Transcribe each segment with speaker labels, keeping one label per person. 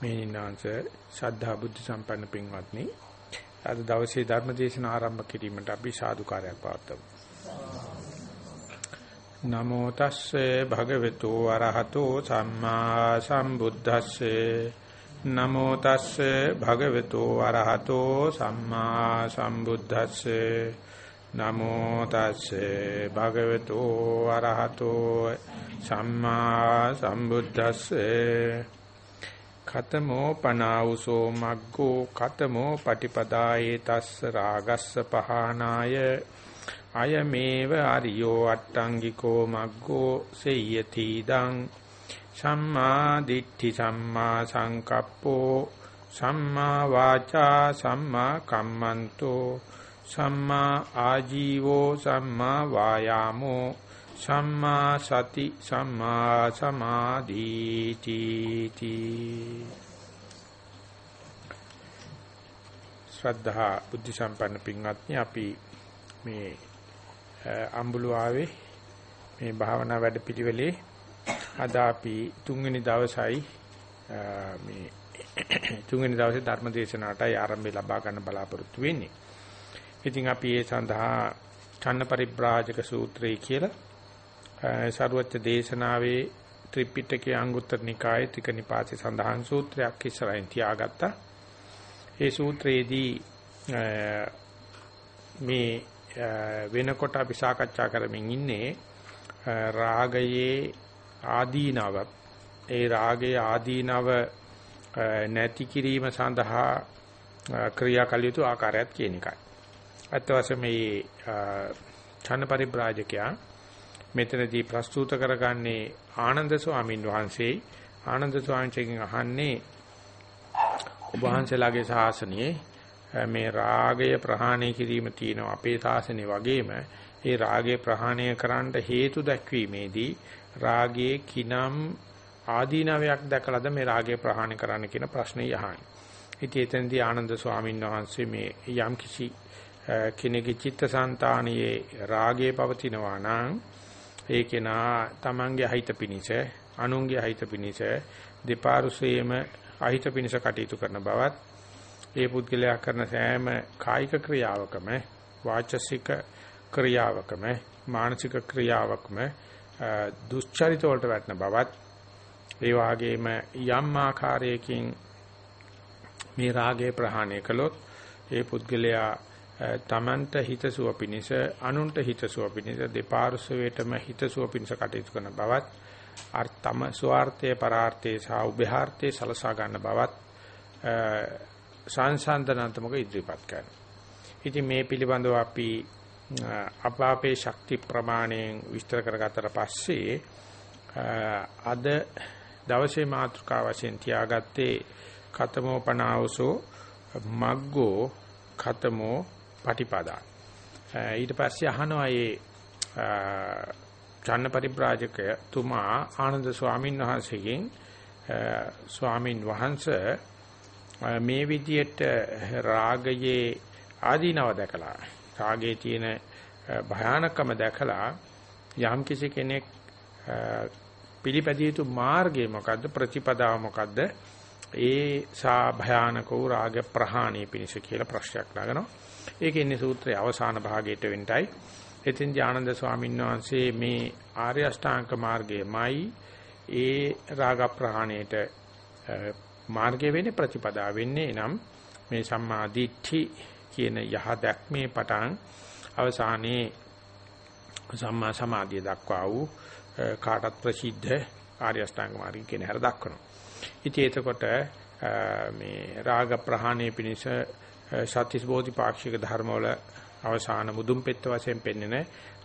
Speaker 1: මේනිනාංශ ශ්‍රද්ධා බුද්ධ සම්පන්න පින්වත්නි අද දවසේ ධර්ම දේශන ආරම්භ කිරීමට අපි සාදුකාරයක් පවත්වමු. නමෝ තස්සේ භගවතු වරහතෝ සම්මා සම්බුද්දස්සේ. නමෝ තස්සේ භගවතු වරහතෝ සම්මා සම්බුද්දස්සේ. නමෝ තස්සේ භගවතු වරහතෝ සම්මා සම්බුද්දස්සේ. කතමෝ පනාවුසෝ මග්ගෝ කතමෝ පටිපදායේ තස්ස රාගස්ස පහනාය. අයමේව අරියෝ අට්ටංගිකෝ මග්ගෝ සෙය්‍යති දං. සම්මා දිට්ඨි සම්මා සංකප්පෝ. සම්මා වාචා සම්මා කම්මන්තෝ. සම්මා ආජීවෝ සම්මා වායාමෝ. සම්මා සති සම්මා සමාධීති ශ්‍රද්ධා බුද්ධ සම්පන්න පින්වත්නි අපි මේ අම්බුලුවාවේ මේ භාවනා වැඩපිළිවෙලේ අද අපි තුන්වෙනි දවසයි මේ තුන්වෙනි දවසේ ධර්ම දේශනාවටයි ආරම්භය ලබා ගන්න බලාපොරොත්තු වෙන්නේ. ඉතින් අපි ඒ සඳහා චන්න පරිබ්‍රාජක සූත්‍රය කියලා සරුවච්ච දේශනාවේ ත්‍රිපිටකයේ අංගුත්තර නිකායේ තික නිපාතේ සඳහන් සූත්‍රයක් ඉස්සරහින් තියාගත්තා. ඒ සූත්‍රයේදී මේ වෙනකොට අපි සාකච්ඡා කරමින් ඉන්නේ රාගයේ ආදීනව ඒ රාගයේ ආදීනව නැති කිරීම සඳහා ක්‍රියා කළ යුතු ආකාරයත් කියන එකයි. අත් වශයෙන් මේ ඡන පරිබ්‍රාජකයා මෙතනදී ප්‍රස්තුත කරගන්නේ ආනන්ද ස්වාමින් වහන්සේ ආනන්ද ස්වාමීන් අහන්නේ ඔබ වහන්සේලාගේ ශාසනයේ මේ රාගය ප්‍රහාණය කිරීම තියෙනවා අපේ ශාසනය වගේම ඒ රාගය ප්‍රහාණය කරන්න හේතු දැක්වීමේදී රාගයේ කිනම් ආදීනවයක් දැකලාද මේ රාගය ප්‍රහාණය කරන්න කියන ප්‍රශ්නේ යහන්නේ. ඉතින් එතනදී ආනන්ද ස්වාමීන් වහන්සේ මේ යම් කිසි කෙනෙකුගේ චිත්තසංතානියේ රාගය පවතිනවා නම් ඒ කෙනා තමන්ගේ අහිත පිනිස අනුන්ගේ අහිත පිනිස දෙපාරුසේම අහිත පිනිස කටයුතු කරන බවත් ඒ පුද්ගලයා කරන සෑම කායික ක්‍රියාවකම වාචසික ක්‍රියාවකම මානසික ක්‍රියාවකම දුස්චරිත වලට වැටෙන බවත් ඒ වාගේම යම් ආකාරයකින් මේ රාගය ප්‍රහාණය කළොත් ඒ පුද්ගලයා තමන්ට හිතසුව පිණිස අනුන්ට හිතසුව පිණිස දෙපාර්ශ්වයටම හිතසුව පිණිස කටයුතු කරන බවත් අර්ථම ස්වార్థයේ පරාර්ථයේ සහ උභයාර්ථයේ සලසා ගන්න බවත් සංසන්දනාත්මක ඉදිරිපත් කරනවා. ඉතින් මේ පිළිබඳව අපි අපාපේ ශක්ති ප්‍රමාණයෙන් විස්තර කරගත්තට පස්සේ අද දවසේ මාතෘකාව වශයෙන් තියාගත්තේ කතමෝ පනාවසෝ මග්ගෝ කතමෝ පටිපදා. ඊට පස්සේ අහනවා මේ චන්න පරිබ්‍රාජක තුමා ආනන්ද ස්වාමීන් වහන්සේගෙන් ස්වාමීන් වහන්සේ මේ විදියට රාගයේ ආදීනව දැකලා රාගයේ තියෙන භයානකම දැකලා යම් කිසි කෙනෙක් පිළිපැදිය යුතු මාර්ගය මොකද්ද ප්‍රතිපදාව මොකද්ද ඒ සා භයානක වූ රාග ප්‍රහාණය පිණිස කියලා ප්‍රශ්නයක් නගනවා ඒකේ ඉන්නේ සූත්‍රයේ අවසාන භාගයට වෙන්ටයි. එතින් ආනන්ද ස්වාමීන් වහන්සේ මේ ආර්ය අෂ්ටාංග මාර්ගයමයි ඒ රාග ප්‍රහාණයට මාර්ගය වෙන්නේ ප්‍රතිපදා වෙන්නේ නම් මේ සම්මා දිට්ඨි කියන යහ දැක්මේ පටන් අවසානයේ සම්මා සමාධිය දක්වා වූ කාටත් ප්‍රසිද්ධ ආර්ය අෂ්ටාංග මාර්ගය කියන හැර දක්වනවා. ඉතින් එතකොට මේ රාග ප්‍රහාණය පිණිස සත්‍තිස් බෝධිපාක්ෂික ධර්මවල අවසාන මුදුන් පෙත්ත වශයෙන් පෙන්වන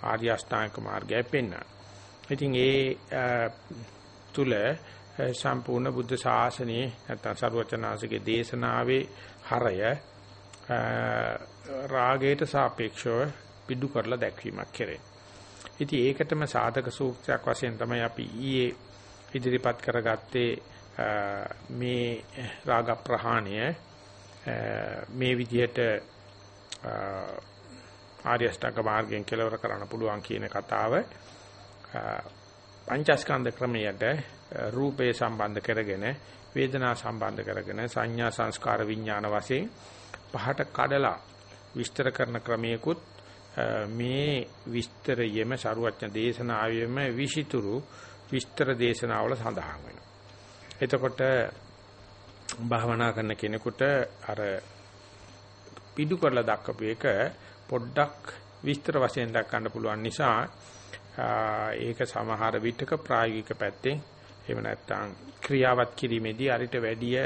Speaker 1: ආර්ය අෂ්ටාංග මාර්ගය පෙන්වන. ඉතින් ඒ තුල සම්පූර්ණ බුද්ධ ශාසනයේ නැත්නම් සර්වචනාසිකේ දේශනාවේ හරය රාගයට සාපේක්ෂව පිටු කරලා දැක්වීමක් කෙරේ. ඉතින් ඒකටම සාධක සූක්ෂයක් වශයෙන් තමයි අපි ඊයේ ඉදිරිපත් කරගත්තේ මේ රාග ප්‍රහාණය මේ විදිහට ආර්ය අෂ්ටාංග මාර්ගයෙන් කෙලවර කරන්න පුළුවන් කියන කතාව පංචස්කන්ධ ක්‍රමයට රූපේ සම්බන්ධ කරගෙන වේදනා සම්බන්ධ කරගෙන සංඥා සංස්කාර විඥාන වශයෙන් පහට කඩලා විස්තර කරන ක්‍රමයකුත් මේ විස්තරයෙම සරුවඥ දේශනාවෙම විෂිතුරු විස්තර දේශනාවල සඳහන් වෙනවා. එතකොට භාවනා කරන කෙනෙකුට අර පිටු කරලා දක්වපු එක පොඩ්ඩක් විස්තර වශයෙන් දක්වන්න පුළුවන් නිසා ඒක සමහර විටක ප්‍රායෝගික පැත්තෙන් එහෙම නැත්නම් ක්‍රියාවත් කිරීමේදී අරිට වැඩිය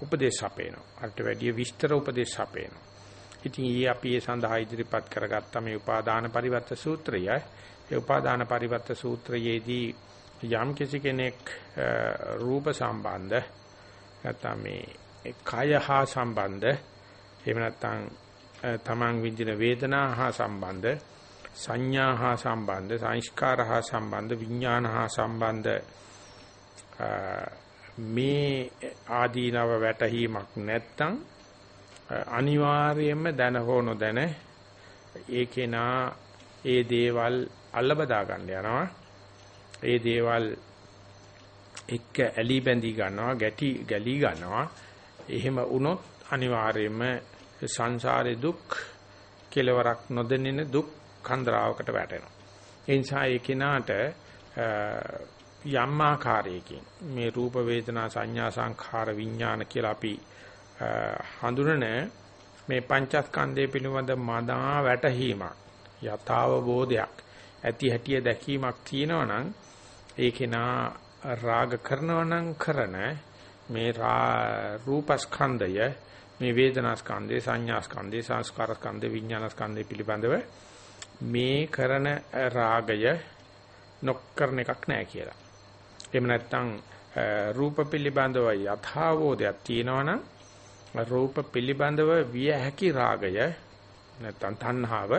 Speaker 1: උපදේශ අපේනවා. අරිට වැඩිය විස්තර උපදේශ අපේනවා. ඉතින් ඊ අපි ඒ සඳහා ඉදිරිපත් කරගත්ත මේ උපාදාන පරිවර්ත සූත්‍රය ඒ උපාදාන පරිවර්ත සූත්‍රයේදී යම් කිසි කෙනෙක් රූප සම්බන්ධ නැත්නම් මේ කය හා සම්බන්ධ එහෙම නැත්නම් තමන් විඳින වේදනා හා සම්බන්ධ සංඥා හා සම්බන්ධ සංස්කාර හා සම්බන්ධ විඥාන හා සම්බන්ධ මේ ආදීනව වැටහීමක් නැත්තම් අනිවාර්යයෙන්ම දැන හෝ නොදැන ඒකේනා ඒ දේවල් අල්ලබදා ගන්න යනවා. ඒ දේවල් එක්ක ඇලි බැඳී ගන්නවා ගැටි ගැලී ගන්නවා. එහෙම වුණොත් අනිවාර්යයෙන්ම සංසාරේ දුක් කෙලවරක් නොදෙනින දුක් කන්දරාවකට වැටෙනවා. ඒ නිසා ඒ කෙනාට යම් ආකාරයකින් මේ රූප වේදනා සංඥා සංඛාර විඥාන කියලා අපි හඳුනන මේ පංචස්කන්ධය පිළිබඳ මදා වැටහීමක් යථාව බෝධයක් ඇති හැටිය දැකීමක් තියෙනවා නම් ඒකේනා රාග කරනවා නම් කරන මේ රූපස්කන්ධය මේ වේදනාස්කන්ධය සංඥාස්කන්ධය සංස්කාරස්කන්ධය විඥානස්කන්ධය පිළිබඳව මේ කරන රාගය නොකරන එකක් නෑ කියලා. එහෙම නැත්නම් රූප පිළිබඳව යථාවෝදයක් තියෙනවනම් රූප පිළිබඳව විය හැකි රාගය නැත්නම් තණ්හාව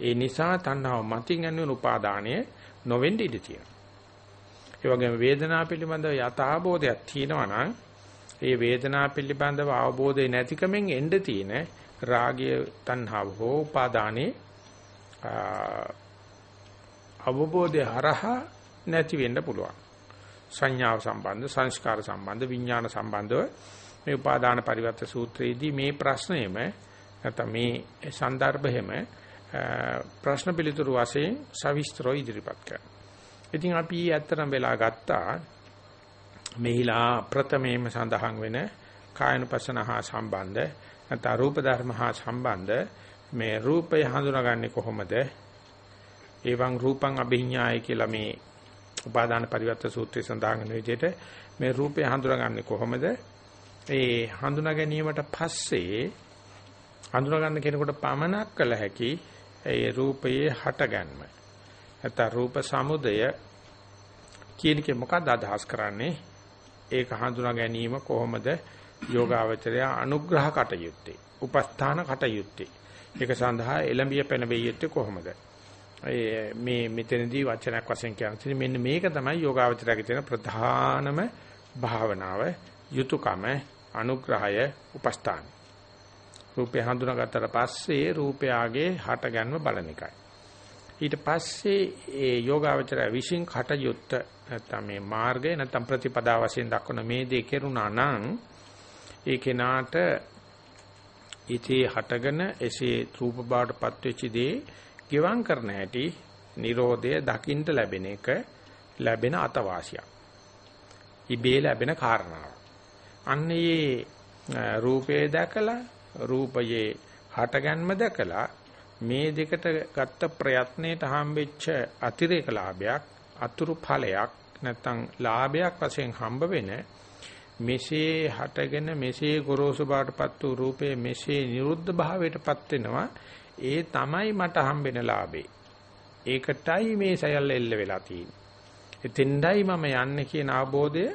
Speaker 1: ඒ නිසා තණ්හාව මතින් යන උපාදානය නොවෙන්න ඉඩ තියෙනවා. ඒ වගේම වේදනාව පිළිබඳව යථාබෝධයක් තියෙනවා නම් ඒ වේදනාව පිළිබඳව අවබෝධය නැතිකමෙන් එන්න තියෙන රාගය තණ්හාව හෝ උපාදානේ අවබෝධය හරහා නැති වෙන්න පුළුවන්. සංඥාව සම්බන්ධ, සංස්කාර සම්බන්ධ, විඥාන සම්බන්ධව මේ උපාදාන පරිවර්ත සූත්‍රයේදී මේ ප්‍රශ්නයම නැත්නම් මේ સંદર્ભෙම ප්‍රශ්න පිළිතුරු වශයෙන් සවිස්තරව ඉදිරිපත් කරනවා. ඉතින් අපි ඇත්තටම වෙලා ගත්තා මෙහිලා ප්‍රථමයෙන්ම සඳහන් වෙන කායනුපසන හා සම්බන්ධ නැත්නම් රූප ධර්ම හා සම්බන්ධ මේ රූපය හඳුනාගන්නේ කොහොමද? එවං රූපං අභිඥාය කියලා මේ උපාදාන පරිවර්ත සූත්‍රයේ සඳහන් වෙන විදිහට මේ රූපය හඳුනාගන්නේ කොහොමද? ඒ හඳුනා ගැනීමට පස්සේ හඳුනා ගන්න කෙනෙකුට පමනක් කළ හැකි ඒ රූපයේ හටගන්ම. නැත්නම් රූප සමුදය කියන එක මොකක්ද අදහස් කරන්නේ? ඒක හඳුනා ගැනීම කොහොමද යෝගාවචරය අනුග්‍රහ කටයුත්තේ, උපස්ථාන කටයුත්තේ. ඒක සඳහා එළඹිය පෙනබෙය යුත්තේ කොහොමද? මේ මෙතනදී වචනයක් වශයෙන් කියන්නේ මෙන්න මේක තමයි යෝගාවචරයේ තියෙන ප්‍රධානම භාවනාව යුතුයකම අනුග්‍රහය උපස්ථාන රූපය හඳුනාගත්තට පස්සේ රූපයාගේ හට ගැන්ම බලන එකයි ඊට පස්සේ ඒ යෝගාවචරය විශ්ින් කටයුත්ත නැත්නම් මේ මාර්ගය නැත්නම් ප්‍රතිපදා වශයෙන් දක්වන මේ දේ කෙරුණා නම් ඒ කෙනාට ඉතේ හටගෙන එසේ රූප බාටපත් වෙච්ච දේ ගෙවම් කරන හැටි Nirodha දකින්න ලැබෙන එක ලැබෙන අතවාසියක්. ඉබේ ලැබෙන කාරණාව. අන්නේ රූපේ දැකලා රූපයේ හටගන්ම දැකලා මේ දෙකට ගත්ත ප්‍රයත්නයේට හම්බෙච්ච අතිරේක ලාභයක් අතුරු ඵලයක් නැත්නම් ලාභයක් වශයෙන් හම්බ වෙන මෙසේ හටගෙන මෙසේ ගොරෝසු බවටපත් වූ රූපේ මෙසේ නිරුද්ධ භාවයටපත් වෙනවා. ඒ තමයි මට හම්බෙන ලාභේ. ඒකටයි මේ සයල්ල එල්ල වෙලා තියෙන්නේ. එතෙන්ඩයි මම යන්නේ කියන අවබෝධය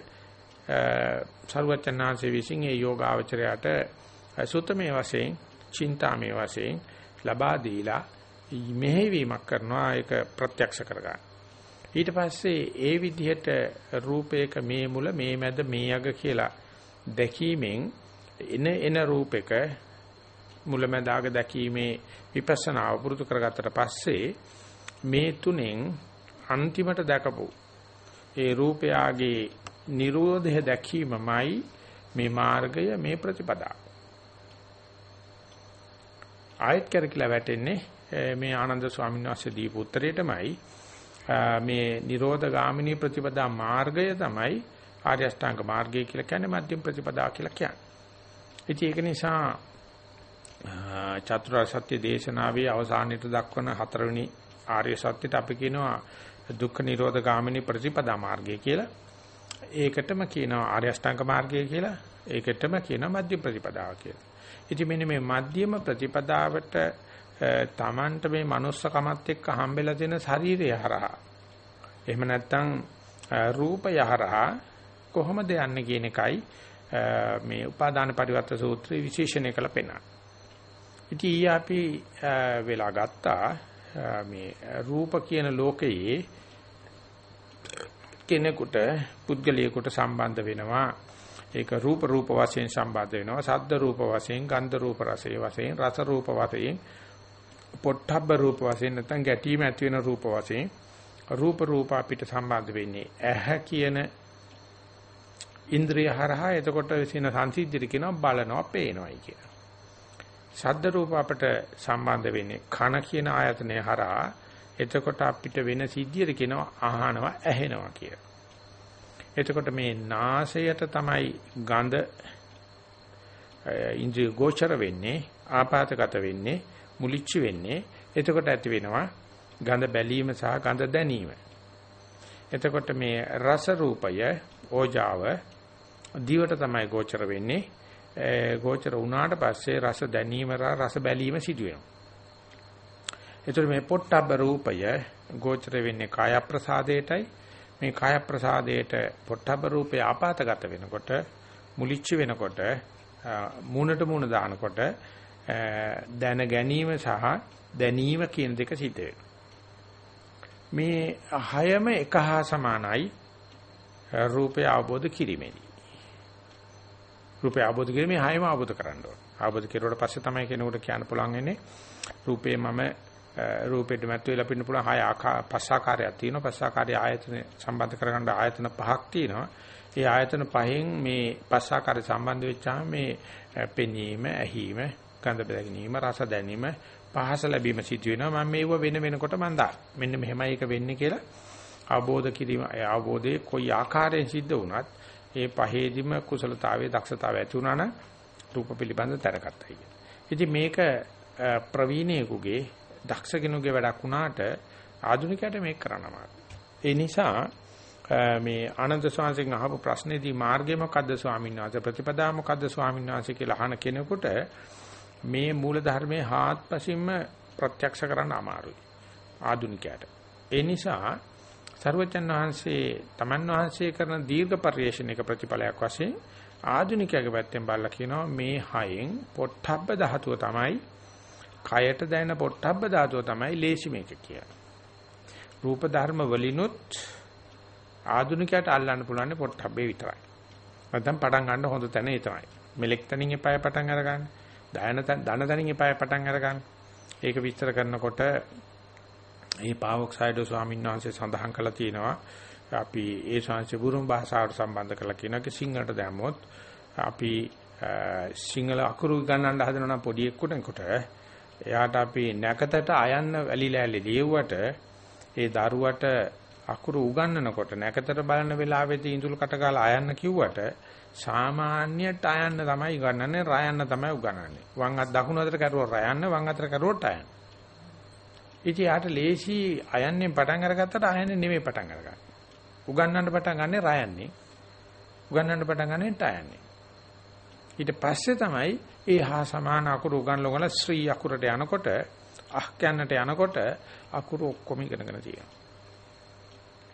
Speaker 1: සර්වචනාංශයේ විසින් ඒ යෝගාවචරයට සුත්තමේ වශයෙන්, චින්තාමේ වශයෙන් ලබා දීලා මෙහෙවීමක් කරනවා ඒක ප්‍රත්‍යක්ෂ කරගන්න. ඊට පස්සේ ඒ විදිහට රූපයක මේ මුල මේ මැද මේ අග කියලා දැකීමෙන් එන එන රූපයක මුලමැද අග දැකීමේ විපස්සනා වෘතු කරගත්තට පස්සේ මේ තුනෙන් අන්තිමට දැකපු ඒ රූපයාගේ Nirodha දැකීමමයි මේ මාර්ගය මේ ප්‍රතිපදාව. ආයත් කරකිලා වැටෙන්නේ මේ ආනන්ද ස්වාමීන් වහන්සේ දීපු උත්තරේටමයි මේ Nirodha ගාමිනී ප්‍රතිපදා මාර්ගය තමයි ආර්ය අෂ්ටාංග මාර්ගය කියලා කියන්නේ මධ්‍යම ප්‍රතිපදා කියලා කියන්නේ. ඉතින් ඒක නිසා චතුරාර්ය සත්‍ය දේශනාවේ අවසානයේ දක්වන හතරවෙනි ආර්ය සත්‍යට අපි කියනවා දුක්ඛ නිරෝධ ගාමිනී ප්‍රතිපදා මාර්ගය කියලා. ඒකටම කියනවා ආර්ය අෂ්ටාංග මාර්ගය කියලා. ඒකටම කියනවා මධ්‍ය ප්‍රතිපදාව කියලා. ඉතින් මෙන්න මේ මධ්‍යම ප්‍රතිපදාවට තමන්ට මේ manussකමත් එක්ක හම්බෙලා තියෙන ශරීරය හරහා එහෙම නැත්නම් රූපය හරහා කොහොමද යන්නේ කියන එකයි මේ උපාදාන පරිවර්ත සූත්‍රයේ විශේෂණය කළ පෙන්නන. ඉතින් ඊ අපි වෙලා ගත්තා මේ රූප කියන ලෝකයේ කෙනෙකුට පුද්ගලයෙකුට සම්බන්ධ වෙනවා ඒක රූප රූප වශයෙන් සම්බන්ධ වෙනවා සද්ද රූප වශයෙන් ගන්ධ රූප රසයේ වශයෙන් රස රූප වශයෙන් පොට්ටබ්බ රූප වශයෙන් නැත්නම් ගැටීම ඇති වෙන රූප වශයෙන් රූප රූප අපිට සම්බන්ධ වෙන්නේ ඇහැ කියන ඉන්ද්‍රිය හරහා එතකොට වෙන සංසිද්ධිය කියනවා බලනවා පේනවායි කියලා. ශබ්ද රූප අපට සම්බන්ධ වෙන්නේ කන කියන ආයතනය හරහා එතකොට අපිට වෙන සිද්ධියට කියනවා අහනවා ඇහෙනවා කියලා. එතකොට මේ නාසයට තමයි ගඳ ඉන්ද්‍රිය ගෝචර වෙන්නේ ආපాతගත වෙන්නේ මුලිච්ච වෙන්නේ. එතකොට ඇති වෙනවා ගඳ බැලීම සහ ගඳ දැනීම. එතකොට මේ රස රූපය ඕජාව දිවට තමයි ගෝචර වෙන්නේ. ගෝචර වුණාට පස්සේ රස දැනීම රස බැලීම සිදු වෙනවා එතකොට මේ පොට්ටබ්බ රූපය ගෝචර වෙන්නේ කාය ප්‍රසාදයටයි මේ කාය ප්‍රසාදයට පොට්ටබ්බ රූපය ආපాతගත වෙනකොට මුලිච්ච වෙනකොට මූණට මූණ දානකොට දැන ගැනීම සහ දැනීම කියන දෙක සිද්ධ වෙනවා. මේ හයම එක හා සමානයි රූපය අවබෝධ කිරීමේදී. රූපය අවබෝධ කිරීමේ හයම අවබෝධ කරන්න ඕන. අවබෝධ කෙරුවට පස්සේ තමයි කෙනෙකුට කියන්න පුළුවන් වෙන්නේ රූපේ මම රූපෙට මැත් වෙලා පින්න පුළුවන් හය ආකාර පස් ආකාරයක් තියෙනවා. පස් ආකාරයේ ආයතන සම්බන්ධ කරගන්න ආයතන පහක් තියෙනවා. ඒ ආයතන පහෙන් මේ පස් ආකාරය සම්බන්ධ වෙච්චාම මේ පෙනීම, ඇහිීම, ගඳ බැලීම, රස දැනීම, පහස ලැබීම සිදු වෙනවා. මම මේව වෙන වෙනකොට මම දා. මෙන්න මෙහෙමයි ඒක වෙන්නේ කියලා අවබෝධ කිරීම අවබෝධයේ කොයි ආකාරයෙන් සිද්ධ වුණත් ඒ පහේදිම කුසලතාවයේ දක්ෂතාවය ඇති වුණා නම් රූප පිළිබඳ තරගතයි. ඉතින් මේක ප්‍රවීණයෙකුගේ දක්ෂ කෙනෙකුගේ වැඩක් වුණාට ආධුනිකයට මේක කරන්න ඒ නිසා මේ ආනන්ද ස්වාමීන් අහපු ප්‍රශ්නේදී මාර්ගය මොකද්ද ස්වාමීන් වහන්සේ ප්‍රතිපදා මොකද්ද ස්වාමීන් වහන්සේ කියලා අහන කෙනෙකුට මේ මූල ධර්මයේ හාත්පසින්ම ප්‍රත්‍යක්ෂ කරන්න අමාරුයි ආධුනිකයට. ඒ නිසා සර්වචන් වහන්සේ තමන් වහන්සේ කරන දීර්ඝ පරිශ්‍රණයක ප්‍රතිඵලයක් වශයෙන් ආධුනිකයාගේ පැත්තෙන් බලලා කියනවා මේ හයෙන් පොට්ටබ්බ ධාතුව තමයි කයට දැනෙන පොට්ටබ්බ ධාතුව තමයි ලේසි මේක කියන්නේ. රූප ධර්ම වලිනුත් ආධුනිකයට අල්ලන්න පුළුවන් පොට්ටබ්බේ විතරයි. නැත්නම් පටන් ගන්න හොඳ තැන ඒ තමයි. මෙලෙක් තනින් එපාය පටන් අරගන්න. දයන දන තනින් එපාය පටන් අරගන්න. ඒක විස්තර කරනකොට මේ පාවොක්සයිඩෝ ස්වාමීන් වහන්සේ සඳහන් කළා තියෙනවා අපි ඒ ශාංශ බුරුම් භාෂාවට සම්බන්ධ කරලා කියනවා සිංහලට දැම්මොත් අපි සිංහල අකුරු ගන්නන්න හදනවා නම් පොඩි එක්කුටෙකුට එයාට අපි නැකතට අයන්න වැලි ලෑලි ලියුවට ඒ දරුවට අකුරු උගන්වනකොට නැකතට බලන වෙලාවෙදී ඉඳුල් කට ගාලා අයන්න කිව්වට සාමාන්‍යයට අයන්න තමයි උගන්වන්නේ රයන්න තමයි උගන්වන්නේ. වම් අත දකුණු අතට කරුවොත් රයන්න වම් අතට කරුවොත් අයන්න. ඉතින් යාට ලේසි අයන්නේ පටන් අරගත්තට අයන්නේ නෙමෙයි පටන් අරගන්නේ. උගන්වන්න පටන් ගන්නෙ රයන්නේ. උගන්වන්න පටන් ගන්නෙ ටයන්නේ. ඊට පස්සේ තමයි ඒ හා සමාන අකුරු උගන්වලා ශ්‍රී අකුරට යනකොට අහ කියන්නට යනකොට අකුරු ඔක්කොම ඉගෙනගෙන තියෙනවා.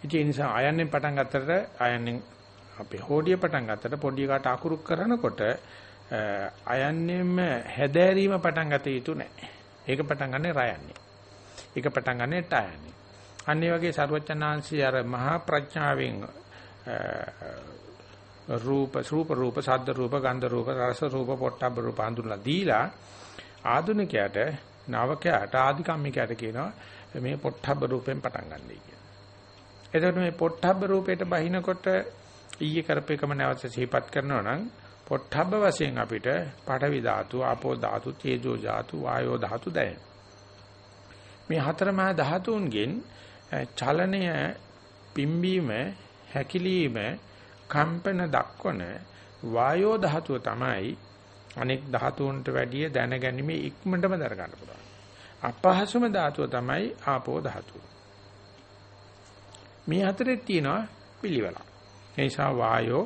Speaker 1: ඉතින් ඒ නිසා ආයන්නෙන් පටන් ගත්තට ආයන්නෙන් අපේ හෝඩිය පටන් ගත්තට පොඩි එකට අකුරු කරනකොට අයන්නෙම හැදෑරීම පටන් ගත යුතු නැහැ. ඒක පටන් ගන්නෙ රයන්නේ. ඒක පටන් ගන්නෙ ටයන්නේ. අන්න ඒ වගේ සරුවචනාංශي අර මහා ප්‍රඥාවෙන් රූප රූප රූප ශබ්ද රූප ගන්ධ රූප රස රූප පොට්ටබ්බ රූප හඳුන්ලා දීලා ආධුනිකයට නවකයට ආධිකම්මිකයට කියනවා මේ පොට්ටබ්බ රූපෙන් පටන් ගන්නයි කියලා. එතකොට මේ පොට්ටබ්බ රූපයට බහිනකොට ඊයේ කරපේකම නැවත සිහිපත් කරනවා නම් පොට්ටබ්බ වශයෙන් අපිට පඨවි ධාතු, ආපෝ ධාතු, තේජෝ ධාතු, වායෝ ධාතු දැනෙනවා. මේ හතරමහා ධාතුන්ගෙන් චලනය පිම්බීම හැකිලිම කම්පන දක්වන වායෝ ධාතුව තමයි අනෙක් ධාතුන්ට වැඩිය දැනගැනීමේ ඉක්මනටම දර ගන්න පුළුවන්. අපහසුම ධාතුව තමයි ආපෝ ධාතුව. මේ හතරේ තියෙනවා පිළිවෙල. ඒ නිසා වායෝ,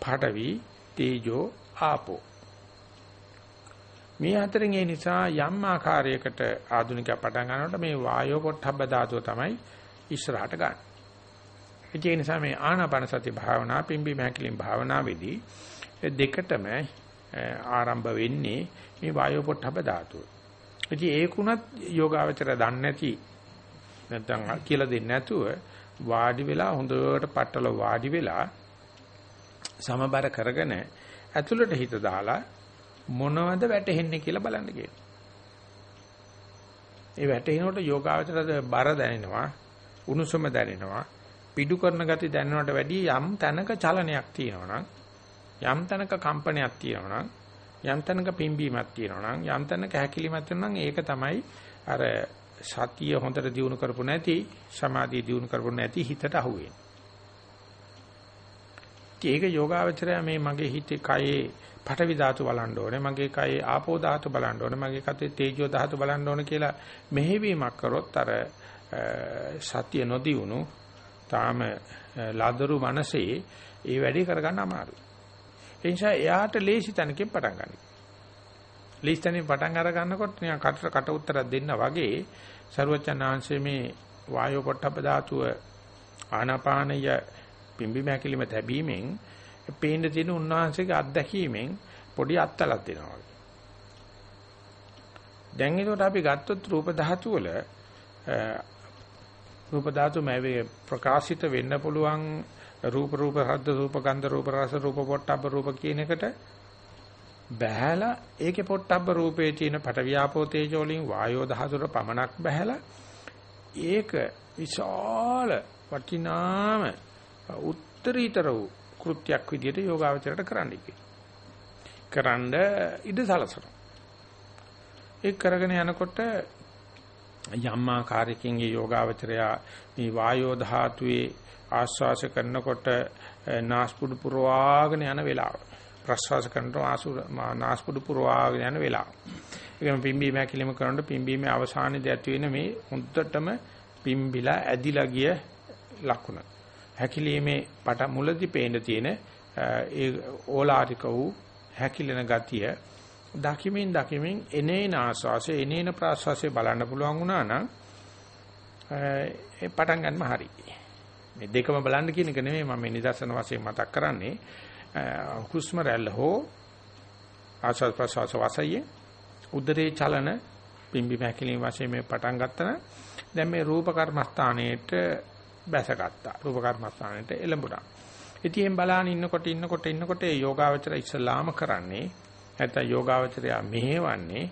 Speaker 1: පාඨවි, තේජෝ, ආපෝ. මේ හතරෙන් ඒ නිසා යම් ආකාරයකට ආධුනිකය පටන් ගන්නකොට මේ වායෝ පොට්ටබ්බ ධාතුව තමයි ඉස්සරහට ගන්න. ඒ නිසා මේ ආනාපාන සති භාවනා පිම්බි මහකිලින් භාවනාවේදී දෙකටම ආරම්භ වෙන්නේ මේ වායෝ පොට්ටබ්බ ධාතුව. ඉතින් ඒකුණත් යෝගාවචර දන්නේ නැති නැත්නම් කියලා දෙන්නේ නැතුව වාඩි වෙලා හොඳට පట్టල වාඩි වෙලා සමබර කරගෙන ඇතුළට හිත දාලා මොනවද වැටෙන්නේ කියලා බලන්න කියනවා. ඒ වැටෙනකොට යෝගාවචරද බර දැනෙනවා, උණුසුම දැනෙනවා, පිඩු කරන ගති දැනෙනවට වැඩිය යම් තැනක චලනයක් තියෙනවා යම් තැනක කම්පනයක් තියෙනවා යම් තැනක පිම්බීමක් තියෙනවා යම් තැනක හැකිලිමක් තියෙනවා ඒක තමයි අර සතිය හොඳට දියුණු කරපො නැති සමාධිය දියුණු කරපො නැති හිතට අහුවෙන්නේ. ඒක යෝගාවචරය මේ මගේ හිතේ කයේ පඨවි ධාතු බලන්න ඕනේ මගේ කයේ ආපෝ ධාතු බලන්න ඕනේ මගේ කතේ තේජෝ ධාතු බලන්න ඕනේ කියලා මෙහෙවීමක් කරොත් අර සතිය නොදියුණු තාම ලදරු මනසේ ඒ වැඩේ කරගන්න අමාරුයි. ඒ නිසා එයාට ලේසි තැනකින් පටන් ගන්න. ලේසි තැනින් පටන් අර ගන්නකොට නිකන් කට කට උත්තරයක් දෙන්න වගේ ਸਰුවචනාංශයේ මේ වායෝ පොට්ටප ධාතුව ආනාපානය පිම්බි මැකිලිම තැබීමෙන් පේන්න තියෙන උන්වහන්සේගේ අත්දැකීමෙන් පොඩි අත්තලක් දෙනවා. දැන් ඒකට අපි ගත්තොත් රූප ධාතු වල රූප ධාතු මේ ප්‍රකාශිත වෙන්න පුළුවන් රූප රූප හද්ද රූප ගන්ධ රූප රස රූප පොට්ටබ්බ රූප කියන එකට බහැලා ඒකේ පොට්ටබ්බ රූපේ තියෙන පටවියාපෝ තේජෝ වලින් වායෝ දහසට පමණක් බහැලා ඒක විශාල වටිනාම උත්තරීතර වූ කෘත්‍යයක් විදිහට යෝගාවචරයට කරන්න කරන්න ඉඩ සලසනවා. ඒක කරගෙන යනකොට යම් ආකාරයකින් මේ යෝගාවචරය මේ වායෝ ධාතුවේ ආශ්වාස කරනකොට නාස්පුඩු පුරවාගෙන යන වෙලාව. ප්‍රශ්වාස කරනකොට ආසු නාස්පුඩු පුරවාගෙන යන වෙලාව. ඒකම පිම්බීම හැකිලිම කරනකොට පිම්බීමේ අවසානයේදී ඇති වෙන මේ හොඳටම පිම්බිලා ඇදිලා ගිය ලකුණ හැකිලීමේ පට මුලදී පේන්න තියෙන ඒ ඕලාරික වූ හැකිලෙන ගතිය දකිමින් දකිමින් එනේන ආස්වාසේ එනේන ප්‍රාස්වාසේ බලන්න පුළුවන් වුණා නම් ඒ පටන් ගන්නම හරියි මේ දෙකම බලන්න කියන එක නෙමෙයි මම මේ නිදර්ශන වශයෙන් මතක් කරන්නේ. හුස්ම රැල්ල හෝ ආශ්වාස ප්‍රශ්වාස වාසයේ උදරේ චලන පිම්බි මහැකිලින් වශයෙන් මේ පටන් ගත්තා දැන් මේ රූප කර්මස්ථානයේට බැසගත්තා. රූප කර්මස්ථානයේට එළඹුණා. ඉතින් එම් බලාන ඉන්නකොට ඉන්නකොට ඉන්නකොට ඒ යෝගාවචර ඉස්සලාම කරන්නේ නැත්නම් යෝගාවචරය මෙහෙවන්නේ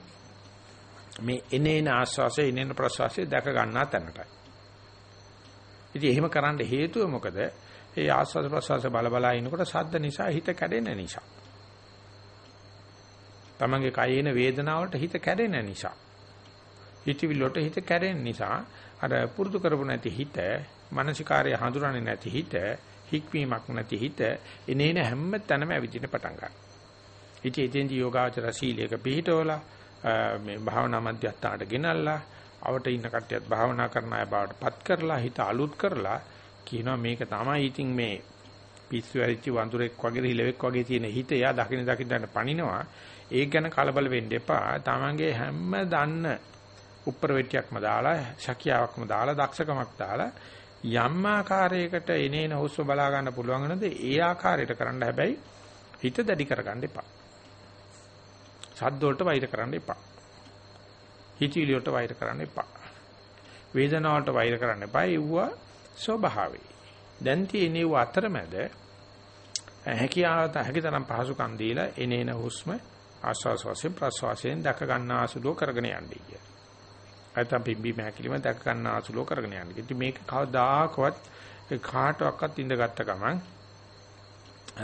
Speaker 1: මේ එනේන ආස්වාසය එනේන ප්‍රසවාසය දැක ගන්නා තැනටයි ඉතින් එහෙම කරන්න හේතුව මොකද? ඒ ආස්වාද ප්‍රසවාස බල බලා ඉනකොට සද්ද නිසා හිත කැඩෙන නිසා. තමන්ගේ කයේන වේදනාවලට හිත කැඩෙන නිසා. හිතවිල්ලට හිත කැඩෙන නිසා අර පුරුදු කරපු නැති හිත, මානසිකාර්ය හඳුරන්නේ නැති හිත, හික්වීමක් නැති හිත එනේන හැම තැනම ඇවිදින්න පටන් ගන්නවා. ඉතින් එතෙන්දී යෝගාචර සීලයක පිළිහිටවලා මේ භාවනා මධ්‍යස්ථානට ගෙනල්ලා අවට ඉන්න කට්ටියත් භාවනා කරන අය බවට පත් කරලා හිත අලුත් කරලා කියනවා මේක තමයි ඉතින් මේ පිස්සු ඇරිච්ච වඳුරෙක් වගේ රිලෙවෙක් වගේ තියෙන හිත. එයා දකින්න දකින්න පණිනවා. ඒක ගැන කලබල වෙන්න එපා. තමන්ගේ හැම දන්න උප්පර වෙටියක්ම දාලා ශකියාවක්ම දාලා දක්ෂකමක් දාලා යම් ආකාරයකට එනේන හුස්ම බලා ගන්න පුළුවන් නේද ඒ ආකාරයට කරන්න හැබැයි හිත දැඩි කරගන්න එපා. සද්ද වලට වෛර කරන්න එපා හිතවිලි වලට වෛර කරන්න එපා. වේදනාවට වෛර කරන්න එපා. ඒව ස්වභාවයි. දැන් තියෙන ඒව අතරමැද හැකියාව හැකිතරම් පහසුකම් දීලා එනේන හුස්ම ආශ්වාස වශයෙන් ප්‍රශ්වාසයෙන් දැක ගන්න ආසුලෝ කරගෙන යන්නේ කිය. නැත්නම් පිම්බි මහැකිලිම දැක ගන්න ආසුලෝ කරගෙන යන්නේ. ඉතින් මේක කවදාකවත් ඒ කාටවත් ඉඳගත්ත ගමන්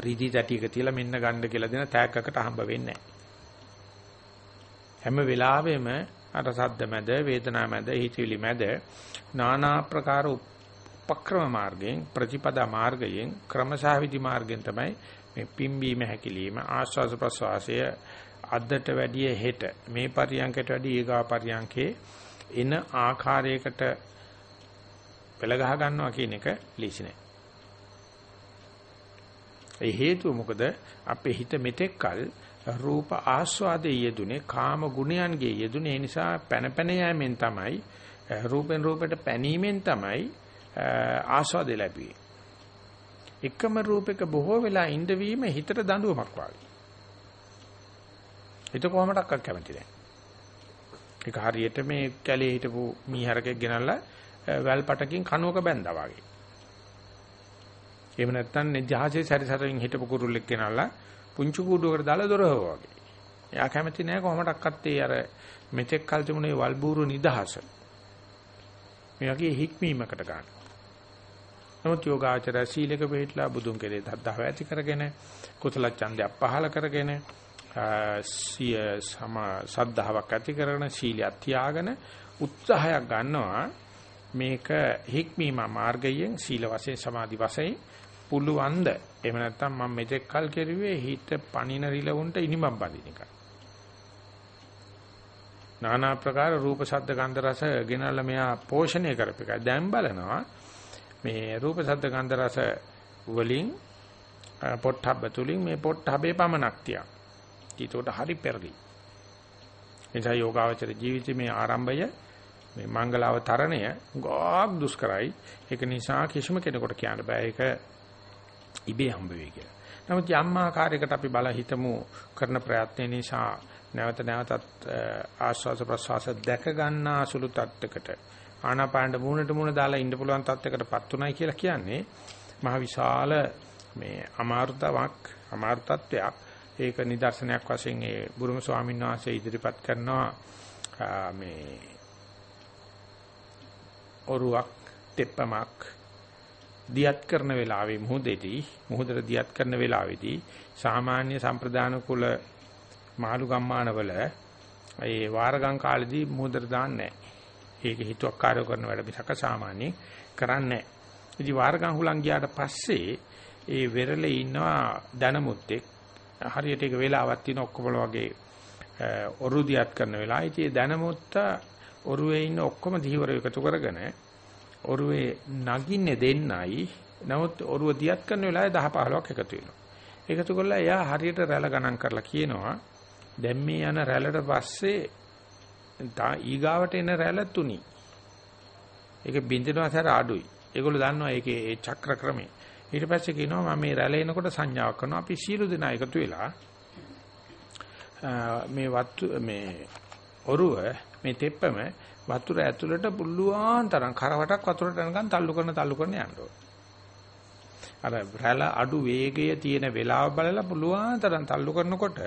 Speaker 1: රිදි තැටියක තියලා මෙන්න ගන්න කියලා දෙන තෑග්ගකට හම්බ වෙන්නේ හැම වෙලාවෙම අර සද්ද මැද වේදනා මැද හිතවිලි මැද নানা ආකාර උපක්‍රම මාර්ගයෙන් ප්‍රතිපදා මාර්ගයෙන් ක්‍රමසහවිදි මාර්ගයෙන් තමයි මේ පිම්බීම හැකිලිම ආස්වාද ප්‍රසවාසය අද්දට වැඩිය හෙට මේ පරියන්කට වැඩිය ඊගා පරියන්කේ එන ආකාරයකට පෙළ ගහ ගන්නවා කියන එක ලීසි නෑ. ඒ හේතුව මොකද අපේ හිත මෙතෙක්කල් රූප ආස්වාදයේ යෙදුනේ කාම ගුණයන්ගේ යෙදුනේ නිසා පැන පැන යෑමෙන් තමයි රූපෙන් රූපයට පැනීමෙන් තමයි ආස්වාදය ලැබුවේ. එකම රූපයක බොහෝ වෙලා ඉඳවීම හිතට දඬුවමක් වගේ. හිත කොහොමඩක්වත් කැමති නැහැ. ඒක හරියට මේ කැලේ හිටපු මීහරකෙක් ගෙනල්ලා වැල්පටකින් කනුවක බැඳා වගේ. එහෙම නැත්නම් ජහසේ සැරිසරින් හිටපු කුරුල්ලෙක් ගෙනල්ලා පුංචි කූඩුවකට දාලා දොරහුවා වගේ. එයා කැමති නෑ කොහොමඩක්වත් ඒ අර මෙතෙක් කල් තිබුණේ වල්බూరు නිදහස. මේ වගේ හික්මීමකට ගන්න. නමුත් යෝගාචරය සීලක පිළිట్లా බුදුන් කෙරේ දද්දාව ඇති කරගෙන කුසල ඡන්දය පහළ කරගෙන සිය සම සද්ධාාවක් ඇති කරගෙන සීලයක් තියාගෙන උත්සාහයක් ගන්නවා මේක හික්මීම මාර්ගයෙන් සීල වශයෙන් සමාධි වශයෙන් පුළුවන් ද එහෙම නැත්නම් මම මෙතෙක් කල් කෙරුවේ හිත පණින රිලවුන්ට ඉනිමම් බඳින එක. নানা ප්‍රකාර රූප ශබ්ද ගන්ධ රස ගෙනල්ලා මෙයා පෝෂණය කරපේක. දැන් බලනවා මේ රූප ශබ්ද ගන්ධ රස වලින් පොට්ටබ්බ තුලින් මේ පොට්ටබ්බේ පමනක් තියක්. ඊටට හරි පෙරලි. එනිසා යෝගාවචර ජීවිතයේ මේ ආරම්භය මේ මංගල අවතරණය ගොක් දුෂ්කරයි. ඒක නිසා කිසිම කෙනෙකුට කියන්න බෑ ඒක ඉබේ හම්බ වෙයි කියලා. නමුත් යම් ආකාරයකට අපි බල හිතමු කරන ප්‍රයත්න නිසා නැවත නැවතත් ආස්වාස ප්‍රසවාස දැක ගන්නා සුළු තත්ත්වයකට ආනාපාන මූණට මූණ දාලා ඉන්න පුළුවන් තත්ත්වයකටපත් උනායි කියලා කියන්නේ මහ විශාල මේ අමාරුතාවක් අමාරු තත්ත්වයක් ඒක නිදර්ශනයක් වශයෙන් ඒ බුරුම ස්වාමීන් වහන්සේ ඉදිරිපත් කරනවා මේ ඔරුවක් තෙප්පමක් දියත් කරන වෙලාවේ මුහුදේදී මුහුදට දියත් කරන වෙලාවේදී සාමාන්‍ය සම්ප්‍රදාන කුල මාළු ගම්මානවල ඒ වාරගම් කාලෙදී මුහුදට දාන්නේ නැහැ. ඒක හිතුවක්කාරය කරන වැඩ මිසක සාමාන්‍ය කරන්නේ නැහැ. ඉතින් වාරගම් හුලං ගියාට පස්සේ ඒ වෙරළේ ඉන්නවා දනමුත්තෙක් හරියට ඒක වෙලාවක් තියෙන ඔක්කොම වගේ ඔරු දියත් කරන වෙලාව. ඉතින් දනමුත්ත ඔරුවේ ඉන්න ඔක්කොම දීවර එකතු කරගෙන ඔරුවේ නගින්නේ දෙන්නයි. නමුත් ඔරුව දියත් කරන වෙලාවේ 10 15ක් එකතු වෙනවා. එකතු කරලා එයා හරියට රැළ ගණන් කරලා කියනවා දැන් මේ යන රැළට පස්සේ ඊගාවට එන රැළ තුනි. ඒක බින්දිනවා සර අඩුයි. ඒගොල්ලෝ දන්නවා ඒකේ ඒ චක්‍ර ක්‍රමේ. ඊට පස්සේ කියනවා මම මේ රැළ එනකොට සංඥාවක් කරනවා අපි සීළු දෙනා එකතු වෙලා මේ වත්තු මේ ඔරුව මේ තෙප්පම වතුර ඇතුළට පුළුවන් තරම් කරවටක් වතුරට යනකම් තල්ලු කරන තල්ලු කරන යන්න අර රැළ අඩු වේගය තියෙන වෙලාව බලලා පුළුවන් තරම් තල්ලු කරනකොට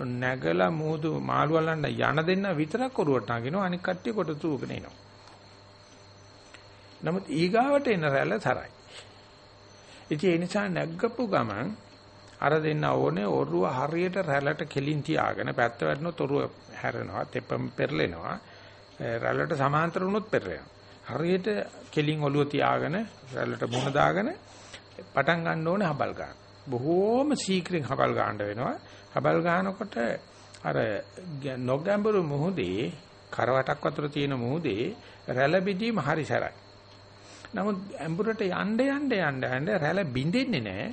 Speaker 1: නැගලා මූදු මාළු වලන්න යන දෙන්න විතරක් ඔරුවට නගිනවා අනික කට්ටිය කොට තුගෙන එනවා. නමුත් ඊගාවට එන රැළ තරයි. ඉතින් ඒ නිසා නැග්ගපු ගමන් අර දෙන්න ඕනේ ඔරුව හරියට රැළට කෙලින් තියාගෙන පැත්ත වැටෙනොත් ඔරුව හැරෙනවා තෙපම් පෙරලෙනවා. රැළට සමාන්තර වුණොත් පෙරලෙනවා. හරියට කෙලින් ඔළුව තියාගෙන රැළට මුණ දාගෙන පටන් ගන්න ඕනේ හබල් ගන්න. බොහෝම ශීක්‍රයෙන් හබල් ගන්න වෙනවා. හබල් ගන්නකොට අර නොගැඹුරු මුහුදේ කරවටක් වතුර තියෙන මුහුදේ රැළ බිදීම හරි සරයි. නමුත් ඇඹුරට යන්න යන්න යන්න යන්න රැළ බින්දෙන්නේ නැහැ.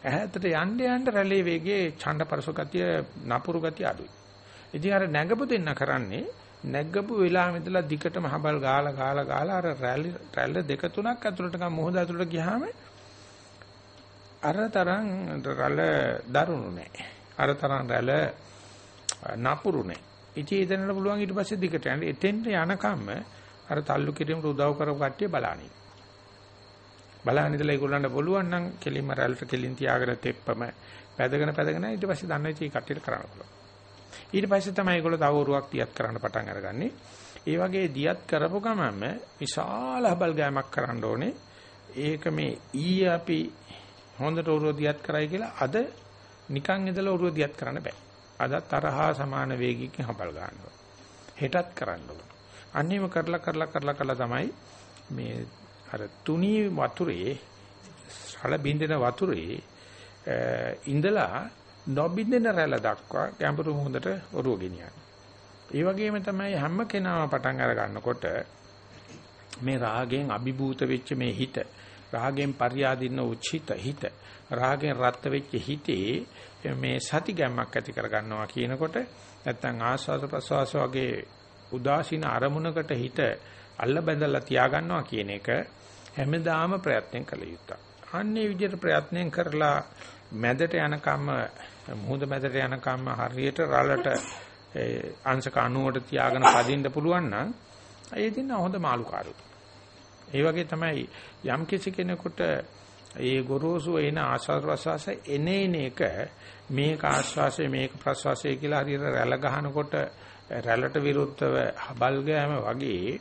Speaker 1: ඈතට යන්න යන්න රැළේ වේගයේ ඡණ්ඩපරස ගතිය නපුරු ගතිය අඩුයි. ඉතින් අර නැගපු දෙන්න කරන්නේ නැග්ගපු වෙලාවෙ ඉඳලා දිගටම හබල් ගාලා ගාලා ගාලා අර රැළ රැළ දෙක තුනක් ඇතුළට ගම මොහොත ඇතුළට ගියාම අර තරම් රැළ දරුණු නැහැ. අර තරම් රැළ නපුරු නැහැ. ඉතින් එතනට පුළුවන් ඊට පස්සේ දිගට යන්න. එතෙන්ට යනකම් අර තල්ලු කිරීමට උදව් කරපු කට්ටිය බලන්නේ. බලහන් ඉඳලා ඒගොල්ලන්ට පුළුවන් නම් කෙලින්ම රැල්ට කෙලින් තියාගෙන තෙප්පම පැදගෙන පැදගෙන ඊට පස්සේ දන්න ඉතින් කට්ටියට කරන්න පුළුවන්. ඊට පස්සේ තමයි ඒගොල්ලෝ තව උරුවක් තියත් කරන්න පටන් අරගන්නේ. ඒ වගේ දියත් කරපු ගමන්ම විශාල හබල් ගෑමක් කරන්න ඕනේ. ඒක මේ ඊයේ අපි හොඳට උරුව දියත් කරයි කියලා අද නිකන් ඉඳලා උරුව දියත් කරන්න බෑ. අද තරහා සමාන වේගයකින් හබල් ගන්නවා. හෙටත් කරන්න ඕන. අන්නේම කරලා කරලා කරලා කරලා තමයි මේ අර තුනී වතුරේ සල බින්දෙන වතුරේ ඉඳලා නොබින්දෙන රැළ දක්වා ගැඹුරු මුහුදට ඔරුව ගෙනියන්නේ. ඒ වගේම තමයි හැම කෙනාම පටන් අර ගන්නකොට මේ රාගයෙන් අභිභූත වෙච්ච මේ හිත රාගයෙන් පරියාදින්න උචිත හිත රාගයෙන් රත් වෙච්ච හිතේ මේ සති ගැම්මක් ඇති කර ගන්නවා කියනකොට නැත්තම් ආස්වාද ප්‍රසවාස වගේ උදාසීන අරමුණකට හිත අල්ල බැඳලා තියා ගන්නවා කියන එක හැමදාම ප්‍රයත්නෙන් කළ යුතුයි. අන්නේ විදිහට ප්‍රයත්නෙන් කරලා මැදට යනකම් මුහුද මැදට යනකම් හරියට රළට අංශක 90ට තියාගෙන පදින්න පුළුවන් නම් ඒ දින හොඳ මාළුකාරු. ඒ වගේ තමයි යම් කිසි කෙනෙකුට ඒ ගොරෝසු එන ආස්වාද ප්‍රසවාස එනේන එක මේක ආස්වාසය මේක ප්‍රසවාසය කියලා හරියට රැළ ගහනකොට රැළට විරුද්ධව හබල් ගෑම වගේ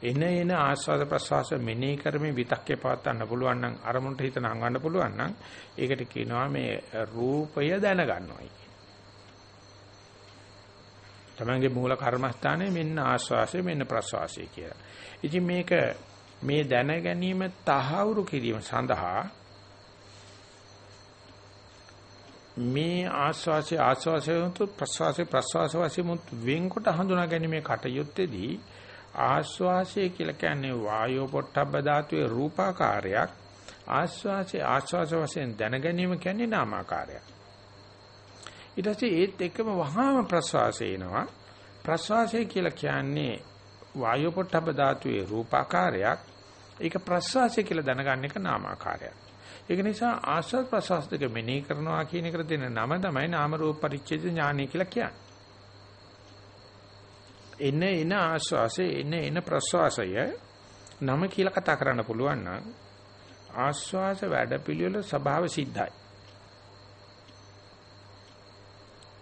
Speaker 1: එන එන ආස්වාද ප්‍රසවාස මෙනෙහි කරමින් විතක්කේ පවත්වන්න පුළුවන් නම් අරමුණට හිත නංවන්න පුළුවන් නම් ඒකට කියනවා මේ රූපය දැනගන්නවායි තමන්ගේ මූල කර්මස්ථානයේ මෙන්න ආස්වාසය මෙන්න ප්‍රසවාසය කියලා. ඉතින් මේක මේ දැන ගැනීම තහවුරු කිරීම සඳහා මේ ආස්වාසය ආස්වාසයතු ප්‍රසවාසය ප්‍රසවාස වශයෙන් වෙන්කොට හඳුනා ගැනීමේ කටයුත්තේදී ආස්වාසය කියලා කියන්නේ වායෝ පොට්ටබ්බ ධාතුවේ රූපාකාරයක් ආස්වාසය ආස්වාස වශයෙන් දැන ගැනීම කියන්නේ නාමාකාරයක් ඊට පස්සේ ඒත් එක්කම වහාම ප්‍රස්වාසය එනවා. ප්‍රස්වාසය කියලා කියන්නේ වායු පොට්ටබ ධාතුවේ රූපාකාරයක්. ඒක ප්‍රස්වාසය කියලා දැනගන්න එක නාමාකාරයක්. ඒක නිසා ආස්වාද ප්‍රස්වාස දෙක මෙනෙහි කරනවා කියන එකට දෙන නම තමයි නාම රූප පරිච්ඡේද ඥානය කියලා කියන්නේ. එන එන ආස්වාසය එන එන ප්‍රස්වාසය නම කියලා කතා කරන්න පුළුවන් නම් ආස්වාස වැඩපිළිවෙල ස්වභාව සිද්ධයි.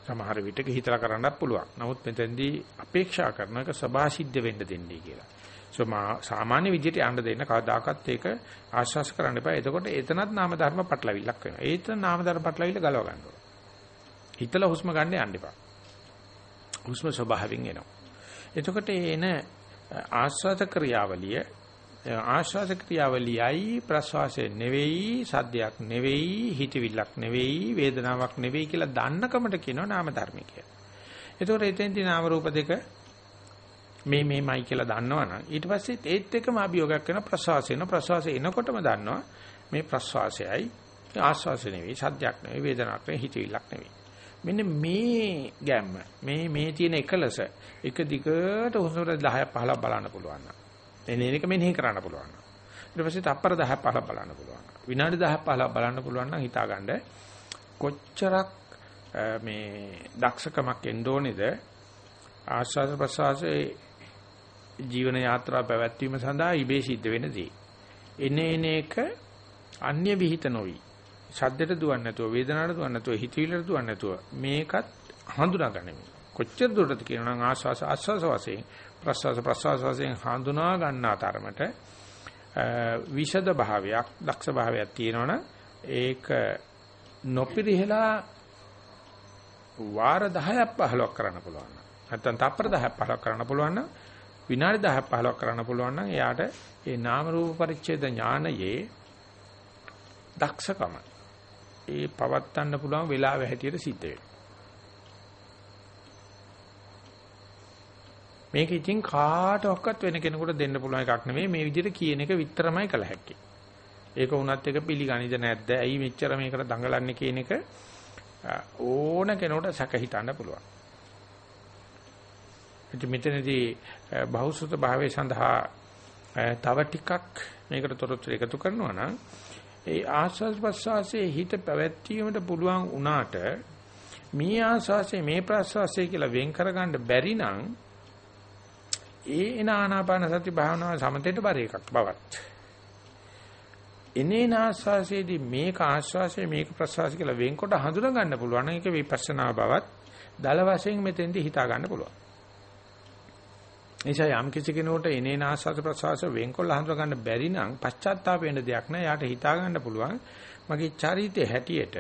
Speaker 1: සමහර විටක හිතලා කරන්නත් පුළුවන්. නමුත් මෙතෙන්දී අපේක්ෂා කරන එක සබාසිද්ධ වෙන්න දෙන්නේ කියලා. සාමාන්‍ය විදිහට යන්න දෙන්න කවදාකවත් ඒක ආශ්වාස කරන්න එපා. එතකොට එතනත් නාම ධර්ම පටලවිල්ලක් වෙනවා. ඒතන නාම ධර්ම පටලවිල්ල ගලව ගන්න ඕන. හිතලා හුස්ම ගන්න යන්න එපා. හුස්ම ස්වභාවයෙන් එනවා. එතකොට එන ආශ්වාස ක්‍රියාවලිය ආශ්වාස ක්‍රියාවලියයි ප්‍රශ්වාසය නෙවෙයි සද්දයක් නෙවෙයි හිතවිල්ලක් නෙවෙයි වේදනාවක් නෙවෙයි කියලා දන්නකමට කියනවා නාම ධර්ම කියලා. ඒතකොට එතෙන්දී නාම රූප දෙක මේ මේමයි කියලා දන්නවනම් ඊට පස්සේ ඒත් එක්කම අභියෝගයක් වෙන ප්‍රශ්වාසය වෙන ප්‍රශ්වාසය එනකොටම දන්නවා මේ ප්‍රශ්වාසයයි ආශ්වාසය නෙවෙයි සද්දයක් නෙවෙයි වේදනාවක් නෙවෙයි හිතවිල්ලක් නෙවෙයි. මෙන්න මේ ගැම්ම මේ මේ තියෙන එකලස එක දිගට හුස්ම 10ක් 15ක් බලන්න පුළුවන්. එන එක මෙනෙහි කරන්න පුළුවන්. ඊට පස්සේ තප්පර 10ක් 15ක් බලන්න පුළුවන්. විනාඩි 10ක් 15ක් බලන්න පුළුවන් නම් හිතාගන්න කොච්චරක් මේ දක්ෂකමක් එන්න ඕනේද ආස්වාද ප්‍රසවාසයේ ජීවන යාත්‍රා පැවැත්වීම සඳහා ඉබේ සිද්ධ වෙන දේ. එනේ එන එක අන්‍ය විಹಿತ නොවි. ශබ්දයට දුවන්නේ නැතුව වේදනාවට දුවන්නේ නැතුව හිතවිල්ලට දුවන්නේ නැතුව මේකත් හඳුනා ගනිමු. කොච්චර දුරටද කියනවා නම් ආස්වාස ආස්වාස වශයෙන් ප්‍රසවාස ප්‍රසවාස වශයෙන් හඳුනා ගන්නා තරමට විෂද භාවයක් දක්ෂ භාවයක් තියෙනවනම් ඒක නොපිරිහෙලා වාර 10ක් 15ක් කරන්න පුළුවන්. නැත්නම් තප්පර 10ක් 15ක් කරන්න පුළුවන් නම් විනාඩි 10ක් 15ක් කරන්න පුළුවන් නම් එයාට ඒ නාම රූප පරිච්ඡේද ඥානයේ දක්ෂකම ඒ පවත්තන්න පුළුවන් වෙලාව හැටියට සිද්ධ වෙනවා. මේක ඉතින් කාටවත් වෙන කෙනෙකුට දෙන්න පුළුවන් එකක් නෙමෙයි මේ විදිහට කියන එක විතරමයි කළ හැක්කේ. ඒක වුණත් එක පිළිගනිද නැද්ද? ඇයි මෙච්චර මේකට දඟලන්නේ කියන එක ඕන කෙනෙකුට සැක හිතන්න පුළුවන්. ඉතින් මෙතනදී බහුසුත භාවයේ සඳහා තව ටිකක් මේකට තොරතුරු එකතු කරනවා නම් ඒ ආස්වාද ප්‍රසවාසයේ හිත පැවැත්වීමට පුළුවන් වුණාට මේ ආස්වාසය මේ ප්‍රසවාසය කියලා වෙන් කරගන්න බැරි නම් ඒ එන ආනාපාන සති භාවනාව සමතේට බර එකක් බවත්. එනේන ආස්වාසයේදී මේක ආස්වාසය මේක ප්‍රසවාසය කියලා වෙන්කොට හඳුනා ගන්න පුළුවන්. ඒක විපස්සනා බවත් දල වශයෙන් මෙතෙන්දී හිතා ගන්න පුළුවන්. නිසා යම් කිසි කෙනෙකුට එනේන ආස්වාද ප්‍රසවාස වෙන්කොල්ල හඳුනා ගන්න බැරි නම් පශ්චාත්තාප වෙන්න දෙයක් නෑ. යාට හිතා ගන්න පුළුවන් මගේ චරිතය හැටියට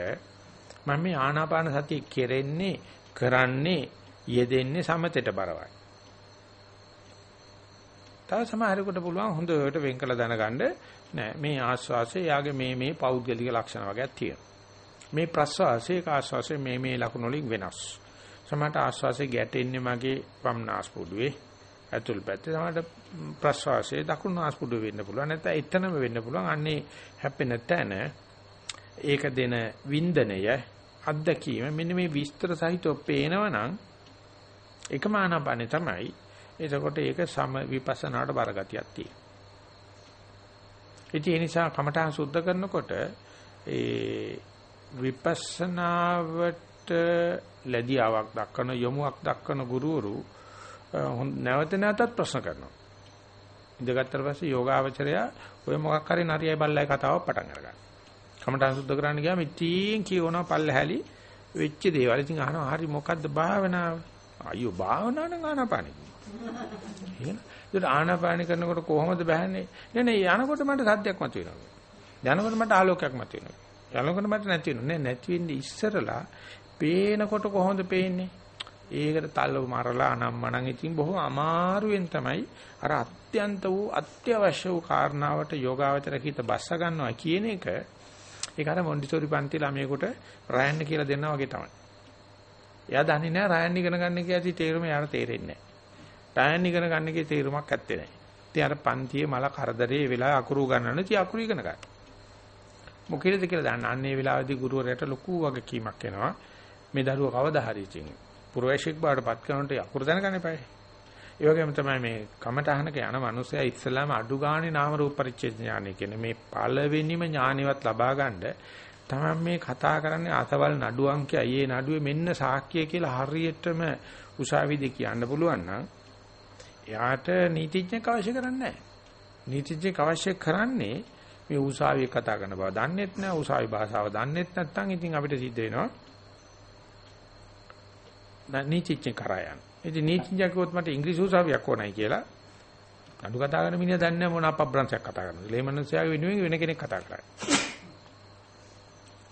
Speaker 1: මම මේ ආනාපාන සතිය කෙරෙන්නේ කරන්නේ යෙදෙන්නේ සමතේට බරවයි. තව සමහරෙකුට පුළුවන් හොඳට වෙන් කළ දැනගන්න නෑ මේ ආස්වාසය යාගේ මේ මේ පෞද්ගලික ලක්ෂණ වගේක් තියෙනවා. මේ ප්‍රස්වාසයේ ආස්වාසයේ මේ මේ ලක්ෂණ වලින් වෙනස්. සමහරට ආස්වාසයේ ගැටෙන්නේ මගේ වම්නාස්පුඩුවේ ඇතුල් පැත්තේ සමහරට ප්‍රස්වාසයේ දකුණු නාස්පුඩුවේ වෙන්න පුළුවන් නැත්නම් එතනම වෙන්න පුළුවන්. අන්නේ හැපෙන තැන ඒක දෙන වින්දනය අත්දැකීම මෙන්න මේ විස්තර සහිතව පේනවනම් එකම ආනාපානේ තමයි. එතකොට ඒක සම විපස්සනාට බරගතියක් තියෙනවා. ඉතින් ඒ නිසා කමඨාන් සුද්ධ කරනකොට ඒ විපස්සනාවට ලැබියාවක් දක්වන යොමුවක් දක්වන ගුරුවරු නැවත නැවතත් ප්‍රශ්න කරනවා. ඉඳගත්තර පස්සේ යෝගාවචරය ඔය මොකක් හරි නරියයි බල්ලයි කතාවක් පටන් අරගන්නවා. කමඨාන් සුද්ධ කරන්න ගියාම ඉතින් කියවනවා පල්ලහැලි වෙච්ච දේවල්. ඉතින් අහනවා හරි මොකද්ද භාවනාව? අයියෝ භාවනාව නම් ආනාපානෙ. එහෙනම් ඒක ආනාපානෙ කරනකොට කොහොමද බහන්නේ? නේ නේ යනකොට මට සද්දයක් මතුවෙනවා. යනකොට මට ආලෝකයක් මතුවෙනවා. යනකොට මට නැති වෙනවා. නේ නැති වෙන්නේ ඉස්සරලා පේනකොට කොහොමද පේන්නේ? ඒකට තල්ලව මරලා අනම්මනම් ඉතින් බොහොම අමාරුවෙන් තමයි අර අත්‍යන්ත වූ අත්‍යවශ්‍ය වූ කාරණාවට යෝගාවචර හිත බස්ස ගන්නවා කියන එක ඒක අර මොන්ඩිසෝරි පන්ති ළමයෙකුට රයන්න කියලා දෙනවා වගේ තමයි. එයා දන්නේ නැහැ රයන් ඉගෙන ගන්න කියලාදී තේරුම යාට තේරෙන්නේ නැහැ. රයන් ඉගෙන ගන්න එකේ තේරුමක් ඇත්තේ නැහැ. ඉතින් අර පන්තියේ මල කරදරේ වෙලා අකුරු ගන්නන ඉතින් අකුරු ඉගෙන ගන්න. මොකේද කියලා දන්න. අන්නේ වෙලාවේදී ගුරුවරයාට ලොකු වගකීමක් එනවා. මේ දරුවා කවදා හරි ඉතින් පුරවැසියෙක් බාටපත් කරනකොට අකුරු දැනගන්න එපායි. ඒ වගේම තමයි මේ කමටහනක යන මනුස්සයා ඉස්සලාම අඩු ගානේ නාම රූප පරිච්ඡේද ඥානය කියන්නේ මේ පළවෙනිම ඥානෙවත් ලබා ගන්න තමයි මේ කතා කරන්නේ අසවල් නඩු අංකයයි ඒ නඩුවේ මෙන්න සාක්කිය කියලා හරියටම උසාවිදී කියන්න පුළුවන් නම් එයාට නීතිඥයෙක් අවශ්‍ය කරන්නේ නැහැ. නීතිඥයෙක් අවශ්‍ය කරන්නේ මේ උසාවියේ කතා කරන බව දන්නෙත් නැහැ උසාවි භාෂාව දන්නෙත් නැත්නම් ඉතින් අපිට සිද්ධ වෙනවා නීතිඥ කරායන්. ඉතින් නීතිඥයෙක් කිව්වොත් මට ඉංග්‍රීසි උසාවියක් ඕනයි කියලා නඩු කතා කරන මිනිහා දන්නේ මොන අපබ්‍රංශයක් කතා කරනවද. ලේමනස්යාගේ වෙනුවෙන් වෙන කෙනෙක් කතා කරන්නේ.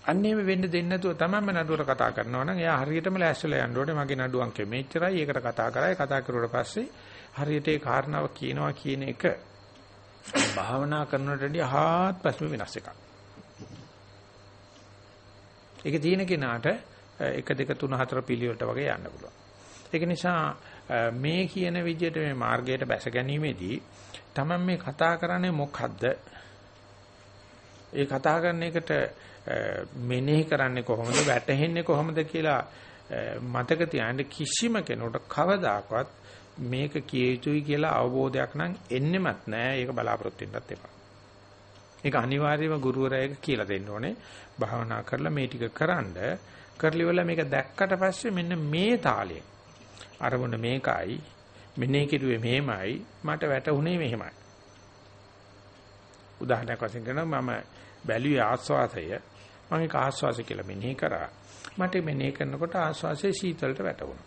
Speaker 1: අන්නේම වෙන්න දෙන්නේ නැතුව තමන්ම නඩුවට කතා කරනවා නම් එයා හරියටම ලෑස්තිලා යන්න ඕනේ මගේ නඩු අංකෙ මෙච්චරයි ඒකට කතා කරායි කතා කරුවට පස්සේ හරියට ඒ කාරණාව කියනවා කියන එක භාවනා කරනට වඩා හාත්පසම වෙනස් එකක්. ඒක තියෙන කෙනාට 1 2 3 4 පිළිවෙලට වගේ යන්න පුළුවන්. ඒක නිසා මේ කියන විදිහට මේ මාර්ගයට බැස ගැනීමේදී තමයි මේ කතා කරන්නේ මොකද්ද? ඒ කතා කරන එකට මෙනෙහි කරන්නේ කොහොමද වැටහෙන්නේ කොහොමද කියලා මතක තියාගන්න කිසිම කෙනෙකුට කවදාකවත් මේක කිය යුතුයි කියලා අවබෝධයක් නම් එන්නෙමත් නෑ ඒක බලාපොරොත්තු වෙන්නත් එපා. ඒක අනිවාර්යයෙන්ම ගුරුවරයෙක් කියලා දෙන්න ඕනේ. භාවනා කරලා මේ ටික කරන්ඩ කරලිවල මේක දැක්කට පස්සේ මෙන්න මේ තාලය. අරමුණ මේකයි මෙනේ කිරුවේ මෙහෙමයි මට වැටුනේ මෙහෙමයි. උදාහරණයක් වශයෙන් කියනවා මම බැලුවේ ආස්වාදය මම ඒක ආස්වාසය කියලා මෙනෙහි කරා. මට මෙනෙහි කරනකොට ආස්වාසයේ සීතලට වැටුණා.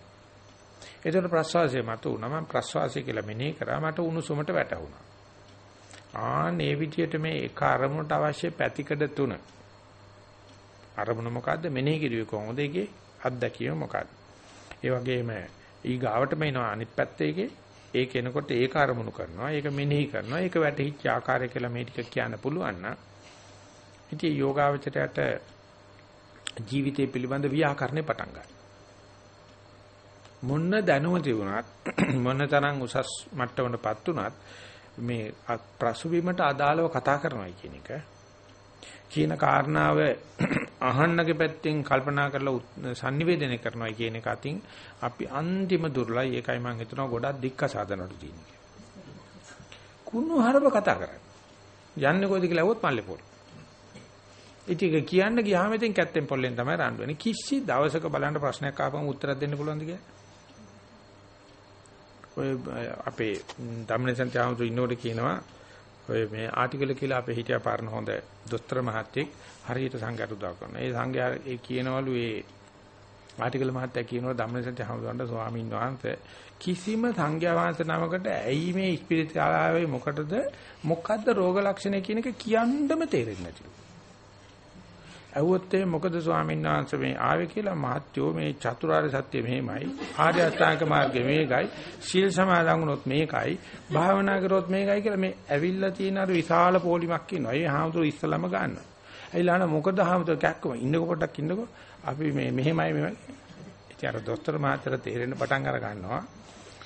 Speaker 1: ඒතකොට ප්‍රස්වාසය මත උනා මම ප්‍රස්වාසය කියලා මෙනෙහි කරා මට උණුසුමට වැටුණා. ආනේ විදියට මේ එක අරමුණට අවශ්‍ය පැතිකඩ තුන. අරමුණ මොකද්ද මෙනෙහි කිරුවේ කොහොමද ඒකේ අත්දැකීම මොකද්ද? ඒ වගේම ඊ ගාවටම එනවා අනිත් පැත්තේ ඒක එනකොට ඒක අරමුණු කරනවා ඒක මෙනෙහි කරනවා ඒක වැටහිච්ච ආකාරය කියලා මේ ටික කියන්න පුළුවන් නම් ඉතින් යෝගාවචරයට ජීවිතය පිළිබඳ ව්‍යාකරණය පටන් ගන්නවා. මොන්න දැනුම තිබුණත් මොන තරම් උසස් මට්ටමකටපත් උනත් මේ ප්‍රසුබීමට අදාළව කතා කරනවා කියන එක කියන කාරණාව අහන්නගේ පැත්තෙන් කල්පනා කරලා sannivedana කරනවා කියන එක අතින් අපි අන්තිම දුර්ලයි ඒකයි මම හිතනවා ගොඩක් දික්ක සාධනවලු තියෙන්නේ. කුණු හරබ කතා කරන්නේ. යන්නේ කොයිද කියලා ඇහුවොත් මල්ලේ පොල්. ඉතින් ඒක කියන්න ගියාම ඉතින් කැත්තෙන් පොල්ලෙන් තමයි රණ්ඩු වෙන්නේ. කිසි දවසක බලන්න ප්‍රශ්නයක් ආපම උත්තරයක් දෙන්න පුළුවන්ද කියලා? ඔය අපේ ධම්මනසන් ත්‍යාමතු ඉන්නකොට කියනවා ඔය මේ ආටිකල් කියලා අපේ හිටියා පාරන හොඳ දොස්තර මහත්තයෙක් හරියට සංඝයාට උදව් කරනවා. ඒ සංඝයා ඒ කියනවලු ඒ ආටිකල මහත්තයා කියනවා ධම්මසත්‍ය හමුදුරන්ට ස්වාමීන් වහන්සේ කිසිම සංඝයා වහන්සේ නමකට ඇයි මේ ස්පිරිතාලාවේ මොකටද මොකද්ද රෝග ලක්ෂණ කියන එක කියන්නම තේරෙන්නේ නැතිලු. ඇහුවොත් ඒ මොකද ස්වාමීන් වහන්සේ මේ ආවේ කියලා මහත්යෝ මේ චතුරාර්ය සත්‍ය මෙහෙමයි ආර්ය අෂ්ටාංග මාර්ගය මේකයි සීල් සමාදන් වුණොත් මේකයි භාවනා කරොත් මේකයි කියලා මේ ඇවිල්ලා තියෙන අර විශාල පොලිමක් කියනවා. ඒ හාමුදුරු ඉස්සලම ගන්නවා. ඇයිලාන මොකද හාමුදුරු කැක්කම ඉන්නකො පොඩ්ඩක් ඉන්නකො අපි මේ මෙහෙමයි මෙහෙමයි. ඉතින් අර දොස්තර මහත්තයා තේරෙන්න පටන් අර ගන්නවා.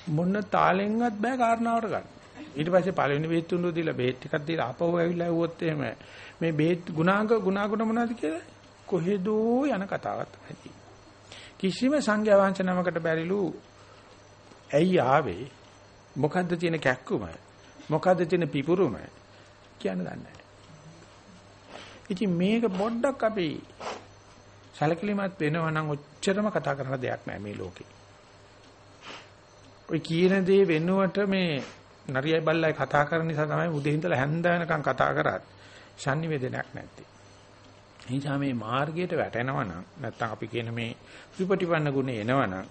Speaker 1: මොන තාලෙන්වත් බෑ කාරණාවට ගන්න. ඊට පස්සේ පළවෙනි බෙහෙත් තුනු දීලා බෙහෙත් ටිකක් දීලා ආපහු ඇවිල්ලා ඇහුවොත් එහෙම මේ බෙහෙත් ගුණාංග ගුණාගුණ මොනවද කියලා කොහෙදෝ යන කතාවක් තමයි. කිසිම සංඝයා වහන්සේ නමකට බැරිලු ඇයි ආවේ මොකද්ද තියෙන කැක්කුම මොකද්ද තියෙන පිපුරුම කියන්න දන්නේ නැහැ. ඉතින් මේක පොඩ්ඩක් අපි සැලකිලිමත් වෙනවා නම් ඔච්චරම කතා කරන දෙයක් නෑ මේ ලෝකේ. ඔය කියන දේ වෙනුවට මේ නරියයි බල්ලයි කතා කරන නිසා තමයි උදේ ඉඳලා හැන්ද වෙනකන් කතා කරත් sannivedanayak නැත්තේ. එනිසා මේ මාර්ගයට වැටෙනවා නම් නැත්තම් අපි කියන මේ විපටිපන්න ගුණේ එනවා නම්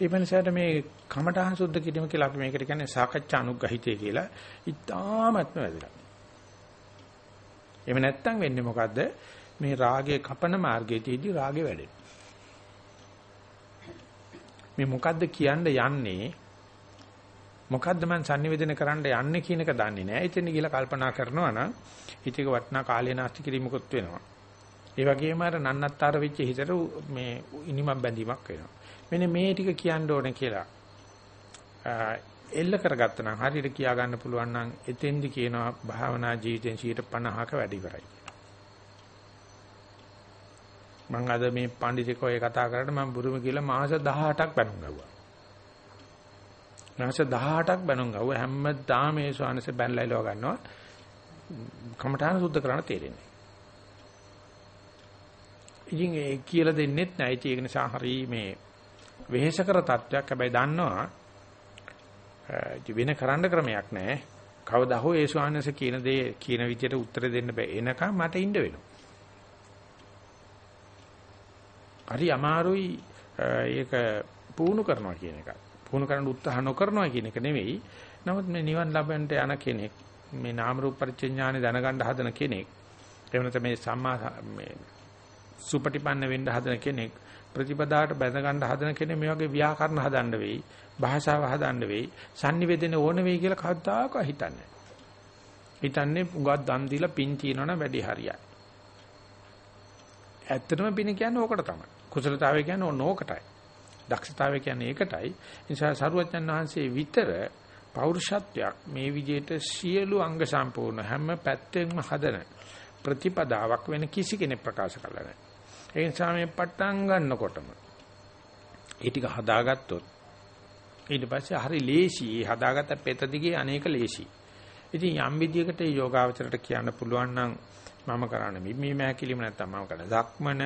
Speaker 1: ඒ වෙනසට මේ කමඨහං සුද්ධ කිරීම කියලා අපි මේකට කියන්නේ සාකච්ඡා අනුග්‍රහිතය කියලා. ඉතාමත්ම වැදගත්. එහෙම නැත්තම් වෙන්නේ මොකද්ද? මේ රාගයේ කපන මාර්ගයේදී රාගෙ වැඩෙන. මේ මොකද්ද කියන්න යන්නේ? මොකද්ද මං sannivedana කරන්න යන්නේ කියන එක දන්නේ නැහැ. එතන ගිහලා කල්පනා කරනවා නම් හිතේක වටනා කාලේ නාස්ති කිරීමකුත් වෙනවා. ඒ වගේම අර නන්නත්තර වෙච්ච හිතට මේ ඉනිමක් බැඳීමක් වෙනවා. මෙන්න මේ ටික කියන්න ඕනේ කියලා. එල්ල කරගත්තා නම් හරියට කියා ගන්න පුළුවන් නම් එතෙන්දි කියනවා භාවනා ජීවිතෙන් 50ක වැඩි කරයි. මම අද මේ පඬිතුකෝ ඒ කතා කරලා මම බුරුම කියලා මාස 18ක් බැනුම් ගවුවා. මාස 18ක් බැනුම් ගවුවා හැමදාම මේ ස්වාමීන් බැනලා ඉලව ගන්නවා. කමඨාන සුද්ධ කරන්න තේරෙන්නේ. ඉතින් ඒ කියලා දෙන්නෙත් නැහැ. ඒක නිසා හරි මේ වෙහෙසකර තත්වයක් හැබැයි දන්නවා වෙන කරන්න ක්‍රමයක් නැහැ. කවදා හෝ ඒ ස්වාමීන් කියන දේ කියන විදිහට උත්තර දෙන්න බෑ. එනකම් මට ඉන්න වෙනවා. හරි අමාරුයි ඒක පුහුණු කරනවා කියන එක. පුහුණු කරන්න උත්සාහ නොකරනවා කියන එක නෙවෙයි. නමුත් මේ නිවන් ලබන්නට යන කෙනෙක් මේ නාම රූප පරිච්ඡේඥානෙ දැනගන්න හදන කෙනෙක් එහෙම නැත්නම් මේ සම්මා මේ සුපටිපන්න වෙන්න හදන කෙනෙක් ප්‍රතිපදාවට බැඳ ගන්න හදන කෙනෙක් මේ වගේ ව්‍යාකරණ හදන්න වෙයි භාෂාව හදන්න වෙයි sannivedana ඕන වෙයි කියලා කවදාක හිතන්නේ හිතන්නේ උගත් දන් දීලා පින් තියනවනම් වැඩි හරියයි ඇත්තටම පින කියන්නේ ඕකට තමයි කුසලතාවය කියන්නේ ඕන ඕකටයි. දක්ෂතාවය කියන්නේ ඒකටයි. නිසා සරුවචන් වහන්සේ විතර පෞරුෂත්වයක් මේ විදිහට සියලු අංග සම්පූර්ණ හැම පැත්තෙන්ම හදන ප්‍රතිපදාවක් වෙන කිසි කෙනෙක් ප්‍රකාශ කළා නැහැ. ඒ නිසා මේ පටන් ගන්නකොටම ඒ ටික හදාගත්තොත් ඊට පස්සේ හරි ලේසි. හදාගත්ත පෙත දිගේ අනේක ලේසි. ඉතින් යම් විදියකට යෝගාවචරයට කියන්න පුළුවන් නම් මම කරන්නේ මිම්මී මෑකිලිම නැත්තම් මම කරන්නේ දක්මන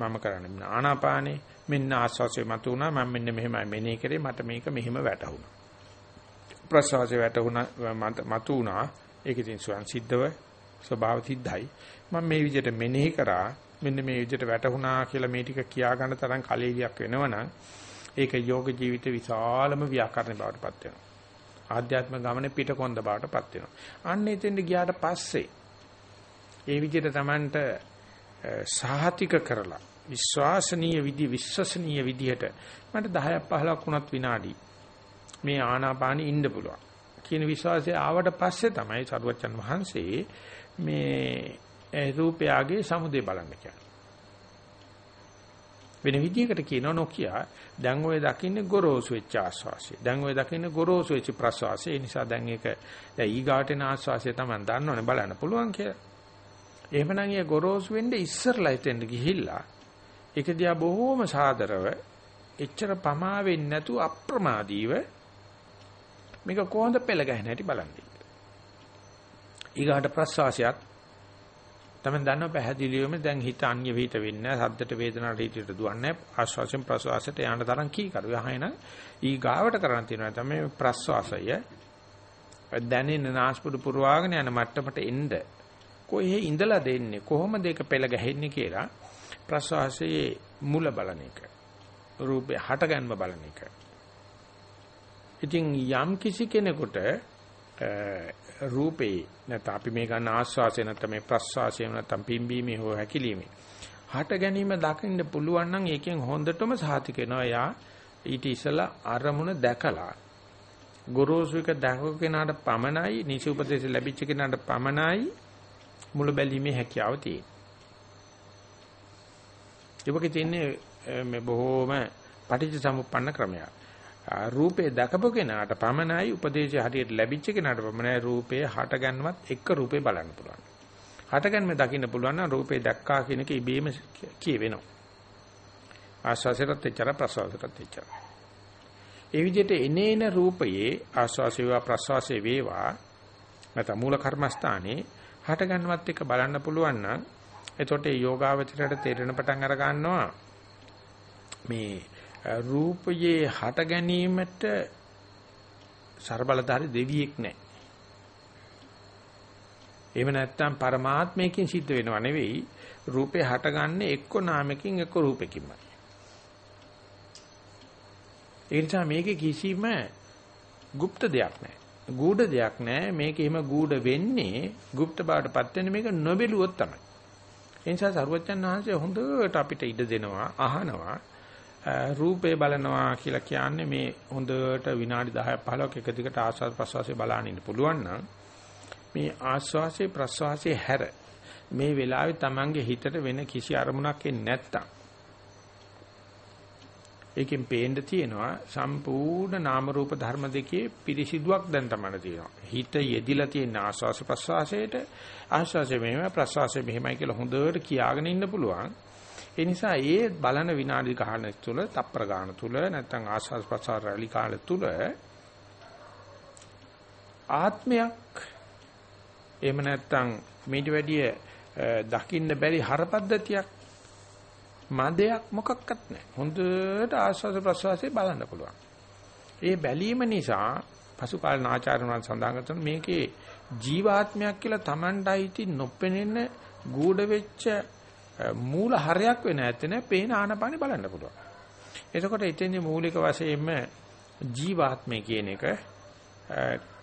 Speaker 1: මම කරන්නේ. ආනාපානේ මෙන්න ආස්වාසිය මත උනා මම මෙන්න මෙහෙමයි මෙනේ කරේ මට මේක මෙහෙම වැටහුණා. ප්‍රසවාසය වැටුණා මතු උනා ඒක ඉතින් ස්වයන් සිද්ධව ස්වභාව සිද්ධයි. මම මේ විදිහට මෙනෙහි කරා මෙන්න මේ විදිහට වැටුණා කියලා මේ ටික කියා ගන්න තරම් කලෙලියක් වෙනවනම් ඒක යෝග ජීවිත විශාලම ව්‍යාකරණ බවට පත් වෙනවා. ආධ්‍යාත්ම ගමනේ පිටකොන්ද බවට පත් වෙනවා. අන්න එතෙන්ට ගියාට පස්සේ ඒ විදිහට Tamanට සාහතික කරලා විශ්වාසනීය විදි විශ්වසනීය විදිහට මට 10ක් 15ක් වුණත් විනාඩි මේ ආනාපානෙ ඉන්න පුළුවන් කියන විශ්වාසය ආවට පස්සේ තමයි සරුවච්චන් වහන්සේ මේ රූපයගේ සමුදේ බලන්න කියන්නේ. වෙන විදිහකට කියනවා නොකිය දැන් ඔය දකින්නේ ගොරෝසු වෙච්ච ආස්වාසිය. දැන් ඔය දකින්නේ ගොරෝසු වෙච්ච ප්‍රසවාසය. ඒ නිසා දැන් ඒක දැන් ඊගාටෙන ආස්වාසිය තමයි දන්නවනේ බලන්න පුළුවන් කියලා. එහෙමනම් ඒ ගොරෝසු වෙන්න ඉස්සරලා එතෙන්ට ගිහිල්ලා ඒක දිහා බොහෝම සාදරව එච්චර පමා වෙන්නේ නැතුව අප්‍රමාදීව මේක කොහොමද පෙළ ගැහෙන හැටි බලන්න. ඊගාට ප්‍රසවාසයත් තමයි දන්නව පැහැදිලිවම දැන් හිත අන්‍ය විහිිත වෙන්නේ සද්දට වේදනාවට හිතට දුවන්නේ ආශ්වාසයෙන් ප්‍රසවාසයට යන තරම් කී කරු යහයන ඊ ගාවට කරන් තියෙනවා තමයි ප්‍රසවාසය. දැනෙන නාස්පුඩු පුරවාගෙන යන මට්ටමට එන්න. කොහේ ඉඳලා දෙන්නේ කොහොමද ඒක පෙළ ගැහෙන්නේ කියලා ප්‍රසවාසයේ මුල බලන එක. රූපේ හටගන්ම බලන එක. ඉතින් යම් කිසි කෙනෙකුට රූපේ නැත්නම් අපි මේ ගන්න ආස්වාසය නැත්නම් මේ ප්‍රස්වාසය නැත්නම් පිම්බීමේ හෝ හැකිලීමේ හට ගැනීම දකින්න පුළුවන් නම් ඒකෙන් හොඳටම සාතික වෙනවා. යා ඊට ඉස්සලා අරමුණ දැකලා ගොරෝසු එක දැකපු කෙනාට පමණයි නිසි උපදේශ ලැබිච්ච කෙනාට පමණයි මුල බැලීමේ හැකියාව තියෙන්නේ. ඒකේ තියෙන්නේ මේ බොහෝම පටිච්ච සමුප්පන්න ක්‍රමයක්. රූපේ දැකපු කෙනාට පමණයි උපදේශය හරියට ලැබිච්ච කෙනාට පමණයි රූපේ හටගන්නවත් එක රූපේ බලන්න පුළුවන්. හටගන්න දකින්න පුළුවන් නම් රූපේ දැක්කා කියන එක ඉබේම කියවෙනවා. ආස්වාසයටත් එච්චර ප්‍රසවාසයටත් එච්චර. ඒ විදිහට එනේන රූපයේ ආස්වාසය වේවා ප්‍රසවාසය වේවා නැත්නම් මූල කර්මස්ථානේ හට ගන්නවත් එක බලන්න පුළුවන් නම් එතකොට මේ යෝගාවචරයට තේරෙන පටන් අර ගන්නවා මේ රූපයේ හට ගැනීමට ਸਰබලධාරි දෙවියෙක් නැහැ. එහෙම නැත්නම් පරමාත්මයකින් සිද්ධ වෙනව නෙවෙයි රූපේ හටගන්නේ එක්ක නාමකින් එක්ක රූපකින්මයි. ඒ නිසා මේකේ කිසිම গুপ্ত දෙයක් නැහැ. ගූඪ දෙයක් නැහැ. මේක එහෙම ගූඪ වෙන්නේ গুপ্ত බවටපත් වෙන්නේ මේක නොබෙලුවොත් තමයි. ඒ නිසා සරුවච්චන් වහන්සේ හොඳට අපිට ඉඩ දෙනවා අහනවා රූපේ බලනවා කියලා කියන්නේ මේ හොඳට විනාඩි 10ක් 15ක් එක දිගට ආස්වාද ප්‍රසවාසය බලන්න ඉන්න පුළුවන් නම් මේ ආස්වාසේ ප්‍රසවාසයේ හැර. මේ වෙලාවේ Tamange හිතට වෙන කිසි අරමුණක් එන්නේ නැත්තම් ඒකෙන් පේන්න තියෙනවා සම්පූර්ණ නාම රූප ධර්ම දෙකේ පිරිසිදුවක් දැන් තමයි තියෙනවා. හිත යෙදිලා තියෙන ආස්වාස ප්‍රස්වාසයට ආස්වාසය මෙහෙමයි ප්‍රස්වාසය මෙහෙමයි කියලා හොඳට කියාගෙන ඉන්න පුළුවන්. ඒ නිසා ඒ බලන විනාඩි ගාන තුල, තප්පර ගාන තුල නැත්නම් ආස්වාස් ප්‍රස්වාස රැලි කාල තුල ආත්මයක් එහෙම නැත්නම් මීට වැඩිය දකින්න බැරි හරපද්ධතියක් මදයක් මොකක්වත් නැහැ. හොඳට ආස්වාද ප්‍රසවාසයේ බලන්න පුළුවන්. ඒ බැලීම නිසා පසු කාලන ආචාර්යවරුන් සඳහන් කරන මේකේ ජීවාත්මයක් කියලා Tamanටයි නොපෙනෙන ගූඪ වෙච්ච මූල හරයක් වෙන ඇත්තේ පේන ආනපානෙ බලන්න පුළුවන්. එතකොට ඉතින්දී මූලික වශයෙන්ම ජීවාත්මය කියන එක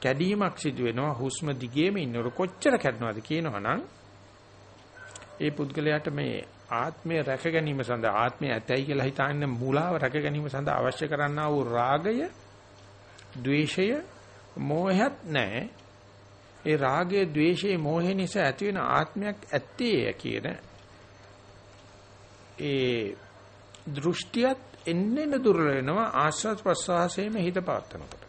Speaker 1: කැඩීමක් සිදු වෙනවා හුස්ම දිගේම ඉන්නකොට කොච්චර කැඩනවද කියනවනම් ඒ පුද්ගලයාට මේ ආත්මය රැක ගැනීම සඳහා ආත්මය ඇතයි කියලා හිතාගෙන මූලාව රැක ගැනීම සඳහා අවශ්‍ය කරන්නා වූ රාගය, ద్వේෂය, මෝහයත් නැහැ. ඒ රාගය, ద్వේෂය, මෝහය නිසා ඇතිවෙන ආත්මයක් ඇත්තේ කියන ඒ දෘෂ්ටියත් එන්නෙන් දුර්වල වෙනවා ආස්වාද ප්‍රසවාසයේම හිත පවත්නකොට.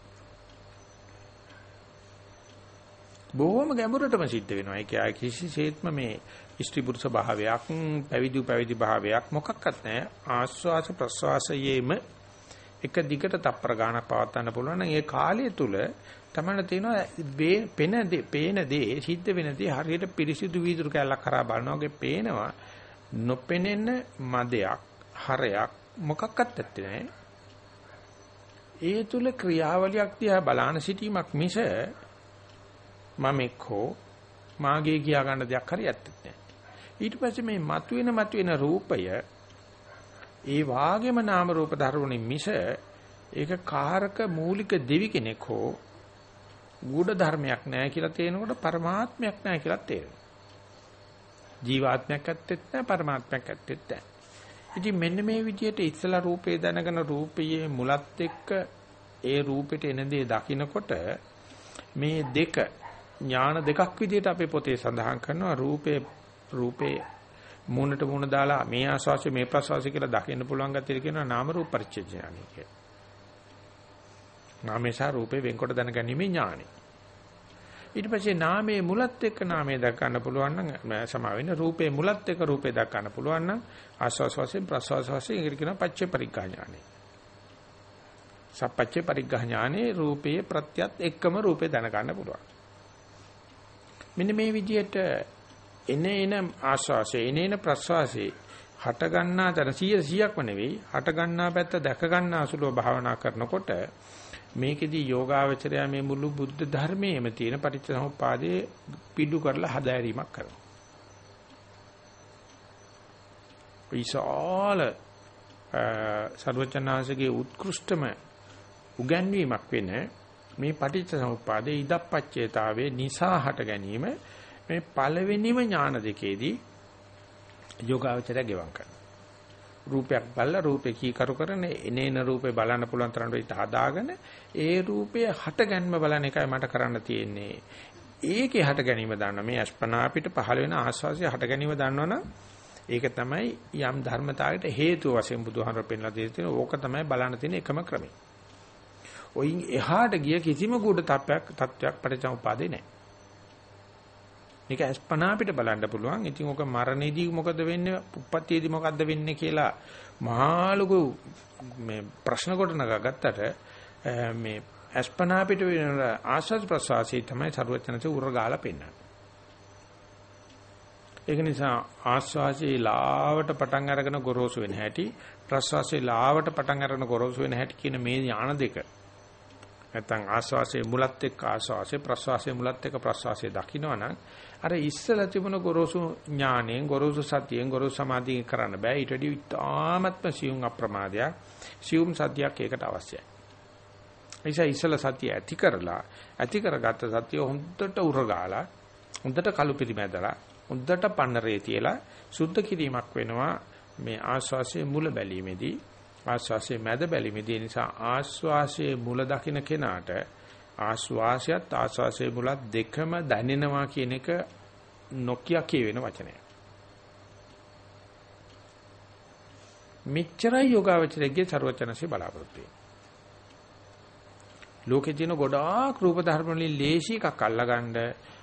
Speaker 1: බොහොම ගැඹුරටම සිද්ධ වෙනවා. ඒ කිසිසේත්ම මේ ස්ත්‍රී පුරුෂ භාවයක් පැවිදි පැවිදි භාවයක් මොකක්වත් නැහැ. ආස්වාස ප්‍රස්වාසයේම එක දිගට තප්පර ගානක් පවත්වන්න පුළුවන්. නම් ඒ කාලය තුල තමයි තියෙනවා පෙන දේ පේන දේ සිද්ධ වෙන දේ හරියට පිරිසිදු වීදුරු කැලක් කරා බලනවා වගේ පේනවා. නොපෙනෙන මදයක් හරයක් මොකක්වත් නැත්තේ ඒ තුල ක්‍රියාවලියක් දිහා බලාන සිටීමක් මිස මම එක්කෝ මාගේ කියා ගන්න දෙයක් හරි ඇත්තේ ඊට පස්සේ මේ මතුවෙන මතුවෙන රූපය ඒ වාගේම නාම රූප ධර්මණින් මිස ඒක කාරක මූලික දෙවි කෙනෙක් හෝ ගුඪ ධර්මයක් නැහැ කියලා තේනකොට පරමාත්මයක් නැහැ කියලා තේරෙනවා. ජීවාත්මයක් ඇත්තෙත් නැහැ පරමාත්මයක් ඇත්තෙත් නැහැ. ඉතින් මෙන්න මේ විදිහට ඉස්සලා රූපේ දැනගෙන රූපයේ මුලත් එක්ක ඒ රූපෙට එන දේ දකිනකොට මේ දෙක ඥාන දෙකක් විදිහට අපේ පොතේ සඳහන් කරනවා රූපේ රූපේ මූණට මූණ දාලා මේ ආස්වාසිය මේ ප්‍රසවාසිය කියලා දකින්න පුළුවන් ගැතිය කියනවා නාම රූප පරිච්ඡේඥානයි කියලා. නාමේශා රූපේ වෙන්කොට දැනගැනීමේ ඥානයි. ඊට පස්සේ නාමයේ මුලත් එක්ක නාමයේ දක් ගන්න පුළුවන් නම් සමා වෙන රූපේ මුලත් එක්ක රූපේ දක් ගන්න පුළුවන් නම් ආස්වාස් වශයෙන් ප්‍රසවාස වශයෙන් ඒකට කියනවා පච්චේ පරිග්ගා ඥානයි. සප්පච්චේ පරිග්ගා ඥානේ රූපයේ ප්‍රත්‍යත් එක්කම රූපේ දැන ගන්න පුළුවන්. මෙන්න මේ විදිහට එන එන ආශ්වාසය එන එන ප්‍රශ්වාසයේ හට ගන්නා තර 100 100ක්ම නෙවෙයි හට ගන්නා පැත්ත දැක ගන්නා අසුලව භාවනා කරනකොට මේකෙදී යෝගාවචරය මේ මුළු බුද්ධ ධර්මයේම තියෙන පටිච්චසමුප්පාදයේ පිඩු කරලා හදාරීමක් කරනවා. විශාල සර්වචනාංශගේ උත්කෘෂ්ඨම උගන්වීමක් වෙන මේ පටිච්ච සමුප්පාදේ ඉදප්පච්චේතාවේ නිසා හට ගැනීම මේ පළවෙනිම ඥාන දෙකේදී යෝගාවචරය ගෙවම් කරනවා. රූපයක් බලලා රූපේ කීකරු කරන එනේන රූපේ බලන්න පුළුවන් තරමට හිත හදාගෙන ඒ රූපය හට ගැනීම බලන එකයි මට කරන්න තියෙන්නේ. ඒකේ හට ගැනීම දන්න මේ අස්පනා අපිට පහළ වෙන ආස්වාසිය හට ගැනීම දන්නවනම් ඒක තමයි යම් ධර්මතාවයකට හේතු වශයෙන් බුදුහාමර පෙන්ලා දෙන තියෙන ඕක තමයි බලන්න තියෙන එකම ක්‍රමය. ඔයින් එහාට ගිය කිසිම ගුඩ තත්වයක් තත්වයක් පටිච්චසමුපාදේ නැහැ. මේක අස්පනා අපිට බලන්න පුළුවන්. ඉතින් ඔක මරණයේදී මොකද වෙන්නේ? උප්පත්තියේදී මොකද්ද වෙන්නේ කියලා මහා ලොකු මේ ප්‍රශ්න කොට නගත්තට මේ අස්පනා අපිට වෙන ආශස් ප්‍රසවාසී තමයි සරුවචනසේ උරගාලා පෙන්වන්නේ. ඒක නිසා ආස්වාසේ ලාවට පටන් අරගෙන ගොරෝසු වෙන හැටි ප්‍රස්වාසේ ලාවට පටන් අරගෙන ගොරෝසු වෙන හැටි කියන මේ ඥාන දෙක නැත්නම් ආස්වාසේ මුලත් එක්ක ආස්වාසේ ප්‍රස්වාසේ මුලත් එක්ක ප්‍රස්වාසේ දකින්නවනම් අර ඉස්සල තිබුණ ගොරෝසු ඥාණයෙන් ගොරෝසු සතියෙන් ගොරෝසු සමාධියෙන් කරන්න බෑ ඊට වඩා ඉතාමත්ම සියුම් අප්‍රමාදයක් සියුම් සතියක් ඒකට අවශ්‍යයි. නිසා ඉස්සල සතිය ඇති කරලා ඇති කරගත්ත සතිය හොඳට උරගාලා හොඳට කළු පිරිමැදලා හොඳට පන්නරේ තියලා සුද්ධ කිරීමක් වෙනවා මේ ආස්වාසයේ මුල බැලීමේදී ආස්වාසයේ මැද බැලීමේදී නිසා ආස්වාසයේ මුල දකින්න කෙනාට ආස්වාසයත් ආස්වාසයේ මුලත් දෙකම දැනෙනවා කියන එක නොකිය කියවෙන වචනයක්. මෙච්චරයි යෝගාවචරයේ ਸਰවචනසේ බලාපොරොත්තු වෙන්නේ. ලෝකේ තියෙන ගොඩාක් රූප ධර්ම වලින් ලේසි එකක් අල්ලගන්න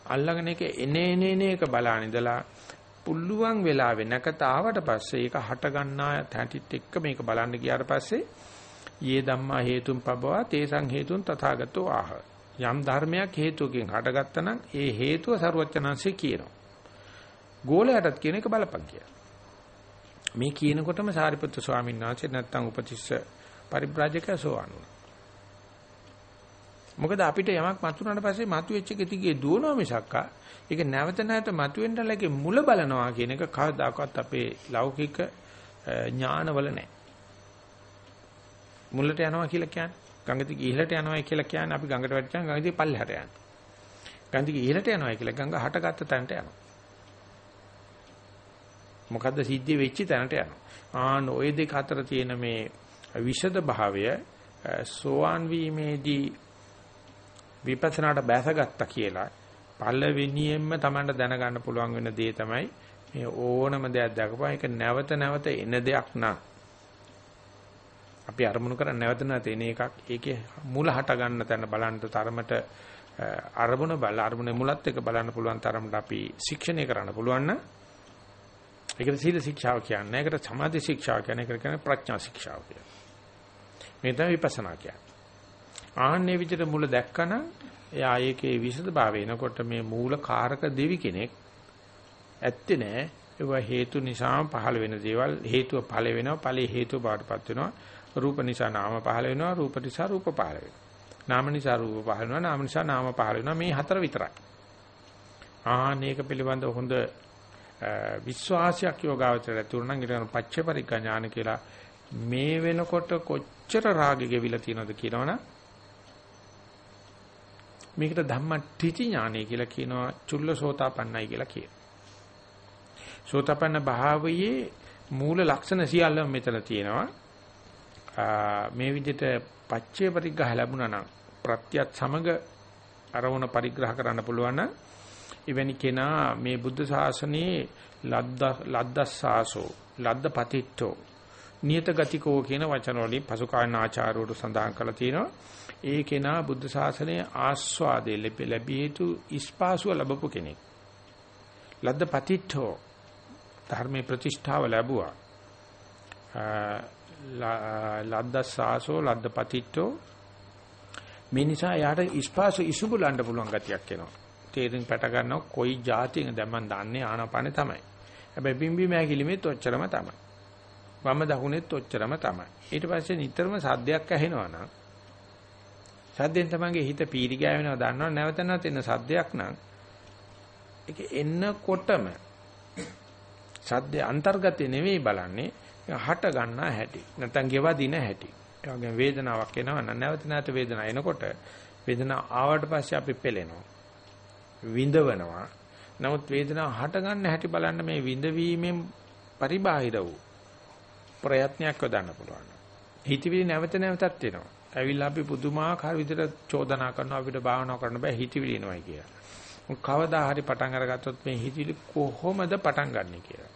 Speaker 1: අල්ලගෙන එක එනේ එනේ එක බලාන ඉඳලා පුළුවන් වෙලාවෙ නැකත ආවට පස්සේ ඒක හට ගන්නා තැටිත් එක්ක මේක බලන්න ගියාට පස්සේ යේ ධම්මා හේතුන් පබවා තේසං හේතුන් තථාගතෝ ආහ. යම් ධර්මයක් හේතුවකින් හටගත්තා නම් ඒ හේතුව ਸਰවඥාන්සේ කියනවා. ගෝලයටත් කියන එක බලපන් කියලා මේ කියනකොටම සාරිපුත්‍ර ස්වාමීන් වහන්සේ නැත්තම් උපතිස්ස පරිබ්‍රාජකයා සෝවන් වුණා. මොකද අපිට යමක් මතුනට පස්සේ මතුවෙච්ච ගතිගේ දුවනවා මිසක්කා ඒක නැවත නැවත මතුවෙන්න ලගේ මුල බලනවා කියන එක කවදාකවත් අපේ ලෞකික ඥානවල නැහැ. මුලට යනවා කියලා කියන්නේ ගඟ දිගේ ඉහළට යනවා කියලා කියන්නේ අපි ගඟට වැටිච්චාම ගඟ දිගේ පල්ලෙහාට යනවා. ගඟ දිගේ ඉහළට යනවා කියලා ගඟ හටගත්ත තැනට යනවා. මොකද්ද සිද්ධ වෙච්ච තැනට යනවා. ආන ওই දෙක අතර තියෙන මේ විෂද භාවය සෝවාන් වීමේදී විපස්සනාට බැසගත්තා කියලා පළවෙනියෙන්ම Tamanට දැනගන්න පුළුවන් වෙන දේ තමයි මේ ඕනම දෙයක් දැකපුවා. ඒක නැවත නැවත එන දෙයක් නා. අපි අරමුණු කරන්නේ නැවත නැවත එන එකක්. ඒකේ මුල හට ගන්න තැන බලන්න තරමට අරමුණ බල අරමුණේ මුලත් එක බලන්න පුළුවන් තරමට අපි ශික්ෂණය කරන්න පුළුවන් නම් ඒකට සීල ශික්ෂාව කියන්නේ. ඒකට සමාධි ශික්ෂාව කියන්නේ. ඒකට කියන්නේ ප්‍රඥා ශික්ෂාව කියන්නේ. මේ තමයි විපස්සනා කියන්නේ. ආන්නේ විදිහට මුල දැක්කනම් එයා ඒකේ විසද භාවය එනකොට මේ මූල කාරක දෙවි කෙනෙක් ඇත්තේ නෑ. ඒවා හේතු නිසා පහළ වෙන දේවල් හේතුව ඵල වෙනවා ඵලයේ හේතුව බාටපත් වෙනවා. රූප නිසා නාම පහළ වෙනවා රූප නිසා රූප පහළ වෙනවා. නාම නිසා රූප පහළ වෙනවා නාම නිසා නාම පහළ වෙනවා. මේ හතර විතරයි. ආනේක පිළිබඳ හොඳ විශ්වාසයක් යෝගාවචරය තුරණම් ඊට පච්ච පරිඥා ඥාන කියලා මේ වෙනකොට කොච්චර රාගෙ ගෙවිලා තියෙනවද කියනවනම් මේකට ධම්මටිචි ඥානය කියලා කියනවා චුල්ලසෝතාපන්නයි කියලා කියනවා. සෝතාපන්න භාවයේ මූල ලක්ෂණ සියල්ලම මෙතන තියෙනවා. මේ විදිහට පච්චේ පරිග්‍රහ ලැබුණා නම් ප්‍රත්‍යත් සමග අරවුණ පරිග්‍රහ කරන්න පුළුවන් නම් එවැනි කෙනා මේ බුද්ධ ශාසනයේ ලද්ද ලද්දස්සාසෝ ලද්දපතිට්ඨෝ නියත ගතිකෝ කියන වචන වලින් පසුකායන ආචාර්යවරු සඳහන් කරලා තියෙනවා ඒ කෙනා බුද්ධ ශාසනයේ ආස්වාදයේ ලැබිය යුතු ඉස්පාසුව ලැබපු කෙනෙක්. ලද්ද පතිට්ඨෝ ධර්මයේ ප්‍රතිෂ්ඨාව ලැබුවා. ලද්ද සාසෝ ලද්ද පතිට්ඨෝ මේ නිසා යාට ඉස්පාසු ඉසුබුලන්න පුළුවන් ගතියක් එනවා. තේරින් පැට ගන්නවා කොයි જાතියෙන් දැන් මම දන්නේ ආනාපානේ තමයි. හැබැයි බිම්බි මෑකිලිමෙත් ඔච්චරම තමයි. වම දකුණෙත් ඔච්චරම තමයි. ඊට පස්සේ නිතරම සද්දයක් ඇහෙනවා නම් සද්දෙන් තමන්ගේ හිත පීරි ගෑවෙනවා දන්නව නැවත නැවත එන සද්දයක් නම් ඒක එන්නකොටම සද්දේ අන්තර්ගතය නෙවෙයි බලන්නේ හට ගන්නා හැටි. නැත්නම් ගෙවදින හැටි. ඒ වගේම වේදනාවක් එනවා නම් නැවත නැවත වේදනාව එනකොට වේදනාව ආවට පස්සේ අපි පෙළෙනවා. විඳවනවා. නමුත් වේදනාව හට ගන්න හැටි බලන්න මේ විඳවීමෙන් පරිබාහිර වූ ප්‍රයත්නයක් යොදන්න පුළුවන්. හිතවිලි නැවත නැවතත් එනවා. ඇවිල්ලා අපි පුදුමාකාර විදිහට චෝදනා කරනවා අපිට භාවනා කරන්න බෑ හිතවිලි එනවායි කියලා. කවදා හරි පටන් අරගත්තොත් මේ හිතවිලි කොහොමද පටන් ගන්නෙ කියලා.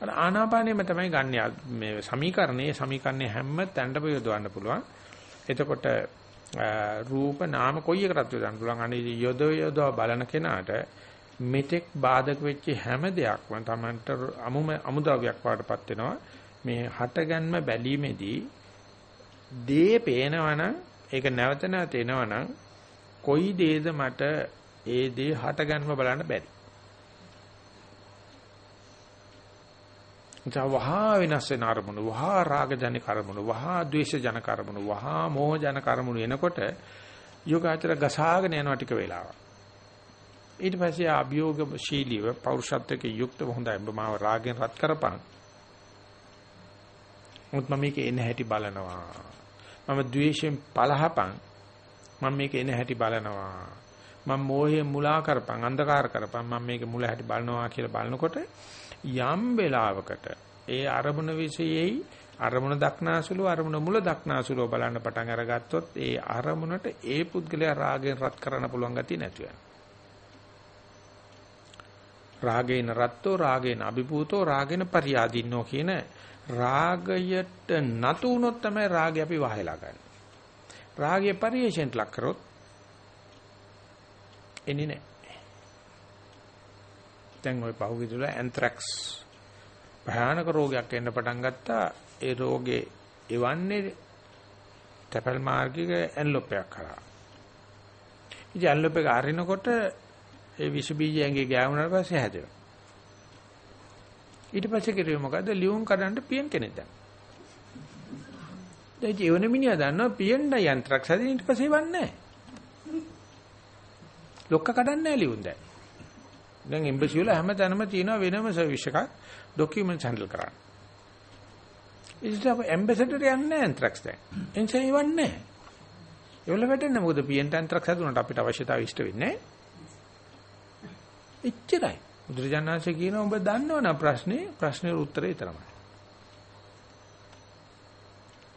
Speaker 1: අර ආනාපානෙම තමයි ගන්න මේ සමීකරණයේ සමීකරණයේ හැම තැනටම යොදවන්න පුළුවන්. එතකොට රූප නාම කොයි එකටත් යොදන්න පුළුවන්. අනේ යොද යොදව බලන කෙනාට මෙතෙක් බාධක වෙච්ච හැම දෙයක්ම තමන්ට අමුම අමුද්‍රව්‍යයක් වඩටපත් වෙනවා. මේ හටගන්ම බැලීමේදී දේ පේනවනම් ඒක නැවත නැවත එනවනම් කොයි දේද මට ඒ දේ හටගන්ම බලන්න බැරි. වහා වෙනස් වෙන අරමුණු වහා රාග ජනක අරමුණු වහා ද්වේෂ ජනක අරමුණු වහා මෝහ ජනක අරමුණු එනකොට යෝගාචර ගසාගෙන යනවා ටික වෙලාවක්. ඊට පස්සේ අභියෝගශීලීව පෞරුෂත්වයක යුක්තව හොඳයි. ඔබ මාව රාගෙන් රත් කරපන්. මුත් මම මේක එන හැටි බලනවා. මම ද්වේෂයෙන් පළහපන්. මම මේක එන හැටි බලනවා. මම මෝහයෙන් මුලා කරපන් අන්ධකාර කරපන්. මම මේක මුල හැටි බලනවා කියලා බලනකොට යම් වෙලාවකට ඒ අරමුණ විශේෂයි අරමුණ දක්නාසුලු අරමුණ මුල දක්නාසුලු බලන්න පටන් අරගත්තොත් ඒ අරමුණට ඒ පුද්ගලයා රාගයෙන් රත් කරන්න පුළුවන් ගතිය නැති වෙනවා. රාගේන රත්තෝ රාගේන අභිභූතෝ රාගේන පරියාදින්නෝ කියන රාගයට නතු වුණොත් තමයි රාගය අපි වහලා ගන්න. රාගය පරිේශෙන්ට ලක් කරොත් එන්නේ නැහැ. දැන් ওই පහුගිය තුල ඇන්ත්‍රැක්ස් භයානක රෝගයක් එන්න පටන් ගත්තා. ඒ රෝගේ එවන්නේ තැපල් මාර්ගික ඇන්ලොපයක් කරා. ඉතින් ඇන්ලොප එක අරිනකොට ඒ විස බීජ ඇඟේ ගෑවුනාට පස්සේ හැදෙනවා. ඊට පස්සේ කිරුවේ මොකද්ද? ලියුම් කඩන්න පියන් කෙනෙක් දැන්. දැන් ජීවන මිනිහා දන්නවා පියෙන්ද යන්ත්‍රක් හැදින් ඊට පස්සේ වන්නේ නැහැ. ලොක්ක කඩන්නේ නැහැ ලියුම් දැන්. දැන් එම්බසි වල හැමතැනම තියෙනවා වෙනම සර්විස් එකක් ડોකියුමන්ට්ස් හැන්ඩල් කරන්න. ඉතින් අපේ ඇම්බැසඩර් යන්නේ නැහැ ඇන්ත්‍රැක්ස් දැන්. එන්සයි ඉවන්නේ නැහැ. ඒවල වැටෙන්නේ මොකද පියෙන්ට ඇන්ත්‍රැක්ස් හදුනට අපිට අවශ්‍යතාවය ඉෂ්ට වෙන්නේ නැහැ. එච්චරයි. බුදුරජාණන්සේ කියනවා ඔබ දන්නවනේ ප්‍රශ්නේ ප්‍රශ්නේ උත්තරේ තමයි.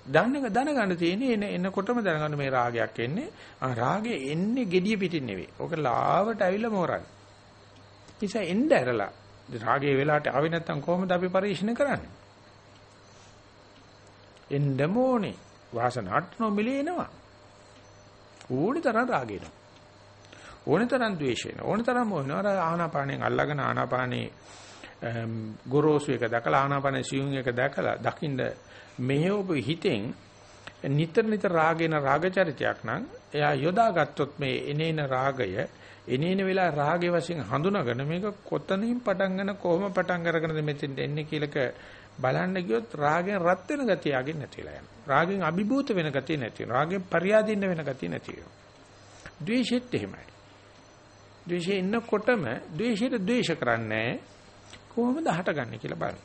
Speaker 1: දන්න දැනගන්න තියෙන්නේ එන එනකොටම දැනගන්න මේ රාගයක් එන්නේ. ආ රාගේ එන්නේ gediya පිටින් නෙවෙයි. ඕක ලාවට ඇවිල්ලා මෝරන්නේ. නිසා එන්න ඇරලා රාගයේ වෙලාවට ආවේ නැත්තම් කොහොමද අපි පරිශීලනය කරන්නේ? එන්නම ඕනේ. වාසනාට නොමිලේනවා. ඕනි තරම් රාගේනවා. ඕනි තරම් ද්වේෂේන. ඕනි තරම් මොනවා අර ආනාපානෙන් අල්ලගෙන ආනාපානේ ගොරෝසු එක දැකලා ආනාපානේ සියුම් එක දැකලා දකින්න මෙහෙවපු හිතෙන් නිතර නිතර රාගේන රාග චරිතයක් නම් එයා යොදාගත්තොත් මේ එනේන රාගය එනේන වෙලා රාගයේ වශයෙන් හඳුනාගෙන මේක කොතනින් පටන් ගන්න කොහොම පටන් අරගෙනද මෙතෙන්ට එන්නේ කියලක බලන්න ගියොත් රාගෙන් රත් වෙන ගතිය යකින් නැතිලා යනවා. රාගෙන් අභිභූත වෙන ගතිය නැති වෙනවා. රාගෙන් පරියාදින්න වෙන ගතිය නැති වෙනවා. ද්වේෂෙත් එහෙමයි. ද්වේෂය එන්නකොටම ද්වේෂයට ද්වේෂ කරන්නේ කොහොමද හටගන්නේ කියලා බලන්න.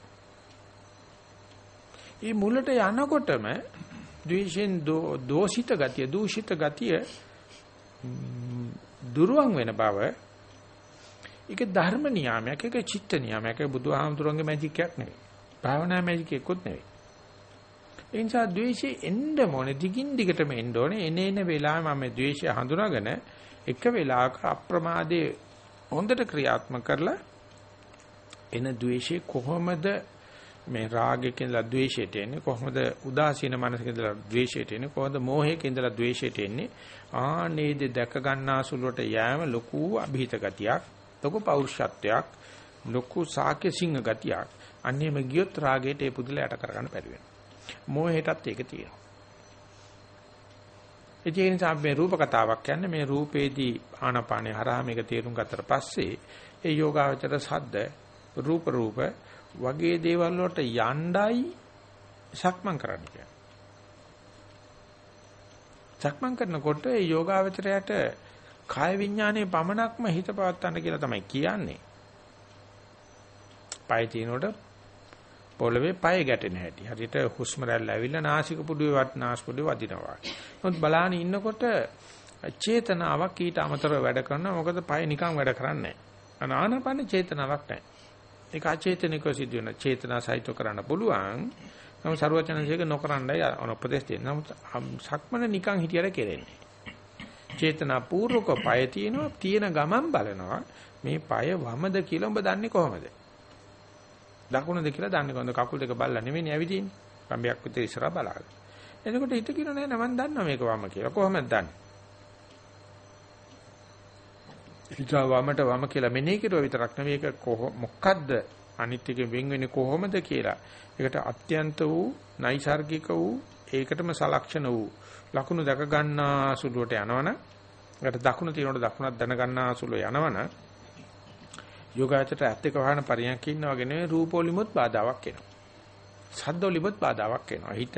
Speaker 1: මේ මුලට යනකොටම ද්වේෂෙන් දෝෂිත ගතිය, දූෂිත ගතිය දුරවන් වෙන බව ඒක ධර්ම නියාමයක් ඒක චිත්ත නියාමයක් ඒක බුදුහාමුදුරන්ගේ මැජික් එකක් නෙවෙයි. භාවනා මැජික් එකකුත් නෙවෙයි. ඒ නිසා ද්වේෂය එන්න ඕනේ දිගින් දිගටම එන්න ඕනේ. එනේන වෙලාවෙ මම ද්වේෂය හඳුනාගෙන එක වෙලාවක අප්‍රමාදයේ හොඳට ක්‍රියාත්මක කරලා එන ද්වේෂය කොහොමද මේ රාගයෙන් ඉඳලා ද්වේෂයට එන්නේ? කොහොමද උදාසීන මනසකින් ඉඳලා ද්වේෂයට එන්නේ? කොහොමද මෝහයෙන් ඉඳලා ද්වේෂයට එන්නේ? ආනේද දැක ගන්නාසුලට යෑම ලොකු અભීත ගතියක් ලොකු පෞරුෂත්වයක් ලොකු සාක්‍ය සිංහ ගතියක්. අන්නේම ගියොත් රාගයට ඒ පුදුල යට කරගන්න බැරි වෙනවා. මෝහයටත් ඒක තියෙනවා. ඒ නිසා මේ රූප කතාවක් කියන්නේ මේ රූපේදී ආනාපානේ හරහා මේක තේරුම් ගත්තට පස්සේ ඒ යෝගාවචර සද්ද රූප රූප වගේ දේවල් වලට යණ්ඩයි සක්මන් කරන්න කියන්නේ. සක්මන් කරනකොට ඒ යෝගාවචරයට කාය විඥානයේ පමණක්ම හිත පවත්තන්න කියලා තමයි කියන්නේ. පය තිනකොට පොළවේ පය ගැටෙන හැටි. හරියට හුස්ම රැල්ල ඇවිල්ලා නාසික පුඩුවේ වත් නාස්පුඩුවේ වදිනවා. නමුත් බලාන ඉන්නකොට චේතනාවක් ඊට අමතරව වැඩ කරනවා. මොකද පය නිකන් වැඩ කරන්නේ නැහැ. ආනාපාන චේතනාවක් නැහැ. ඒක අචේතනිකව සිදු වෙන චේතනා සහිතව කරන්න පුළුවන්. නමුත් ਸਰවචනසේක නොකරන්නයි උපදේශ දෙන්නේ. නමුත් සක්මන නිකන් හිටියට කෙරෙන්නේ. චේතනා පූර්වක පය තියෙනවා තියෙන ගමන් බලනවා මේ පය වමද කියලා ඔබ දන්නේ කොහොමද? දකුණද කියලා දන්නේ කොහොමද? කකුල් දෙක බල්ලා නෙවෙයි ඇවිදින්නේ. කම්බයක් විතර ඉස්සරහා බලාගෙන. එතකොට හිත කියන නෑ මම දන්නවා මේක වම කියලා. කොහොමද දන්නේ? හිතා වමට වම කියලා මෙනෙහි කරුවා විතරක් නෙවෙයි ඒක මොකද්ද අනිත් එකෙන් වෙන් වෙන්නේ කොහොමද කියලා. ඒකට අත්‍යන්ත වූ නයිසાર્ගික වූ ඒකටම සලක්ෂණ වූ ලකුණු දැක ගන්නා සුළුවට යනවනම් ඒකට දකුණ තියෙනකොට දකුණක් දැන ගන්නා සුළු යනවනම් යෝගාචරයට ඇත්ත එක වහන පරියන්ක ඉන්නා වගේ නෙවෙයි රූපෝලිමුත් බාධාවක් එනවා. සද්දෝලිමුත් බාධාවක් එනවා. හිත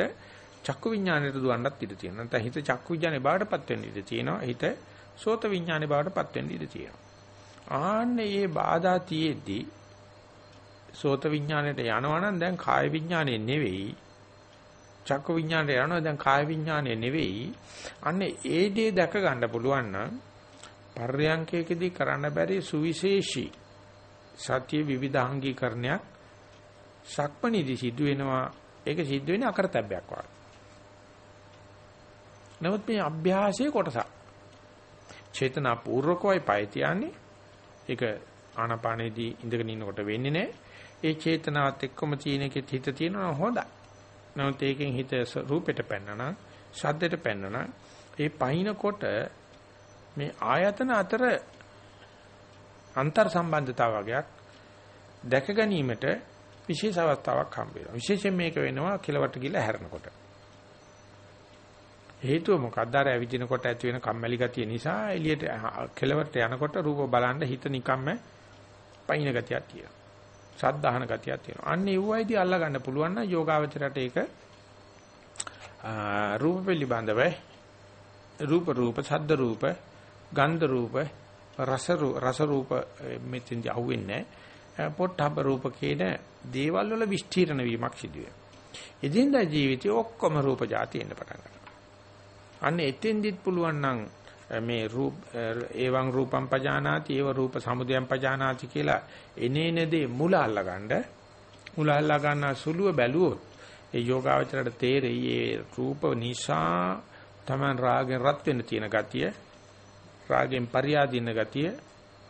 Speaker 1: චක්කු විඥාණයට දුවන්නත් ඉඩ තියෙනවා. නැත්නම් හිත චක්කු විඥානේ බාඩපත් වෙන්න ඉඩ තියෙනවා. හිත සෝත විඥානේ බාඩපත් වෙන්න ඉඩ තියෙනවා. ආන්නේ මේ බාධා තියේදී සෝත විඥාණයට යනවා නම් දැන් කාය විඥානේ නෙවෙයි චක්ක විඥාණයට යනවා දැන් කාය විඥානේ නෙවෙයි අන්නේ ඒ දේ දැක ගන්න පුළුවන් නම් පර්යංකයකදී කරන්න බැරි සුවිශේෂී සත්‍ය විවිධාංගීකරණයක් සක්මණේදී සිදු වෙනවා ඒක සිද්ධ වෙන්නේ අකරතැබ්බයක් වගේ. නමුත් මේ අභ්‍යාසයේ කොටසක්. චේතනා පූර්වකවයි පය තියන්නේ. ඒක ආනාපානේදී ඉඳගෙන ඉන්නකොට වෙන්නේ නැහැ. ඒ චේතනාවත් එක්කම තියෙන එකෙත් හිත තියෙනවා හොඳයි. නමුත් ඒකෙන් හිත රූපෙට පැන්නනා, ශබ්දෙට පැන්නනා, ඒ පහිනකොට මේ ආයතන අතර අන්තර් සම්බන්ධතාවයක් දැක ගැනීමට විශේෂ අවස්ථාවක් හම්බ වෙනවා. විශේෂයෙන් මේක වෙනවා කෙලවට ගිහලා හැරෙනකොට. හේතුව මොකක්ද? අර ඇවිදිනකොට ඇති වෙන කම්මැලි ගතිය නිසා එළියට කෙලවට යනකොට රූප බලන්න හිත නිකම්ම පයින් ගතියක් තියෙනවා. සද්දාහන ගතියක් තියෙනවා. අන්න ඒ වයිදී අල්ලා ගන්න පුළුවන් නම් යෝගාවචරයට ඒක රූප පිළිබඳව රූප රූප ශබ්ද රූප ගන්ධ රූප රස රස රූප මෙතෙන්දි අහුවෙන්නේ පොට්ටබ රූප කියන දේවල් වල විස්තීර්ණ වීමක් සිදු වෙනවා. එදින්දා ජීවිතේ ඔක්කොම රූප જાති එන්න පටන් ගන්නවා. අන්න එතෙන්දිත් පුළුවන් නම් මේ රූප ඒවං රූපම් පජානාති ඒව රූප සමුදයම් පජානාති කියලා එනේනදී මුල අල්ලගන්න මුල අල්ලා ගන්න සුළුව බැලුවොත් ඒ යෝගාවචරයට තේරෙයි ඒ රූප නිසා තමන් රාගෙන් රත් වෙන්න තියෙන ගතිය රාගෙන් පරියාදින ගතිය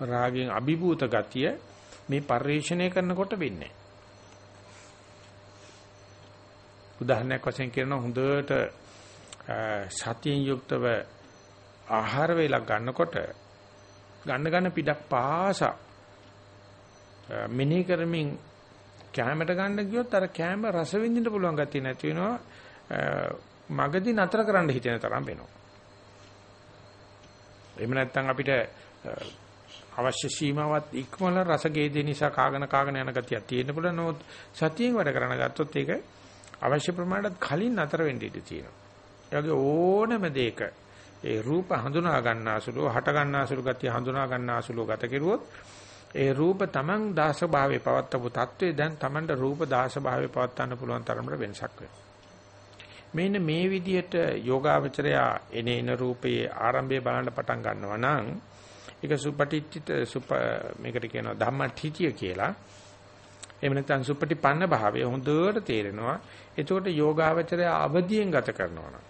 Speaker 1: රාගෙන් අභිභූත ගතිය මේ පරිශ්‍රණය කරනකොට වෙන්නේ. උදාහරණයක් වශයෙන් කියනවා හොඳට සතියෙන් යුක්තව ආහාර වේලක් ගන්නකොට ගන්න ගන්න පිටක් පාසා මෙනෙහි කරමින් කැමරට ගන්න ගියොත් අර කැම රස විඳින්න පුළුවන් ගැතිය නැති වෙනවා මගදී නතර කරන්න හිතෙන තරම් වෙනවා. එහෙම නැත්නම් අපිට අවශ්‍ය සීමාවත් ඉක්මවල රස ගේදේ නිසා කාගෙන කාගෙන යන ගතියක් තියෙන්න පුළුවන් නමුත් සතියෙන් වැඩ කරන ගත්තොත් ඒක අවශ්‍ය ප්‍රමාණයට කලින් නතර වෙන්න ඉඩ තියෙනවා. ඒ වගේ ඕනම දෙයක ඒ රූප හඳුනා ගන්නාසුලෝ හට ගන්නාසුලු ගතිය හඳුනා ගන්නාසුලෝ ගත කෙරුවොත් ඒ රූප තමන් දාස භාවයේ පවත්තපු தત્ත්වය දැන් තමන්ට රූප දාස භාවයේ පවත්තන්න පුළුවන් තරමට වෙනසක් වෙනවා. මෙන්න මේ විදිහට යෝගාවචරයා එනේන රූපයේ ආරම්භය බලන්න පටන් ගන්නවා නම් ඒක සුපටිච්චිත සුප මේකට කියනවා ධම්මටිචිය කියලා. එහෙම නැත්නම් සුපටිපන්න භාවය හොඳට තේරෙනවා. එතකොට යෝගාවචරය අවදියෙන් ගත කරනවා නම්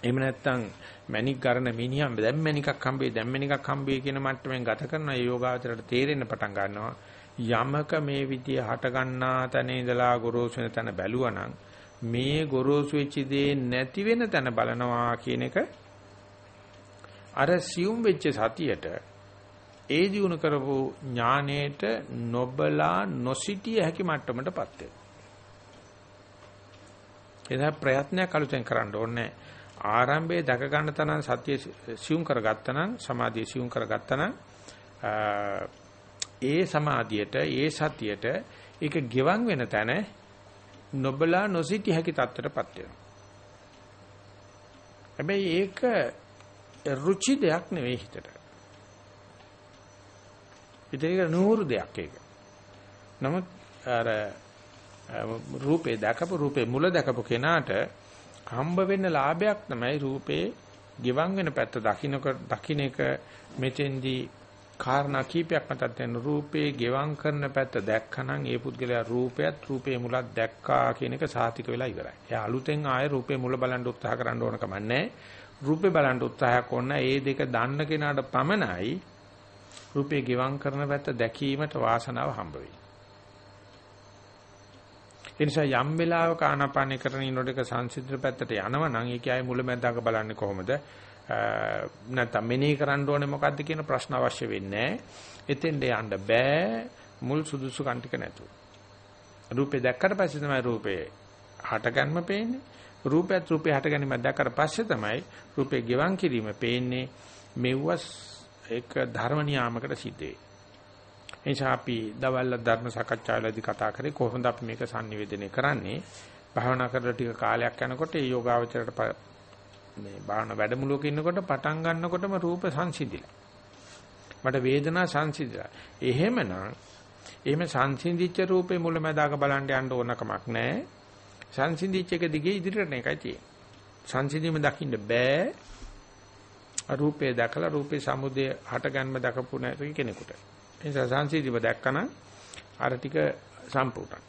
Speaker 1: එහෙම නැත්නම් මැණික් ගන්න මිනිහම් දැන් මැණිකක් හම්බේ දැන් මැණිකක් හම්බේ කියන මට්ටමින් ගත කරන ඒ යෝගාවචරයට තේරෙන්න පටන් ගන්නවා යමක මේ විදිය හට ගන්නා තැන ඉඳලා ගොරෝසු වෙන තැන බැලුවනම් මේ ගොරෝසු වෙච්ච දේ නැති වෙන තැන බලනවා කියන එක අර සියුම් වෙච්ච සතියට ඒ දිනු කරපු ඥානේට නොබලා නොසිටිය හැකි මට්ටමටපත් වෙනවා. එදා ප්‍රයත්නයක් අලුතෙන් කරන්න ඕනේ. ආරම්භයේ දැක ගන්න තනන් සතිය සියුම් කරගත්තා නම් සමාධිය සියුම් කරගත්තා නම් ඒ සමාධියට ඒ සතියට ඒක ගෙවන් වෙන තැන නොබලා නොසිටිය හැකි තත්ත්වයටපත් වෙනවා. හැබැයි ඒක රුචි දෙයක් නෙවෙයි හිතට. ඒක නూరు දෙයක් ඒක. නමුත් අර රූපේ දැකපු රූපේ මුල දැකපු කෙනාට හම්බ වෙන්න ලාභයක් තමයි රූපේ ගිවන් වෙන පැත්ත දකින්නක දකින්න එක මෙතෙන්දී කාරණා කීපයක් මතක් වෙන රූපේ ගෙවම් කරන පැත්ත දැක්කනම් ඒ පුද්ගලයා රූපයත් රූපේ මුලක් දැක්කා කියන එක සාතික වෙලා ඉවරයි. එයා අලුතෙන් ආයේ රූපේ මුල බලන්න උත්සාහ කරන්න ඕන කම නැහැ. රූපේ බලන්න උත්සාහයක් ඕන ඒ දෙක දන්න කෙනාට පමණයි රූපේ ගෙවම් කරන පැත්ත දැකීමට වාසනාව හම්බ වෙයි. ඒ නිසා යම් වෙලාවක ආනාපානය කරන ඉන්නකොට සංසිද්ධ පැත්තට යනවා නම් ඒක ආයේ මුලැමැදාක බලන්නේ කොහොමද? නැත්නම් මෙනෙහි කරන්න ඕනේ මොකද්ද කියන ප්‍රශ්න අවශ්‍ය වෙන්නේ නැහැ. එතෙන්ට යන්න බෑ මුල් සුදුසු කන් ටික නැතුව. රූපේ දැක්කට පස්සේ තමයි රූපේ හටගන්ම පේන්නේ. රූපයත් රූපේ හටගැනීම දැක්කට පස්සේ තමයි රූපේ ගෙවන් කිරීම පේන්නේ. මෙව්වස් ඒක ධර්ම නියාමකට සිද්ධ වෙන්නේ. එනිසා අපි දවල්ල ධර්ම සාකච්ඡාවලදී කතා කරේ කොහොමද අපි මේක sannivedanaya කරන්නේ භාවනා කරලා ටික කාලයක් යනකොට ඒ යෝගාවචරයට මේ භාවනා වැඩමුළුවක ඉන්නකොට පටන් ගන්නකොටම රූප සංසිඳිලා. මට වේදනා සංසිඳිලා. එහෙමනම් එහෙම සංසිඳිච්ච රූපේ මුලැමැදාක බලන්න යන්න ඕන කමක් නැහැ. සංසිඳිච්ච එක දිගේ ඉදිරියට එකයි තියෙන්නේ. සංසිඳීම දකින්න බෑ. රූපේ දැකලා රූපේ සමුදය හටගන්ම දකපු නැති කෙනෙකුට. ඒ නිසා සංසිද්ධිව දැක්කනම් අර ටික සම්පූර්ණයි.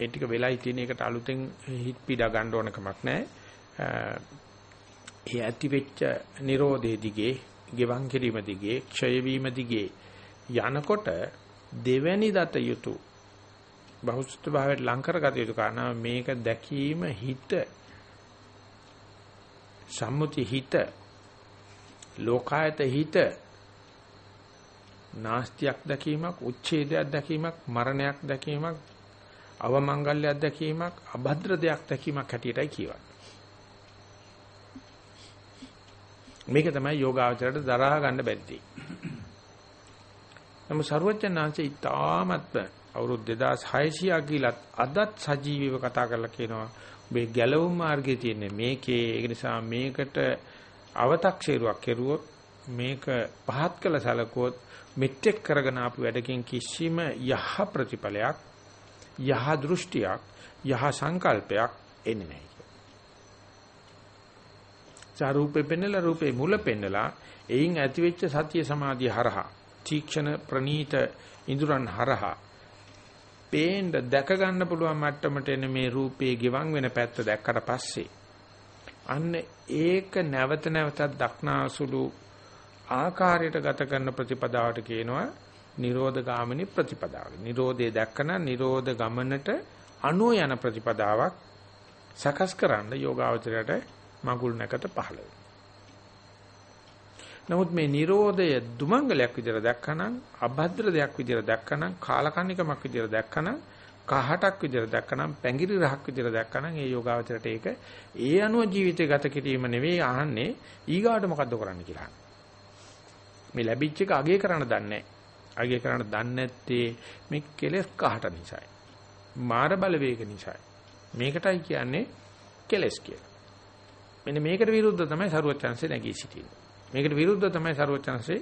Speaker 1: ඒ ටික වෙලයි තියෙන එකට අලුතෙන් හිත් පීඩා ගන්න ඕන කමක් නැහැ. ඒ ඇති වෙච්ච Nirodhe දිගේ, ගෙවන් කිරීම දිගේ, ක්ෂය වීම දිගේ යනකොට දෙවැනි දත යුතු බහුසුත් භාවයට ලං කරගත යුතු කාරණා මේක දැකීම හිත සම්මුති හිත ලෝකායත හිත නාස්තියක් දැකීමක්, උච්ඡේදයක් දැකීමක්, මරණයක් දැකීමක්, අවමංගල්‍යයක් දැකීමක්, අභද්‍ර දෙයක් දැකීමක් හැටියටයි කියවන්නේ. මේක තමයි යෝගාවචරයට දරා ගන්න බැද්දී. නමුත් ਸਰුවචනාංශය ඉතාමත්ම අවුරුදු 2600 කිලත් අදත් සජීවීව කතා කරලා කියනවා මේ ගැලවුම් මාර්ගයේ තියෙන්නේ මේකේ ඒ නිසා මේකට අව탁ෂේරුවක් කෙරුවොත් මේක පහත් කළ සැලකුවොත් මෙත්‍යක් කරගෙන ආපු වැඩකින් කිසිම යහ ප්‍රතිඵලයක් යහ දෘෂ්ටියක් යහ සංකල්පයක් එන්නේ නැහැ. සාරූපේ පෙන්නලා රූපේ මුල පෙන්නලා එයින් ඇතිවෙච්ච සතිය සමාධිය හරහා තීක්ෂණ ප්‍රනීත ඉඳුරන් හරහා පේන්න දැක ගන්න පුළුවන් මට්ටමට එන මේ රූපේ ගිවන් වෙන පැත්ත දැක්කට පස්සේ අන්න ඒක නැවත නැවතත් දක්නාසුළු ආකාරයට ගත කරන ප්‍රතිපදාවට කියනවා නිරෝධ ගාමිනී ප්‍රතිපදාව. නිරෝධය දැක්කන නිරෝධ ගමනට අනුව යන ප්‍රතිපදාවක් සකස් කරන්න යෝගාවචරයට මගුල් නැකත පහළ නමුත් මේ Nirodhaය දුමංගලයක් විදිහට දැක්කනම් අභද්‍ර දෙයක් විදිහට දැක්කනම් කාලකන්නිකමක් විදිහට දැක්කනම් කහටක් විදිහට දැක්කනම් පැංගිරි රහක් විදිහට දැක්කනම් ඒ යෝගාවචරයට ඒක ඒ අනුව ජීවිතය ගත කිරීම නෙවෙයි අහන්නේ ඊගාට මොකද්ද කරන්න කියලා. මේ ලැබිච්ච එක අගය කරන්න දන්නේ නැහැ. අගය කරන්න දන්නේ නැත්තේ මේ කෙලෙස් කහට නිසායි. මාර බලවේග නිසායි. මේකටයි කියන්නේ කෙලෙස් කියලා. මෙන්න මේකට විරුද්ධ තමයි සරුවචන්සේ නැගී සිටින්නේ. මේකට විරුද්ධ තමයි සරුවචන්සේ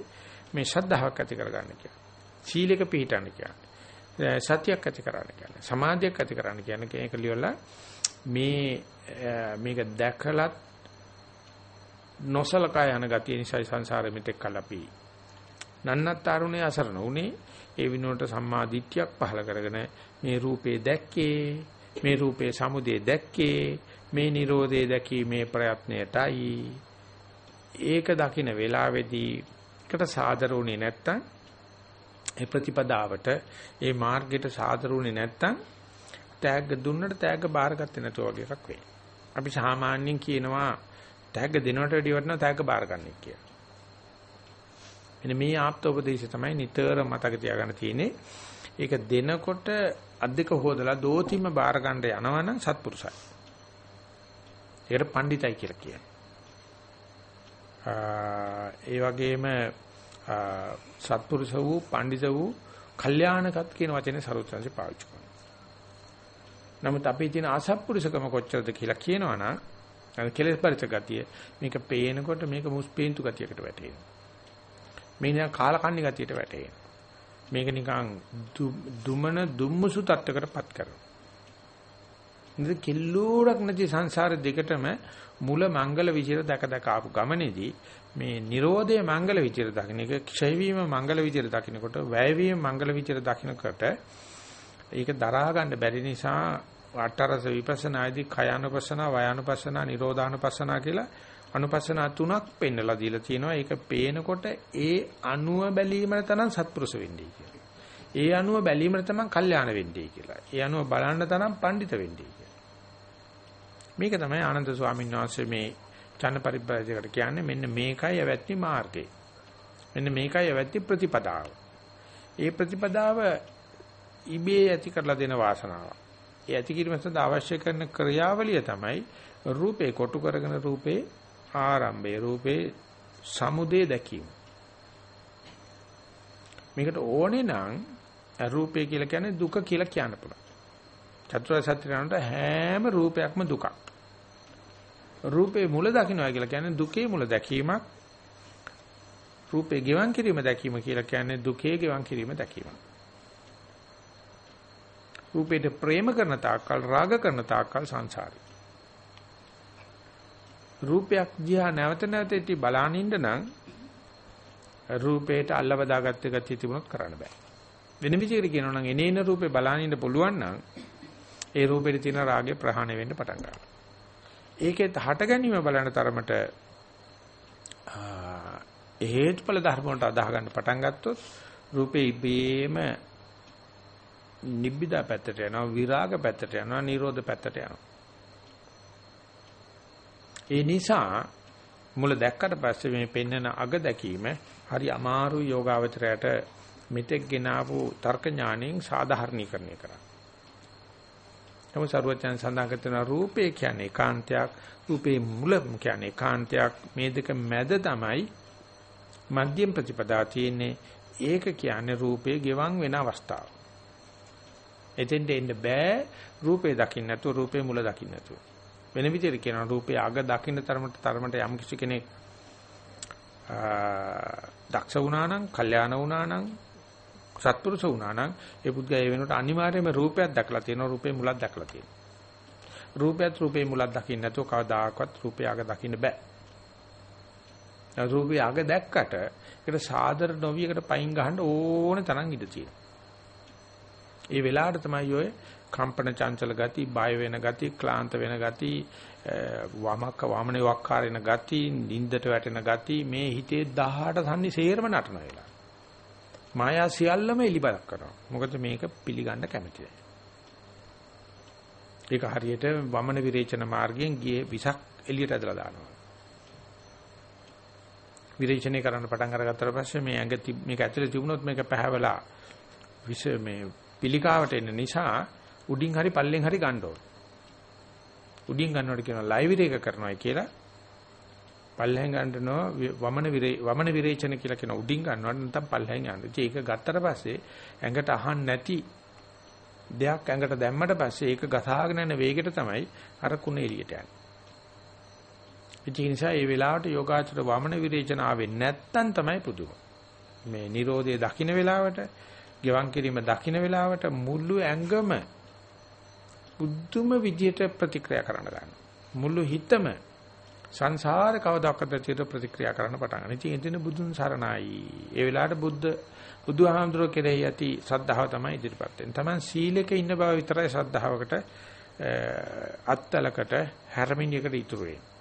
Speaker 1: මේ ශද්ධාවක් ඇති කරගන්න කියන්නේ. සීලයක පිළිටන්න කියන්නේ. සතියක් ඇති කරන්න කියන්නේ. සමාධියක් ඇති කරන්න කියන්නේ ඒක ලියවලා මේ මේක දැකලත් නොසලකා යන ගතිය නිසායි සංසාරෙ මෙතෙක් කල් අපි නන්නත්තරුණේ අසරණ උනේ ඒ විනෝඩ සම්මා දිට්ඨියක් පහල කරගෙන මේ රූපේ දැක්කේ මේ රූපේ සමුදේ දැක්කේ මේ Nirodhe දැකීමේ ප්‍රයත්නයටයි ඒක දකින වෙලාවේදී එකට සාදරුනේ නැත්තම් ඒ ප්‍රතිපදාවට ඒ මාර්ගයට සාදරුනේ නැත්තම් තෑග්ග දුන්නට තෑග්ග බාරගත්තේ නැතුව වගේ එකක් වෙයි. අපි සාමාන්‍යයෙන් කියනවා තෑග්ග දෙනවට වැඩිය වටිනවා තෑග්ග බාරගන්නේ කියලා. මෙන්න මේ ආප්තෝපදේශය තමයි නිතර මතක තියාගන්න තියෙන්නේ. ඒක දෙනකොට අද්දක හොදලා දෝතිම බාර ගන්න යනවනම් සත්පුරුසයි. ඒකට පඬිතයි කියලා කියනවා. ඒ වගේම සත්පුරුෂ වූ පඬිත වූ කල්යාණකත් කියන වචනේ සරුවචන්සේ පාවිච්චි කරනවා. නමුත් අපි තියෙන අසත්පුරුෂකම කොච්චරද කියලා කියනවනම් අර කෙලෙස් පරිච ගතිය මේක පේනකොට මේක මුස්පීන්තු ගතියකට වැටෙනවා. මේ නිකන් කාලකන්ණි ගතියට වැටෙනවා. මේක නිකන් දුමන දුම්මුසු තත්වයකටපත් කරනවා. ඉතින් කිල්ලෝරක් නැති සංසාර දෙකටම මුල මංගල විචිර දැක දැක ආපු ගමනේදී මේ Nirodha මංගල විචිර දකින්න එක ක්ෂය වීම මංගල විචිර දකින්නකොට වැය වීම මංගල විචිර දකින්නකොට ඒක දරා ගන්න බැරි නිසා අටරස විපස්සනාදී කයानुපස්සනා වයානුපස්සනා නිරෝධානුපස්සනා කියලා අනුපස්සනා තුනක් පෙන්නලා දීලා තියෙනවා. ඒක පේනකොට ඒ අනුව බැලීමට තරම් සත්පුරුෂ වෙන්නේ කියලා. ඒ අනුව බැලීමට තමයි කල්යාණ වෙන්නේ කියලා. ඒ අනුව බලන්න තරම් පඬිත වෙන්නේ කියලා. මේක තමයි ආනන්ද ස්වාමීන් වහන්සේ මේ චන්න පරිබ්‍රාජකට කියන්නේ මෙන්න මේකයි ඇවැත්ති මාර්ගය. මෙන්න මේකයි ඇවැත්ති ප්‍රතිපදාව. ඒ ප්‍රතිපදාව ඉබේ ඇති කරලා දෙන වාසනාව. ඒ ඇති කිරීම සඳහා අවශ්‍ය කරන ක්‍රියාවලිය තමයි රූපේ කොටු කරගෙන රූපේ ආරම්භයේ රූපේ සමුදේ දැකීම. මේකට ඕනේ නම් රූපේ කියලා කියන්නේ දුක කියලා කියන්න පුළුවන්. චතුරාර්ය සත්‍ය කරනට හැම රූපයක්ම දුකක්. රූපේ මුල දකින්නවා කියලා කියන්නේ දුකේ මුල දැකීමක්. රූපේ ගෙවන් කිරීම දැකීම කියලා කියන්නේ දුකේ ගෙවන් කිරීම දැකීමක්. රූපේට ප්‍රේම කරන තාක්කල් රාග කරන තාක්කල් සංසාරේ. රූපයක් දිහා නැවත නැවත ඉති බලානින්න නම් රූපේට අල්ලව දාගත්ත ගතිය තිබුණොත් කරන්න බෑ. වෙන විදිහකට කියනවා නම් එනේන රූපේ බලානින්න පුළුවන් නම් ඒ රූපෙට තියෙන රාගය ප්‍රහාණය වෙන්න පටන් ගන්නවා. ඒකෙත් හට ගැනීම බලන තරමට හේතුඵල ධර්ම වලට අදාහ ගන්න පටන් ගත්තොත් රූපේ ඉබේම නිබ්බිදා පැත්තට යනවා විරාග පැත්තට යනවා නිරෝධ පැත්තට යනවා ඒ නිසා මුල දැක්කට පස්සේ මේ පෙන්නන අග දැකීම හරි අමාරු යෝගාවචරයට මෙතෙක් ගෙනාවු තර්ක ඥාණයෙන් සාධාරණීකරණය කරා. නමුත් සරුවචන සඳහන් කරන රූපේ කියන්නේ ඒකාන්තයක්, රූපේ මුල කියන්නේ ඒකාන්තයක්. මේ දෙක මැද තමයි මධ්‍යම ප්‍රතිපදා තියෙන්නේ. ඒක කියන්නේ රූපේ ගෙවන් වෙන අවස්ථාව. එතෙන්ට එන්න බෑ රූපේ දකින්න නැතුව රූපේ මුල දකින්න නැතුව. වෙන විදිහට කියනවා රූපේ අග දකින්න තරමට තරමට යම් කිසි කෙනෙක් දක්ෂ වුණා නම්, කල්යාණ වුණා නම්, සත්පුරුෂ වුණා නම් ඒ පුද්ගලයා ඒ වෙනකොට අනිවාර්යයෙන්ම රූපයක් දැකලා තියෙනවා, රූපේ මුලක් දැකලා තියෙනවා. රූපයත් රූපේ මුලක් දකින්න නැතුව කවදාකවත් රූපය අග දකින්න බෑ. රූපය අග දැක්කට ඒකට සාදර නොවියකට පයින් ගහන්න ඕන තරම් ඉඩ තියෙනවා. ඒ වෙලාවට තමයි ඔය කම්පන චංචල ගති, බය වෙන ගති, ක්ලාන්ත වෙන ගති, වමක වමනේ වක්කාර වෙන ගති, නින්දට වැටෙන ගති මේ හිතේ 18 සම්නි සේරම නටන වෙලා. මායා සියල්ලම එලිබලක් කරනවා. මොකද මේක පිළිගන්න කැමති නැහැ. ඒක හරියට වමන විරේචන මාර්ගයෙන් ගියේ විසක් එළියට ඇදලා දානවා. විරේචනය කරන්න පටන් අරගත්තට පස්සේ මේ ඇඟ මේක ඇතුලේ තිබුණොත් මේක පැහැවලා විස මේ පිළිකාවට එන නිසා උඩින් හරි පල්ලෙන් හරි ගන්න ඕන. උඩින් ගන්නවට කියනවා ලයිව් එක කරනවා කියලා. පල්ලෙන් ගන්නනවා වමන විරේ වමන විරේචන කියලා කියන උඩින් ගන්නවට නැත්නම් පල්ලෙන් යන්න. ඒක ගත්තට පස්සේ ඇඟට අහන්න නැති දෙයක් ඇඟට දැම්මට පස්සේ ඒක ගසාගෙන යන වේගෙට තමයි අර කුණ එළියට යන්නේ. ඒ නිසා මේ වෙලාවට යෝගාචර වමන විරේචන ආවේ නැත්තම් තමයි පුදුම. මේ Nirodhe දකින්න වෙලාවට, ගෙවන් කිරීම දකින්න වෙලාවට මුළු ඇඟම බුද්ධම විදියට ප්‍රතික්‍රියා කරන්න ගන්නවා. මුළු හිතම සංසාර කවදාකවත් ඇතිට ප්‍රතික්‍රියා කරන්න පටන් ගන්නවා. ඉතින් එදින බුදුන් සරණයි. ඒ වෙලාවට බුද්ධ බුදුහාමුදුරුවෝ කෙරෙහි ඇති ශ්‍රද්ධාව තමයි ඉදිරිපත් වෙන්නේ. Taman සීලෙක ඉන්න බව විතරයි ශ්‍රද්ධාවකට අත්තලකට හැරමිනියකට ඉතුරු වෙන්නේ.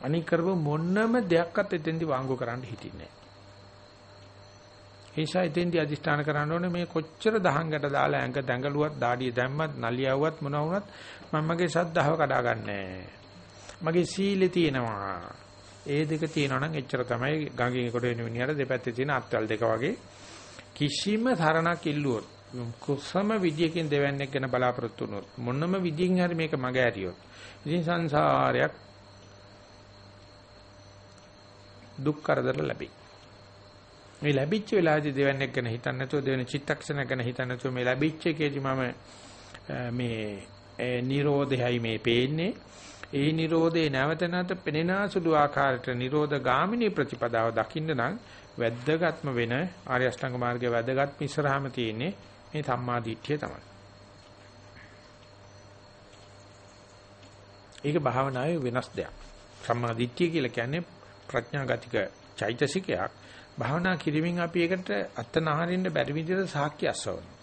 Speaker 1: අනික කරව මොන්නම දෙයක්වත් එතෙන්දි වාංගු කරන්න හිටින්නේ ඒසා එතෙන්දී අදිෂ්ඨාන කරන්න ඕනේ මේ කොච්චර දහංගට දාලා ඇඟ දැඟලුවත් දාඩිය දැම්මත් නලියවුවත් මොනවා වුණත් මම මගේ සද්ධාව කඩාගන්නේ මගේ සීලේ තියෙනවා. ඒ දෙක තියෙනවා නම් එච්චර තමයි ගඟින් කොට වෙන මිනිහට දෙපැත්තේ තියෙන අත්වල දෙක වගේ කිසිම තරණක් ඉල්ලුවොත් කුසම විදියකින් දෙවන්නේක් ගැන බලාපොරොත්තු වුණොත් මොනම විදියෙන් හරි මේක මග ඇරියොත් ඉතින් සංසාරයක් දුක් කරදර ලැබේ මේ ලැබිච්ච වෙලාවේදී දෙවන්නේක් ගැන හිතන්නේ නැතුව දෙවෙනි චිත්තක්ෂණ ගැන හිතන්නේ නැතුව මේ ලැබිච්ච එකේදී මම මේ නිරෝධයයි මේ පේන්නේ. ඒ නිරෝධේ නැවත නැවත පෙනෙන සුළු ආකාරයට නිරෝධ ගාමිනී ප්‍රතිපදාව දකින්න නම් වැද්දගත්ම වෙන ආර්ය අෂ්ටාංග මාර්ගයේ වැද්දගත්ම ඉස්සරහම තියෙන්නේ මේ සම්මා දිට්ඨිය තමයි. ඒක භාවනාවේ වෙනස් දෙයක්. සම්මා දිට්ඨිය කියලා කියන්නේ ප්‍රඥාගතික චෛතසිකයක්. භාවනා කිරීමෙන් අපි ඒකට අත්නහරින්න බැරි විදිහට සාක්ෂි අස්සවනවා.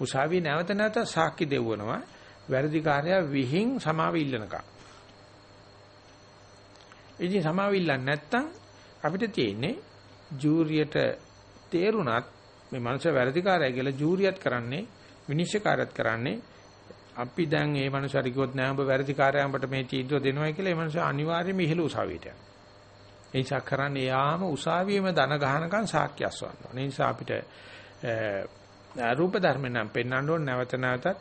Speaker 1: උසාවියේ නැවත නැවත සාක්ෂි දෙවනවා. වැරදි කාර්යය විහිං සමාව ඉල්ලනකම්. ඉතින් සමාව ඉල්ලන්නේ නැත්තම් අපිට තියෙන්නේ ජූරියට තේරුණත් මේ මනුෂ්‍ය වැරදිකාරය කියලා ජූරියත් කරන්නේ විනිශ්චයකාරයත් කරන්නේ අපි දැන් මේ මනුෂ්‍යරි කිව්වොත් නෑ ඔබ වැරදිකාරයන්ට මේ තීන්දුව දෙනවයි කියලා ඒ මනුෂ්‍ය අනිවාර්යයෙන්ම ඉහළ උසාවියට යනවා. ඒ නිසා කරන්නේ යාම උසාවියේම දන ගහනකම් සාක්ෂි අස්වන්නවා. ඒ නිසා අපිට රූප ධර්ම නම් පෙන්වන්න ඕන නැවත නැවතත්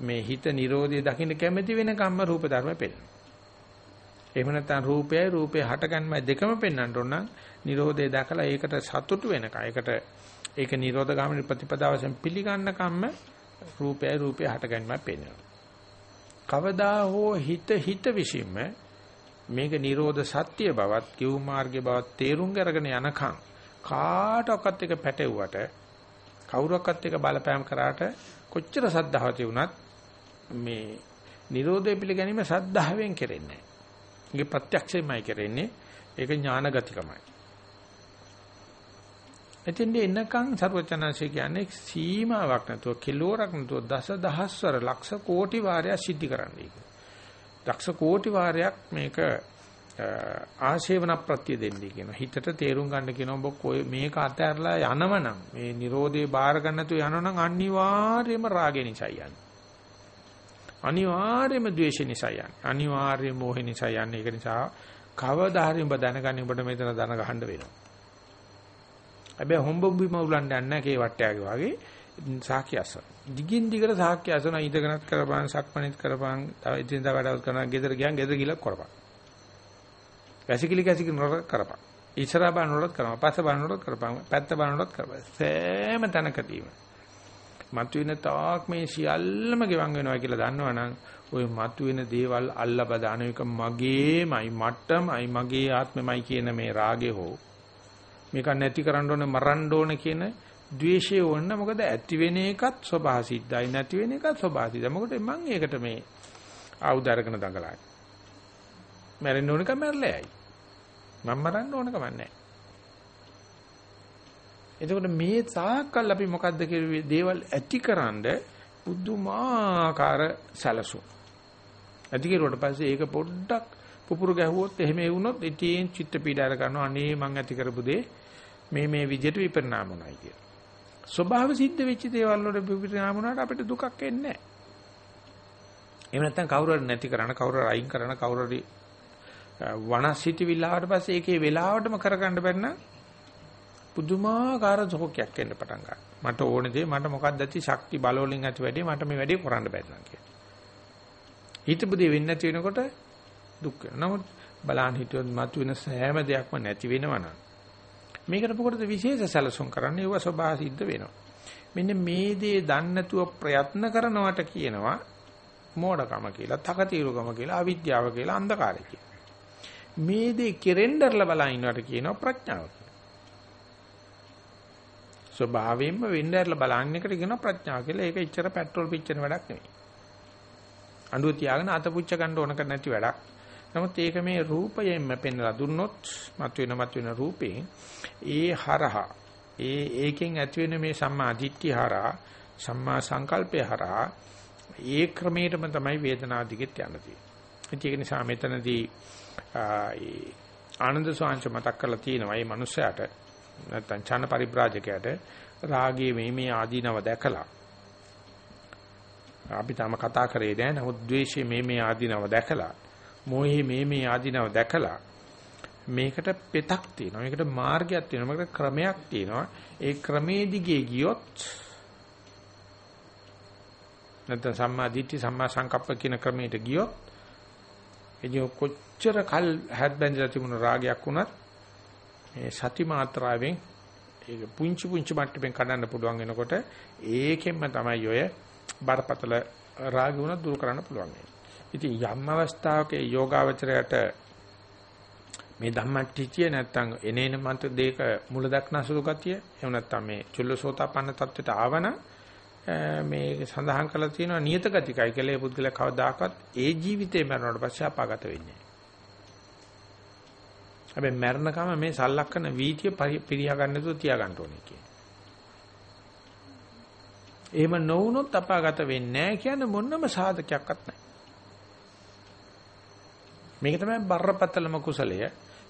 Speaker 1: මේ හිත Nirodhe දකින්න කැමැති වෙන කම්ම රූප ධර්ම පෙන්වනවා. එහෙම නැත්නම් රූපයයි රූපේ හටගන්මයි දෙකම පෙන්වන්න ඕන නම් Nirodhe දැකලා ඒකට සතුටු වෙනකම් ඒකට ඒක Nirodha ගාමිනී ප්‍රතිපදාව වශයෙන් පිළිගන්න කම්ම රූපයයි රූපේ හටගන්මයි පෙන්වනවා. කවදා හෝ හිත හිත විසින්ම මේක Nirodha සත්‍ය බවත් කිව් මාර්ගයේ බවත් තේරුම් අරගෙන යනකම් කාටවත් එක පැටෙව්වට කවුරක්වත් එක බලපෑම් කරාට කොච්චර සද්ධාව තියුණත් මේ Nirodha පිළිගැනීම සද්ධාවෙන් කෙරෙන්නේ නැහැ. ඒකේ ප්‍රත්‍යක්ෂයමයි කරන්නේ. ඒක ඥානගතිකමයි. එතෙන්ද එන්නකන් සර්වචනanse කියන්නේ සීමාවක් නැතුව කිලෝරක් නැතුව දස දහස්වර ලක්ෂ කෝටි වාරයක් සිද්ධ කරන්නයි. ලක්ෂ කෝටි වාරයක් මේක ආශේවන ප්‍රත්‍ය දෙන්නේ කියන හිතට තේරුම් ගන්න කියන ඔබ මේක අතහැරලා යනවනම් මේ Nirodhe බාර ගන්න නැතුව යනවනම් අනිවාර්යයෙන්ම රාගය නිසා යන්නේ. අනිවාර්යයෙන්ම ද්වේෂ නිසා යන්නේ. අනිවාර්යයෙන්ම මෝහ නිසා යන්නේ. ඒක නිසා කවදා හරි ඔබ දැනගන්නේ ඔබට මෙතන දන ගහන්න වෙනවා. හැබැයි හොම්බ බිම උලන්න යන්නේ නැහැ කේ වට්ටයාගේ වගේ සාක්‍ය අස. දිගින් දිගට සාක්‍ය අසන ඉදගෙනත් කරපන්, සක්මණෙත් කරපන්, තව ඉතින් තව වැඩවල් කරනවා, ගෙදර ගියන් ගෙදර ගිලක් කරපන්. වැසිකිලි කැසිකිලි නොර කරපන්. ඉස්සරහ බලනකොට කරපන්, පස්ස බලනකොට කරපන්, පැත්ත බලනකොට කරපන්. සෑම තැනකදීම මතුවෙන තාක් මේ සියල්ලම ගෙවන් වෙනවා කියලා දන්නවනම් ওই මතුවෙන දේවල් අල්ලා බදාන එක මගේමයි මට්ටමයි මගේ ආත්මෙමයි කියන මේ රාගය හෝ. මේක නැති කරන්න ඕනේ මරන්න ඕනේ කියන ද්වේෂය වොන්න මොකද? ඇති වෙන එකත් ස්වභාව සිද්ධයි නැති වෙන එකත් ස්වභාව සිද්ධයි. මොකද මම ඒකට මේ ආයුධ අරගෙන දඟලන්නේ මැරෙන්න ඕනකම මැරලා යයි. මම මරන්න ඕනකම නැහැ. එතකොට මේ සාකල් අපි මොකද්ද කියලා දේවල් ඇතිකරනද බුදුමාකාර සැලසුම්. ඇති කෙරුවට පස්සේ ඒක පොඩ්ඩක් පුපුරු ගැහුවොත් එහෙම වුණොත් ඉතින් චිත්ත පීඩාර කරනවා අනේ මං ඇති කරපු දේ මේ මේ විදිහට විපරිණාම වුණායි කියලා. ස්වභාව සිද්ධ වෙච්ච දේවල් වල විපරිණාම වුණාට අපිට දුකක් එන්නේ නැහැ. එහෙම නැත්නම් කවුරු හරි නැති කරන කවුරු හරි අයින් කරන කවුරු හරි වනසිත විලාවට පස්සේ ඒකේ වෙලාවටම කරගන්න බැරි නම් පුදුමාකාර සෝකයක් එන්න පටන් ගන්නවා. මට ඕනේ දේ මට මොකක්ද ඇති ශක්ති බල වලින් ඇති වැඩි මට මේ වැඩේ කරන්න බැහැ නම් කියලා. හිතපු දේ වෙන්නේ නැති වෙනකොට දුක් වෙනවා. නමුත් බලන්න හිතුවොත් මතුවෙන සෑම දෙයක්ම නැති වෙනවනම් මේකට මොකටද විශේෂ සැලසුම් කරන්නේ? ඒව ස්වභාව සිද්ධ වෙනවා. මෙන්න මේ දේ දන්නේ නැතුව ප්‍රයත්න කරනවට කියනවා මෝඩකම කියලා, තකතිරුකම කියලා, අවිද්‍යාව කියලා, අන්ධකාරය කියලා. මේ දේ කෙරෙන්නර්ලා බලන ඉන්නවට කියනවා ප්‍රඥාව. ස්වභාවයෙන්ම වෙන්න ඇරලා බලන්න එකට කියන ප්‍රඥාව කියලා. ඒක ඉච්චර පෙට්‍රල් පිච්චෙන වැඩක් නෙවෙයි. අඬුව තියාගෙන අත පුච්ච ගන්න ඕනක නැති වැඩක්. නමුත් ඒක මේ රූපයෙන්ම පෙන්ලා දුන්නොත් මතුවෙන මතුවෙන රූපේ ඒ හරහා ඒ ඒකෙන් ඇති වෙන මේ සම්මා දිට්ඨිය හරහා සම්මා සංකල්පය හරහා ඒ ක්‍රමයටම තමයි වේදනා දිගෙත් යන්න තියෙන්නේ. ඒක නිසා මෙතනදී ආනන්ද සෝංශ මතක් කරලා තියෙනවා මේ මනුස්සයාට නැත්නම් ඡන පරිබ්‍රාජකයට රාගයේ මේ මේ ආදීනව දැකලා. අපි තාම කතා කරේ නෑ නමුත් ද්වේෂයේ මේ මේ ආදීනව දැකලා මෝහයේ මේ මේ ආදීනව දැකලා මේකට පෙතක් තියෙනවා. මේකට මාර්ගයක් තියෙනවා. මේකට ක්‍රමයක් තියෙනවා. ඒ ක්‍රමේ දිගේ ගියොත් නැත්නම් සම්මා දිට්ඨි සම්මා සංකප්ප කියන ක්‍රමයට ගියොත් එදින කොච්චර කල් හැත් බැඳලා තිබුණ රාගයක් වුණත් මේ සති මාත්‍රාවෙන් ඒක පුංචි පුංචි මට්ටමින් කඩන්න පුළුවන් වෙනකොට ඒකෙන්ම තමයි ඔය බරපතල රාග වුණ දුරු කරන්න පුළුවන්. ඉතින් යම් අවස්ථාවක යෝගාවචරයට මේ ධම්මට්ටිචිය නැත්තම් එනේන මන්ත දෙක මුල දක්නා සුළු ගතිය එහෙම නැත්තම් මේ චුල්ලසෝතාපන්න තත්වයට ආවනම් මේ සඳහන් කරලා තියෙනවා නියත ගතිකයි කියලා ඒ පුද්ගලයා කවදාකවත් ඒ ජීවිතේ මරණයට පස්සේ අපාගත වෙන්නේ නැහැ. හැබැයි මරණකම මේ සල්ලක්කන වීතිය පිරියා ගන්න නැතුව තියා ගන්න ඕනේ කියන්නේ. එහෙම නොවුනොත් අපාගත වෙන්නේ නැහැ කියන මොනම සාධකයක්වත් නැහැ. මේක තමයි බරපතලම කුසලය.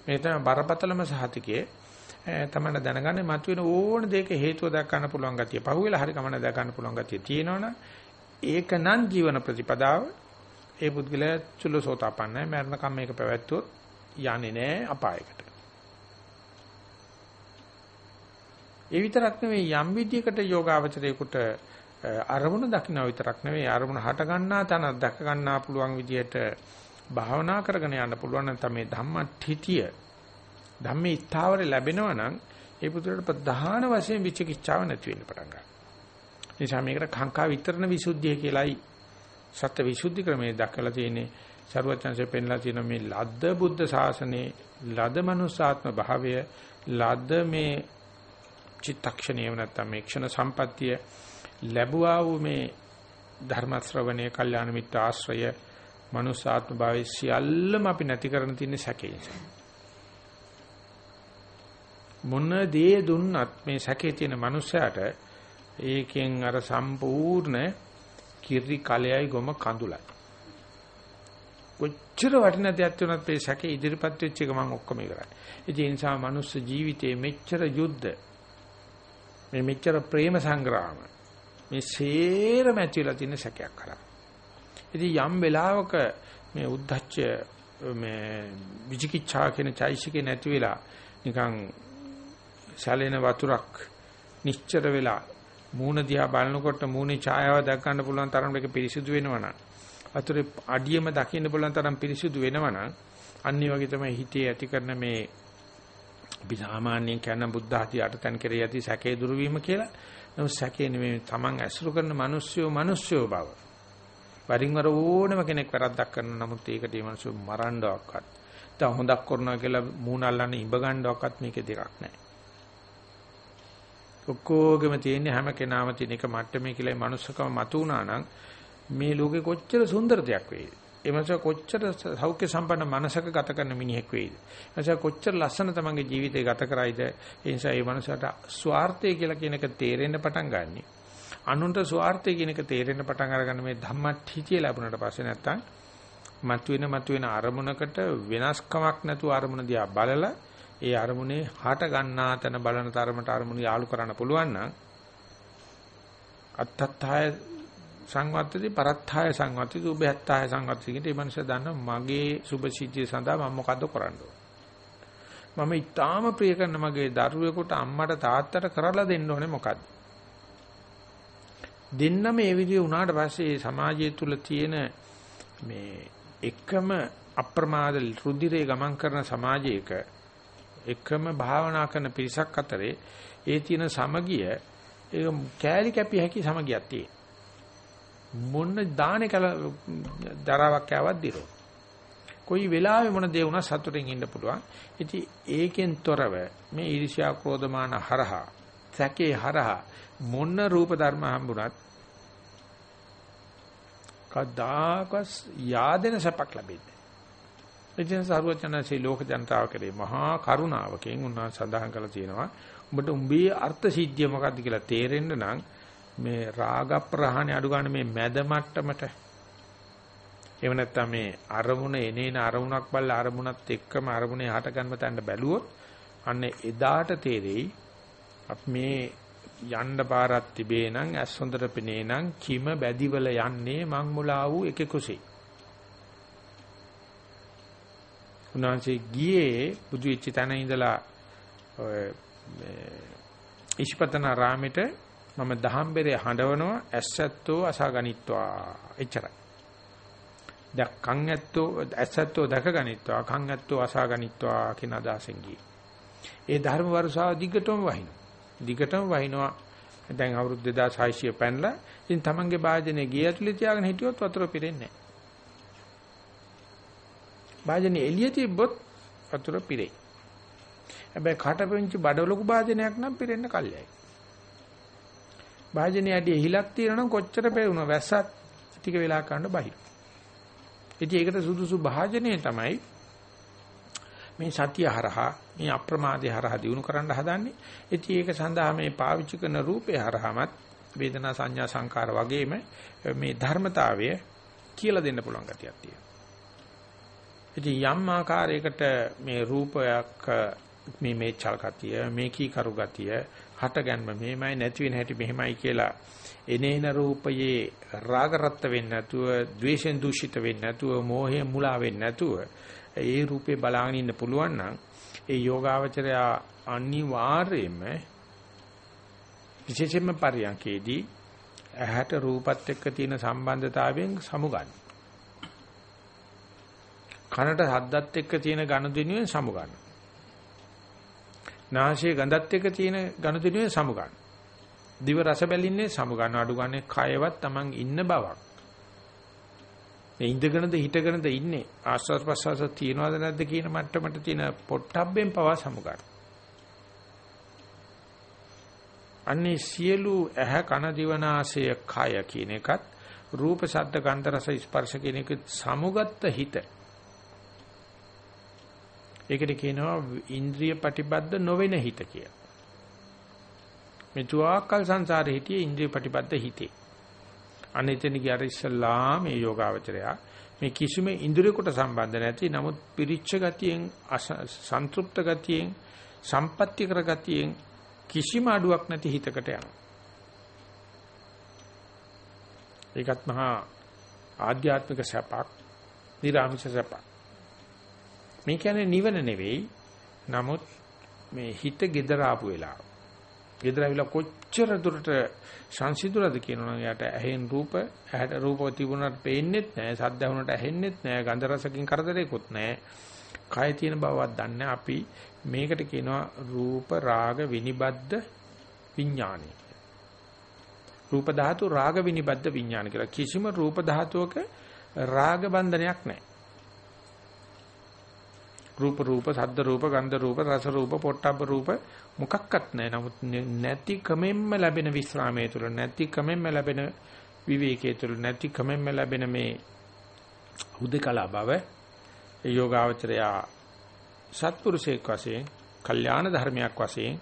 Speaker 1: මේක තමයි බරපතලම සහතිකයේ. තමයි දැනගන්නේ මතුවෙන ඕන දෙයක හේතුව දක්වන්න පුළුවන් ගතිය. පහුවෙලා හරි කමන දක්වන්න පුළුවන් ගතිය තියෙනවනම් ඒක නම් ජීවන ප්‍රතිපදාව. ඒ පුද්ගලයා චුල්ලසෝතාපන්නයි මරණ කම් මේක පැවැත්වුවොත් යන්නේ නැහැ අපායකට. ඒ විතරක් නෙවෙයි යම් විදියකට යෝගාවචරයේකට අරමුණ දකින්න විතරක් නෙවෙයි අරමුණ හට ගන්නා තැන දක ගන්නා පුළුවන් විදියට භාවනා කරගෙන යන්න පුළුවන් නම් තමයි ධම්මඨිතිය ධම්මේ ස්ථාවර ලැබෙනවා නම් ඒ පුදුරට ප්‍රධාන වශයෙන් විචිකිච්ඡාව නැති වෙන්න පටන් ගන්නවා. නිසා මේකට කාංකා විතරන විසුද්ධිය කියලායි සත්‍ය විසුද්ධි ක්‍රමයේ දක්වලා තියෙන්නේ ਸਰවඥාන්සේ පෙන්ලා තියෙන මේ ලද්ද බුද්ධ ශාසනයේ ලද මනුස්සාත්ම භාවය ලද මේ චිත්තක්ෂණය නැත්නම් මේ ක්ෂණ සම්පත්තිය ලැබුවා වූ මේ ධර්ම ශ්‍රවණයේ කල්යාණ මිත්‍ර ආශ්‍රය මනුස්සාත්ම භාවයේ සියල්ලම අපි නැති කරන තියෙන සැකේ මොන දේ දුන්නත් මේ සැකේ තියෙන මනුස්සයාට ඒකෙන් අර සම්පූර්ණ කිරි කලයයි ගොම කඳුලයි. කොච්චර වටින දෙයක් තුනත් මේ සැකේ ඉදිරිපත් වෙච්ච එක මම ඔක්කොම ඉවරයි. ඒ නිසා මනුස්ස ජීවිතයේ මෙච්චර යුද්ධ මේ මෙච්චර ප්‍රේම සංග්‍රාම මේ සේරම ඇතිවලා තියෙන සැකයක් කරා. ඉතින් යම් වෙලාවක මේ උද්දච්ච මේ විචිකිච්ඡා කියන චෛසිකේ නැති වෙලා නිකන් සැලෙන වතුරක් නිශ්චර වෙලා මූණ දිහා බලනකොට මූණේ ඡායාව දැක ගන්න පුළුවන් තරම් එක පිරිසිදු වෙනවනම් වතුරේ අඩියම දකින්න පුළුවන් තරම් පිරිසිදු වෙනවනම් අනිත් වගේ තමයි හිතේ ඇති කරන මේ අපි සාමාන්‍යයෙන් කියන බුද්ධ ආදී අටතන් කෙරෙහි ඇති සැකේ දුරු වීම කියලා නමුත් සැකේ නෙමෙයි තමන් ඇසුරු කරන මිනිස්සුયો මිනිස්සුયો බව. වරින් වර ඕනම කෙනෙක් වැරද්දක් කරන නමුත් ඒකට මේ මිනිස්සු මරන්නවක්වත්. දැන් හොඳක් කරනවා කියලා මූණ අල්ලන්න ඉඹ ගන්නවක්වත් මේකේ දෙකක් නැහැ. ඔක්කොගෙම තියෙන හැම කෙනාම තියෙන එක මට්ටමේ කියලා මනුස්සකම මතු වුණා නම් මේ ලෝකේ කොච්චර සුන්දර දෙයක් වේද? එමසක කොච්චර සෞඛ්‍ය සම්පන්න මනසක ගත කරන මිනිහෙක් වේද? එමසක කොච්චර ලස්සන තමන්ගේ ජීවිතය ගත කරයිද? ඒ නිසා මේ මනසට ස්වార్థය කියලා කියන එක තේරෙන්න පටන් ගන්නවා. අනුන්ට ස්වార్థය කියන එක තේරෙන්න පටන් අරගන්න මේ ධම්මටිචිය ලැබුණට පස්සේ නැත්තම් මතුවෙන මතුවෙන අරමුණකට වෙනස්කමක් නැතුව අරමුණ දිහා බලලා ඒ අරමුණේ හට ගන්නා තන බලන තරමට අරමුණ යාලු කරන්න පුළුවන් නම් අත්තත්හය සංවත්තති පරත්ථාය සංවත්තති උභයත්ථාය සංවත්තති කියන මේ මනුස්සය දන්න මගේ සුභ සිද්ධිය සඳහා මම මොකද්ද කරන්න? මම ඊටාම ප්‍රිය කරන මගේ දරුවෙකුට අම්මට තාත්තට කරලා දෙන්න ඕනේ මොකද්ද? දෙන්නම මේ විදිහ වුණාට පස්සේ සමාජය තුල තියෙන මේ එකම අප්‍රමාද රුධිරේ ගමන් කරන සමාජයක එකම භාවනා කරන පිරිසක් අතරේ ඒ තියෙන සමගිය ඒ කෑලි කැපිය හැකි සමගියක් තියෙනවා. මොන දානේ කල දරාවක් ආවත් දිරෝ. කොයි වෙලාවෙ මොන දේ වුණා සතුටින් ඉන්න පුළුවන්. ඉතින් ඒකෙන් තොරව මේ ඊර්ෂ්‍යා ක්‍රෝධමාන හරහා සැකේ හරහා මොන රූප ධර්ම හම්බුණත් කදාකස් yaadena සපක් ලැබෙන්නේ. එදින සරුවචනසේ ලෝක ජනතාව කරේ මහා කරුණාවකින් උන්වහන්සේ සඳහන් කළා තියෙනවා. උඹට උඹේ අර්ථ සිද්ධිය මොකක්ද කියලා තේරෙන්න නම් මේ රාග ප්‍රහාණය අඩු ගන්න මේ මැද මට්ටමට. එහෙම නැත්නම් මේ අරමුණ එනේන අරමුණක් බලලා අරමුණත් එක්කම අරමුණේ හට ගන්න තැනට බැලුවොත් අන්න එදාට තේරෙයි අපි මේ යන්න පාරක් තිබේ නම් ඇස් හොඳට පෙනේ නම් කිම බැදිවල යන්නේ මං මුලා වූ එකෙකුසේ උන්වහන්සේ ගියේ බුදු වෙච්ච තැන ඉඳලා ඔය ඉෂ්පතන රාමෙට මම දහම්බෙරේ හඬවනවා ඇස්සැත්තෝ අසගනිත්වා එච්චරයි. දැන් කන් ඇත්තෝ ඇස්සැත්තෝ දැකගනිත්වා කන් ඇත්තෝ අසගනිත්වා කියන අදහසෙන් ගියේ. ඒ ධර්ම වර්ෂාව දිගටම වහිනවා. දිගටම වහිනවා. දැන් අවුරුදු 2600 පැනලා ඉතින් තමන්ගේ වාදනේ ගිය ඇතුලේ තියාගෙන හිටියොත් වතුර පිරෙන්නේ නැහැ. වාදනේ එළිය තිබ්බොත් වතුර පිරෙයි. හැබැයි කටපෙන්චි බඩලොකු භාජනයක් නම් පිරෙන්න කල්යයි. භාජනයේ ඇඩිය හිලක් තියෙනවා නම් කොච්චර පෙරුණ වැස්සත් ටික වෙලා ගන්න බහි. ඉතින් ඒකට සුදුසු භාජනය තමයි මේ සතිය හරහා මේ අප්‍රමාදය හරහා දිනු කරන්න හදන්නේ. ඉතින් ඒක සඳහා මේ පාවිච්චි කරන රූපේ හරහාමත් වේදනා සංඥා සංකාර වගේම මේ ධර්මතාවය කියලා දෙන්න පුළුවන් ගතියක් තියෙනවා. ඉතින් යම් ආකාරයකට මේ රූපයක් මේ මේචල් ගතිය, මේ කී කරු ගතිය, හටගන්ම මෙහෙමයි නැති වෙන හැටි මෙහෙමයි කියලා එනේන රූපයේ රාග රත්ත වෙන්නේ නැතුව, ද්වේෂෙන් දූෂිත වෙන්නේ නැතුව, මෝහයෙන් මුලා වෙන්නේ නැතුව ඒ රූපේ බලාගෙන ඉන්න පුළුවන් නම් ඒ යෝගාවචරය අනිවාර්යයෙන්ම විශේෂයෙන්ම පරියන්කේදී ඇහැට රූපත් එක්ක තියෙන සම්බන්ධතාවයෙන් සමුගන්න. කනට ශබ්දත් එක්ක තියෙන ගනුදෙනුවෙන් සමුගන්න. නාසයේ ගඳත් එක්ක තියෙන ගනුදෙනුවෙන් සමුගන්න. දිව රස බැලින්නේ සමුගන්න අඩු ගන්නේ කයවත් Taman ඉන්න බවක්. මේ ඉඳගෙනද හිටගෙනද ඉන්නේ ආස්වාද ප්‍රසවාස තියනවද නැද්ද කියන මට්ටමට තියෙන පොට්ටබ්බෙන් පවා සමුගන්න. අන්නේ සියලු ඇහ කන දිවනාසය කය කියන එකත් රූප ශබ්ද ගන්ධ රස ස්පර්ශ කියන එක සමුගත්ත හිත. ඒකට කියනවා ඉන්ද්‍රිය ප්‍රතිබද්ධ නොවන හිත කියලා. මේ තුආකල් සංසාරේ හිටියේ ඉන්ද්‍රිය ප්‍රතිබද්ධ හිතේ. අනිතෙන ගියර ඉස්සලා මේ යෝගාවචරයා මේ කිසිම ඉන්ද්‍රියකට සම්බන්ධ නැති නමුත් පිරිච්ච ගතියෙන් සන්තුෂ්ත ගතියෙන් සම්පත්‍ති කර ගතියෙන් කිසිම අඩුවක් නැති හිතකට යනවා. ඒකත් මහා ආධ්‍යාත්මික සැපක්, නිර්ආමිෂ සැපක්. මේ කියන්නේ නිවන නෙවෙයි. නමුත් මේ හිත gedara ආපු වෙලාව. gedara විලා කොච්චර දුරට සංසිඳුලද කියනවනම් යාට ඇහෙන් රූප, ඇහැට රූප තිබුණාට පේන්නෙත් නැහැ, සද්ද වුණාට ඇහෙන්නෙත් නැහැ, ගන්ධ රසකින් කරදරේකුත් නැහැ. කය තියෙන බවවත් දන්නේ අපි මේකට කියනවා රූප රාග විනිබද්ද විඥානය රූප ධාතු රාග විනිබද්ද විඥාන කියලා කිසිම රූප ධාතුවක රාග බන්ධනයක් නැහැ රූප රූප සද්ද රූප ගන්ධ රූප රස රූප පොට්ටබ්බ රූප මොකක්වත් නැහැ. නමුත් නැති කමෙන්ම ලැබෙන විස්රාමයේ තුල නැති කමෙන්ම ලැබෙන විවේකයේ තුල නැති කමෙන්ම ලැබෙන මේ හුදකලා බව යෝගාවචරයා සත්පුරුෂයෙක් වශයෙන්, කල්යාණ ධර්මයක් වශයෙන්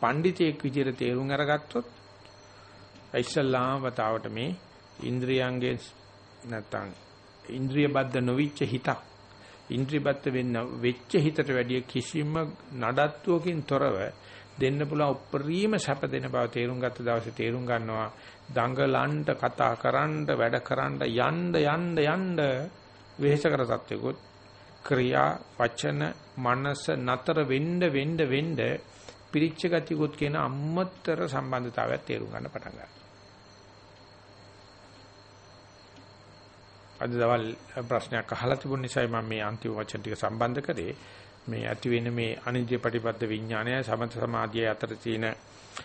Speaker 1: පඬිතෙක් විදිහට තේරුම් අරගත්තොත් ඉස්සල්ලාම වතාවට මේ ඉන්ද්‍රියයන්ගේ නැත්තම් ඉන්ද්‍රිය බද්ධ නොවිච්ච හිතක් ඉන්ද්‍රිය බද්ධ වෙන්න වෙච්ච හිතට වැඩිය කිසිම නඩත්තුවකින් තොරව දෙන්න පුළුවන් උප්පරීම සැප දෙන බව තේරුම් ගත්ත දවසේ තේරුම් ගන්නවා දඟලන්න කතා කරන්න වැඩ කරන්න යන්න යන්න යන්න වෙහෙසකර තත්වයකොත් ක්‍රියා වචන මනස නතර වෙන්න වෙන්න වෙන්න පිරිච්ච ගතියකුත් කියන අම්මතර සම්බන්ධතාවයක් තේරුම් ගන්න පටන් ගන්නවා. අද දවල් ප්‍රශ්නයක් අහලා තිබුණ නිසා මම මේ අන්තිම වචන ටික සම්බන්ධ කරේ. මේ ඇති වෙන මේ අනිත්‍ය ප්‍රතිපද විඥානය සමත සමාධිය අතර තියෙන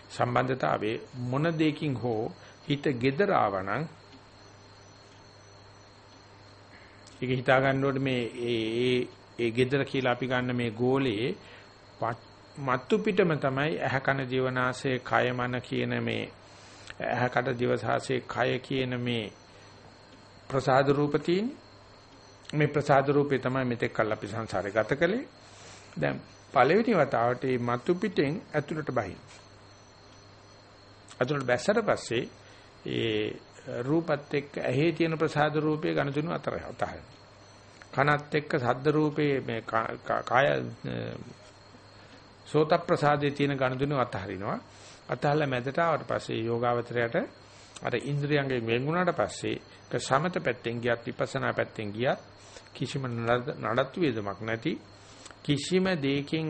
Speaker 1: සම්බන්ධතාවයේ මොන දෙයකින් හෝ හිත gedara ආවනම් ඒක හිතා ගන්න ඕනේ මේ ඒ ඒ gedara කියලා අපි ගන්න මේ ගෝලයේ මත්තු පිටම තමයි ඇහ කන ජීවනාශය කය මන කියන මේ ඇහ කට දිවසාසේ කය කියන මේ ප්‍රසාද රූප මේ ප්‍රසාද රූපේ තමයි මෙතෙක් කල් අපි සංසාරේ ගත කළේ දැන් පළවෙනි වතාවට මේ මත්තු පිටෙන් ඇතුළට බහින ඇතුළට බැස්සට පස්සේ ඒ රූපත් එක්ක ඇහි තියෙන ප්‍රසාද රූපයේ ගණතුණු අතර උතහයි. කනත් එක්ක සද්ද රූපයේ මේ කාය සෝත ප්‍රසාදයේ තියෙන ගණතුණු අතහරිනවා. අතහලා මැදට ආවට පස්සේ යෝගාවචරයට අර ඉන්ද්‍රියංගෙන් වෙන් වුණාට පස්සේ ක සමත පැත්තෙන් ගියත් විපස්සනා පැත්තෙන් ගියත් කිසිම නඩත්තු වේදමක් නැති කිසිම දෙයකින්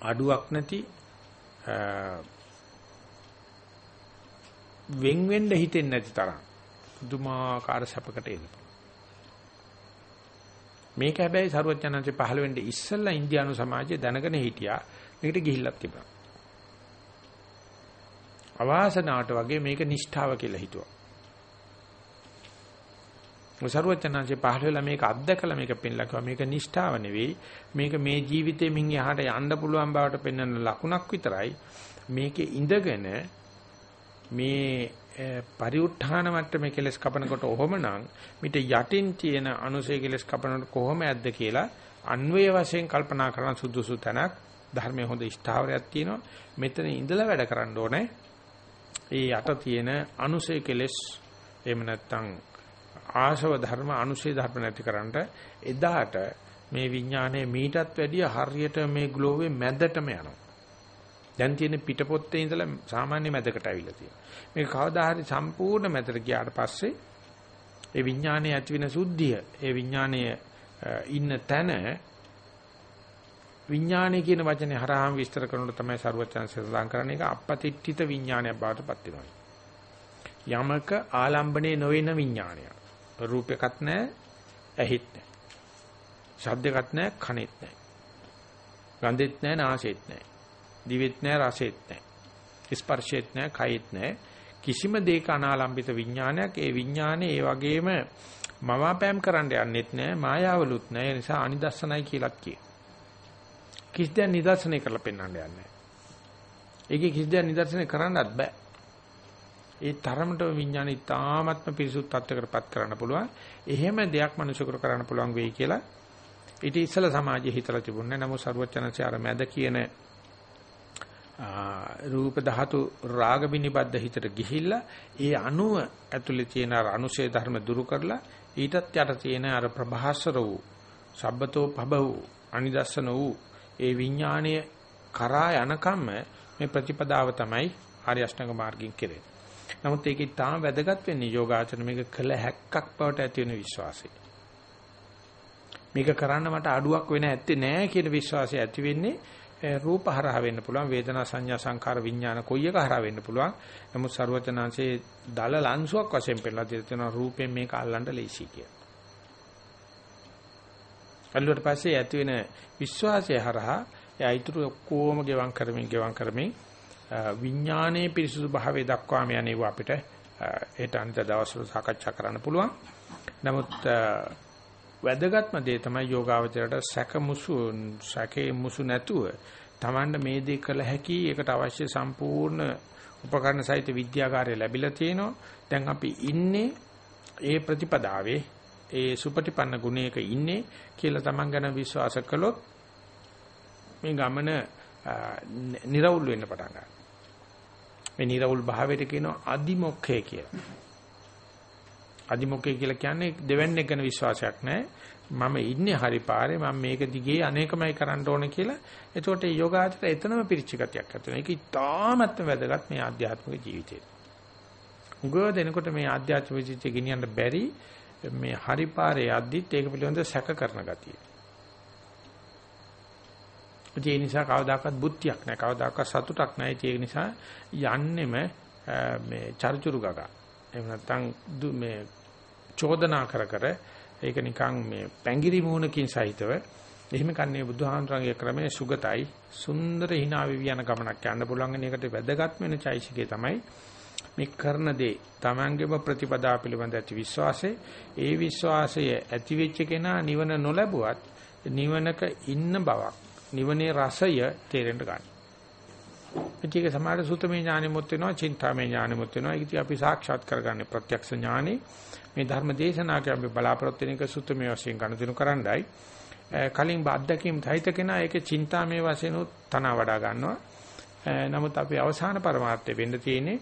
Speaker 1: අඩුවක් නැති වෙන් වෙන්න හිතෙන්නේ නැති තරම් පුදුමාකාර සැපකට එන්න. මේක හැබැයි සරුවචනන්සේ පහළ වෙන්නේ ඉස්සෙල්ලා ඉන්දියානු සමාජයේ දැනගෙන හිටියා. මේකට ගිහිල්ලක් තිබුණා. අවාසනාවට වගේ මේක නිෂ්ඨාව කියලා හිතුවා. සරුවචනංශේ පහළ වෙලා මේක අත්දකලා මේක පෙන්ලා කිව්වා. මේක නිෂ්ඨාව නෙවෙයි. මේක මේ ජීවිතේ මින් යහට යන්න පුළුවන් බවට පෙන්වන ලකුණක් විතරයි. මේකේ ඉඳගෙන මේ පරිඋත්ථාන මට්ටමේ කෙලස් කපනකොට ඔහොමනම් මිට යටින් තියෙන අනුසය කෙලස් කපනකොට කොහොම ඇද්ද කියලා අන්වේ වශයෙන් කල්පනා කරන සුදුසු තැනක් ධර්මයේ හොඳ ස්ථාවරයක් තියෙනවා. මෙතන ඉඳලා වැඩ කරන්න ඕනේ. ඒ යට තියෙන අනුසය කෙලස් එහෙම නැත්නම් ආශව ධර්ම අනුශේ ධර්ම නැති කරන්නට එදාට මේ විඥානයේ මීටත් වැඩිය හරියට මේ ග්ලෝවේ මැදටම යනවා. දැන් තියෙන පිටපොත්තේ ඉඳලා සාමාන්‍ය මැදකට අවිලා තියෙනවා. මේක කවදා හරි සම්පූර්ණ මැදට ගියාට පස්සේ ඒ විඥානයේ ඇතිවෙන සුද්ධිය, ඒ විඥානයේ ඉන්න තැන විඥානය කියන වචනේ හරහාම විස්තර කරනකොට තමයි සරුවචන සඳහන් කරන්නේ ඒක අපපතිට්ඨිත විඥානයක් බවට පත් වෙනවා. යමක ආලම්බනේ නොවන විඥානයක්. රූපයක්වත් නැහැ, ඇහිත් නැහැ. ශබ්දයක්වත් නැහැ, කනෙත් නැහැ. ගන්ධෙත් නැහැ, නාසෙත් නැහැ. දිවෙත් නැහැ, රසෙත් නැහැ. ස්පර්ශෙත් නැහැ, කයෙත් නැහැ. කිසිම දෙයක අනාලම්බිත විඥානයක් ඒ විඥානේ ඒ වගේම මවාපෑම් කරන්න යන්නෙත් නැහැ, මායාවලුත් නැහැ. ඒ නිසා අනිදස්සනයි කියලාත් කියේ. කිසි දෙයක් නිදර්ශනය කරලා පෙන්වන්න යන්නේ නැහැ. ඒකේ කිසි දෙයක් නිදර්ශනය කරන්නත් බෑ. ඒ තරමට විඥාන ඉතාමත්ම පිරිසුදු තත්ත්වයකටපත් කරන්න පුළුවන්. එහෙම දෙයක් මනුෂ්‍යකර කරන්න පුළුවන් වෙයි කියලා ඊට ඉස්සල සමාජයේ හිතලා තිබුණේ. නමුත් ਸਰවචනසේ අර මැද කියන රූප ධාතු රාග බිනිබද්ද හිතට ගිහිල්ලා ඒ අණුව ඇතුලේ තියෙන අර අනුශේ ධර්ම දුරු කරලා ඊටත් යට තියෙන අර ප්‍රභාස්වර වූ සබ්බතෝ පබව අනිදස්සන වූ ඒ විඥානීය කරා යනකම් මේ ප්‍රතිපදාව තමයි ආර්ය අෂ්ටාංග මාර්ගයෙන් කෙරෙන්නේ. නමුත් ඒකේ තාම වැදගත් වෙන්නේ යෝගාචර මේක කළ හැක්කක් බවට ඇති වෙන විශ්වාසය. මේක කරන්න මට අඩුවක් වෙන ඇත්තේ නෑ කියන විශ්වාසය ඇති වෙන්නේ රූප හරහා වෙන්න පුළුවන් වේදනා සංඥා සංකාර විඥාන කොයි එක හරහා වෙන්න පුළුවන් නමුත් ਸਰවචනාංශයේ දල ලංසුවක් වශයෙන් පෙන්නලා දෙනවා රූපයෙන් මේක අල්ලන්න ලේසි කියලා. අල්ලුවට පස්සේ ඇති වෙන විශ්වාසය හරහා එයා ඊටු ඔක්කොම ගෙවම් කරමින් ගෙවම් කරමින් විඥානයේ පිරිසුදු භාවය දක්වාම යන්නේව අපිට ඒට අනිත් දවස්වල සාකච්ඡා කරන්න පුළුවන්. නමුත් වැදගත්ම දේ තමයි යෝගාවචරයට සැකමුසු සැකේ මුසු නැතුව Tamand මේ දේ කළ හැකි ඒකට අවශ්‍ය සම්පූර්ණ උපකරණ සහිත විද්‍යාගාරය ලැබිලා තියෙනවා. දැන් අපි ඉන්නේ ඒ ප්‍රතිපදාවේ ඒ සුපටිපන්න ගුණයක ඉන්නේ කියලා Taman ගැන විශ්වාස කළොත් මේ ගමන නිර්වුල් වෙන්න පටන් ගන්නවා. මේ නිර්වුල් භාවයට කියනවා අදිමොක්ඛය කියලා. අදිමොක්ඛය කියලා කියන්නේ දෙවන්නේ ගැන විශ්වාසයක් නැහැ. මම ඉන්නේ හරි පාරේ මම මේක දිගේ අනේකමයි කරන්න ඕනේ කියලා. එතකොට මේ යෝගාචර එතනම පිරිච්ච ගතියක් ඇති වෙනවා. ඒක ඉතාමත්ම වැදගත් මේ ආධ්‍යාත්මික ජීවිතේ. උගව දෙනකොට මේ ආධ්‍යාත්මික ජීවිතේ ගෙනියන්න බැරි මේ හරි පාරේ යද්දිත් ඒක පිළිබඳව සැක කරන ගතිය. ඒ නිසා කවදාකවත් බුද්ධියක් නැහැ. කවදාකවත් සතුටක් නැහැ. ඒ නිසා යන්නෙම මේ චර්චුරු ගගා. එහෙම නැත්නම් මේ චෝදනා කර කර ඒක නිකන් මේ පැංගිරි මූණකින් සහිතව එහෙම කන්නේ බුදුහාමරංගේ ක්‍රමයේ සුගතයි සුන්දර hina වෙවි යන ගමනක් යන්න පුළුවන් එකට වැදගත් වෙන චෛසිකේ තමයි මේ කරන දේ Tamangeම ප්‍රතිපදා පිළිබඳ ඇති විශ්වාසය ඒ විශ්වාසය ඇති වෙච්ච කෙනා නිවන නොලැබුවත් නිවනක ඉන්න බවක් නිවනේ රසය තේරෙන්න ගන්න. ඒක සමාඩ සුතමේ ඥානෙමුත් වෙනවා, චින්තාමේ ඥානෙමුත් වෙනවා. ඒක අපි සාක්ෂාත් කරගන්නේ ප්‍රත්‍යක්ෂ ඥානෙ. මේ ධර්ම දේශනාවක අපි බලාපොරොත්තු වෙන එක සුතමේ වශයෙන් ගනුදෙනු කරන්නයි. කලින් බද්දකීම් සහිත කෙනා ඒකේ චින්තාමේ වශයෙන් උත් තන වඩා ගන්නවා. නමුත් අපි අවසාන પરමාර්ථය වෙන්න තියෙන්නේ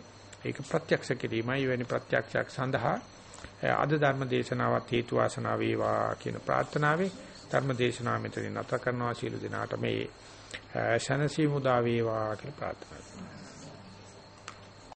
Speaker 1: ඒක ප්‍රත්‍යක්ෂ කිරීමයි. වෙනි ප්‍රත්‍යක්ෂයක් සඳහා අද ධර්ම දේශනාවත් හේතු වාසනා වේවා කියන ප්‍රාර්ථනාවෙන් ධර්ම දේශනාව මෙතනින් නැත කරනවා. සීල දිනාට මේ ශනසි මුදා වේවා කියලා ප්‍රාර්ථනා කරනවා.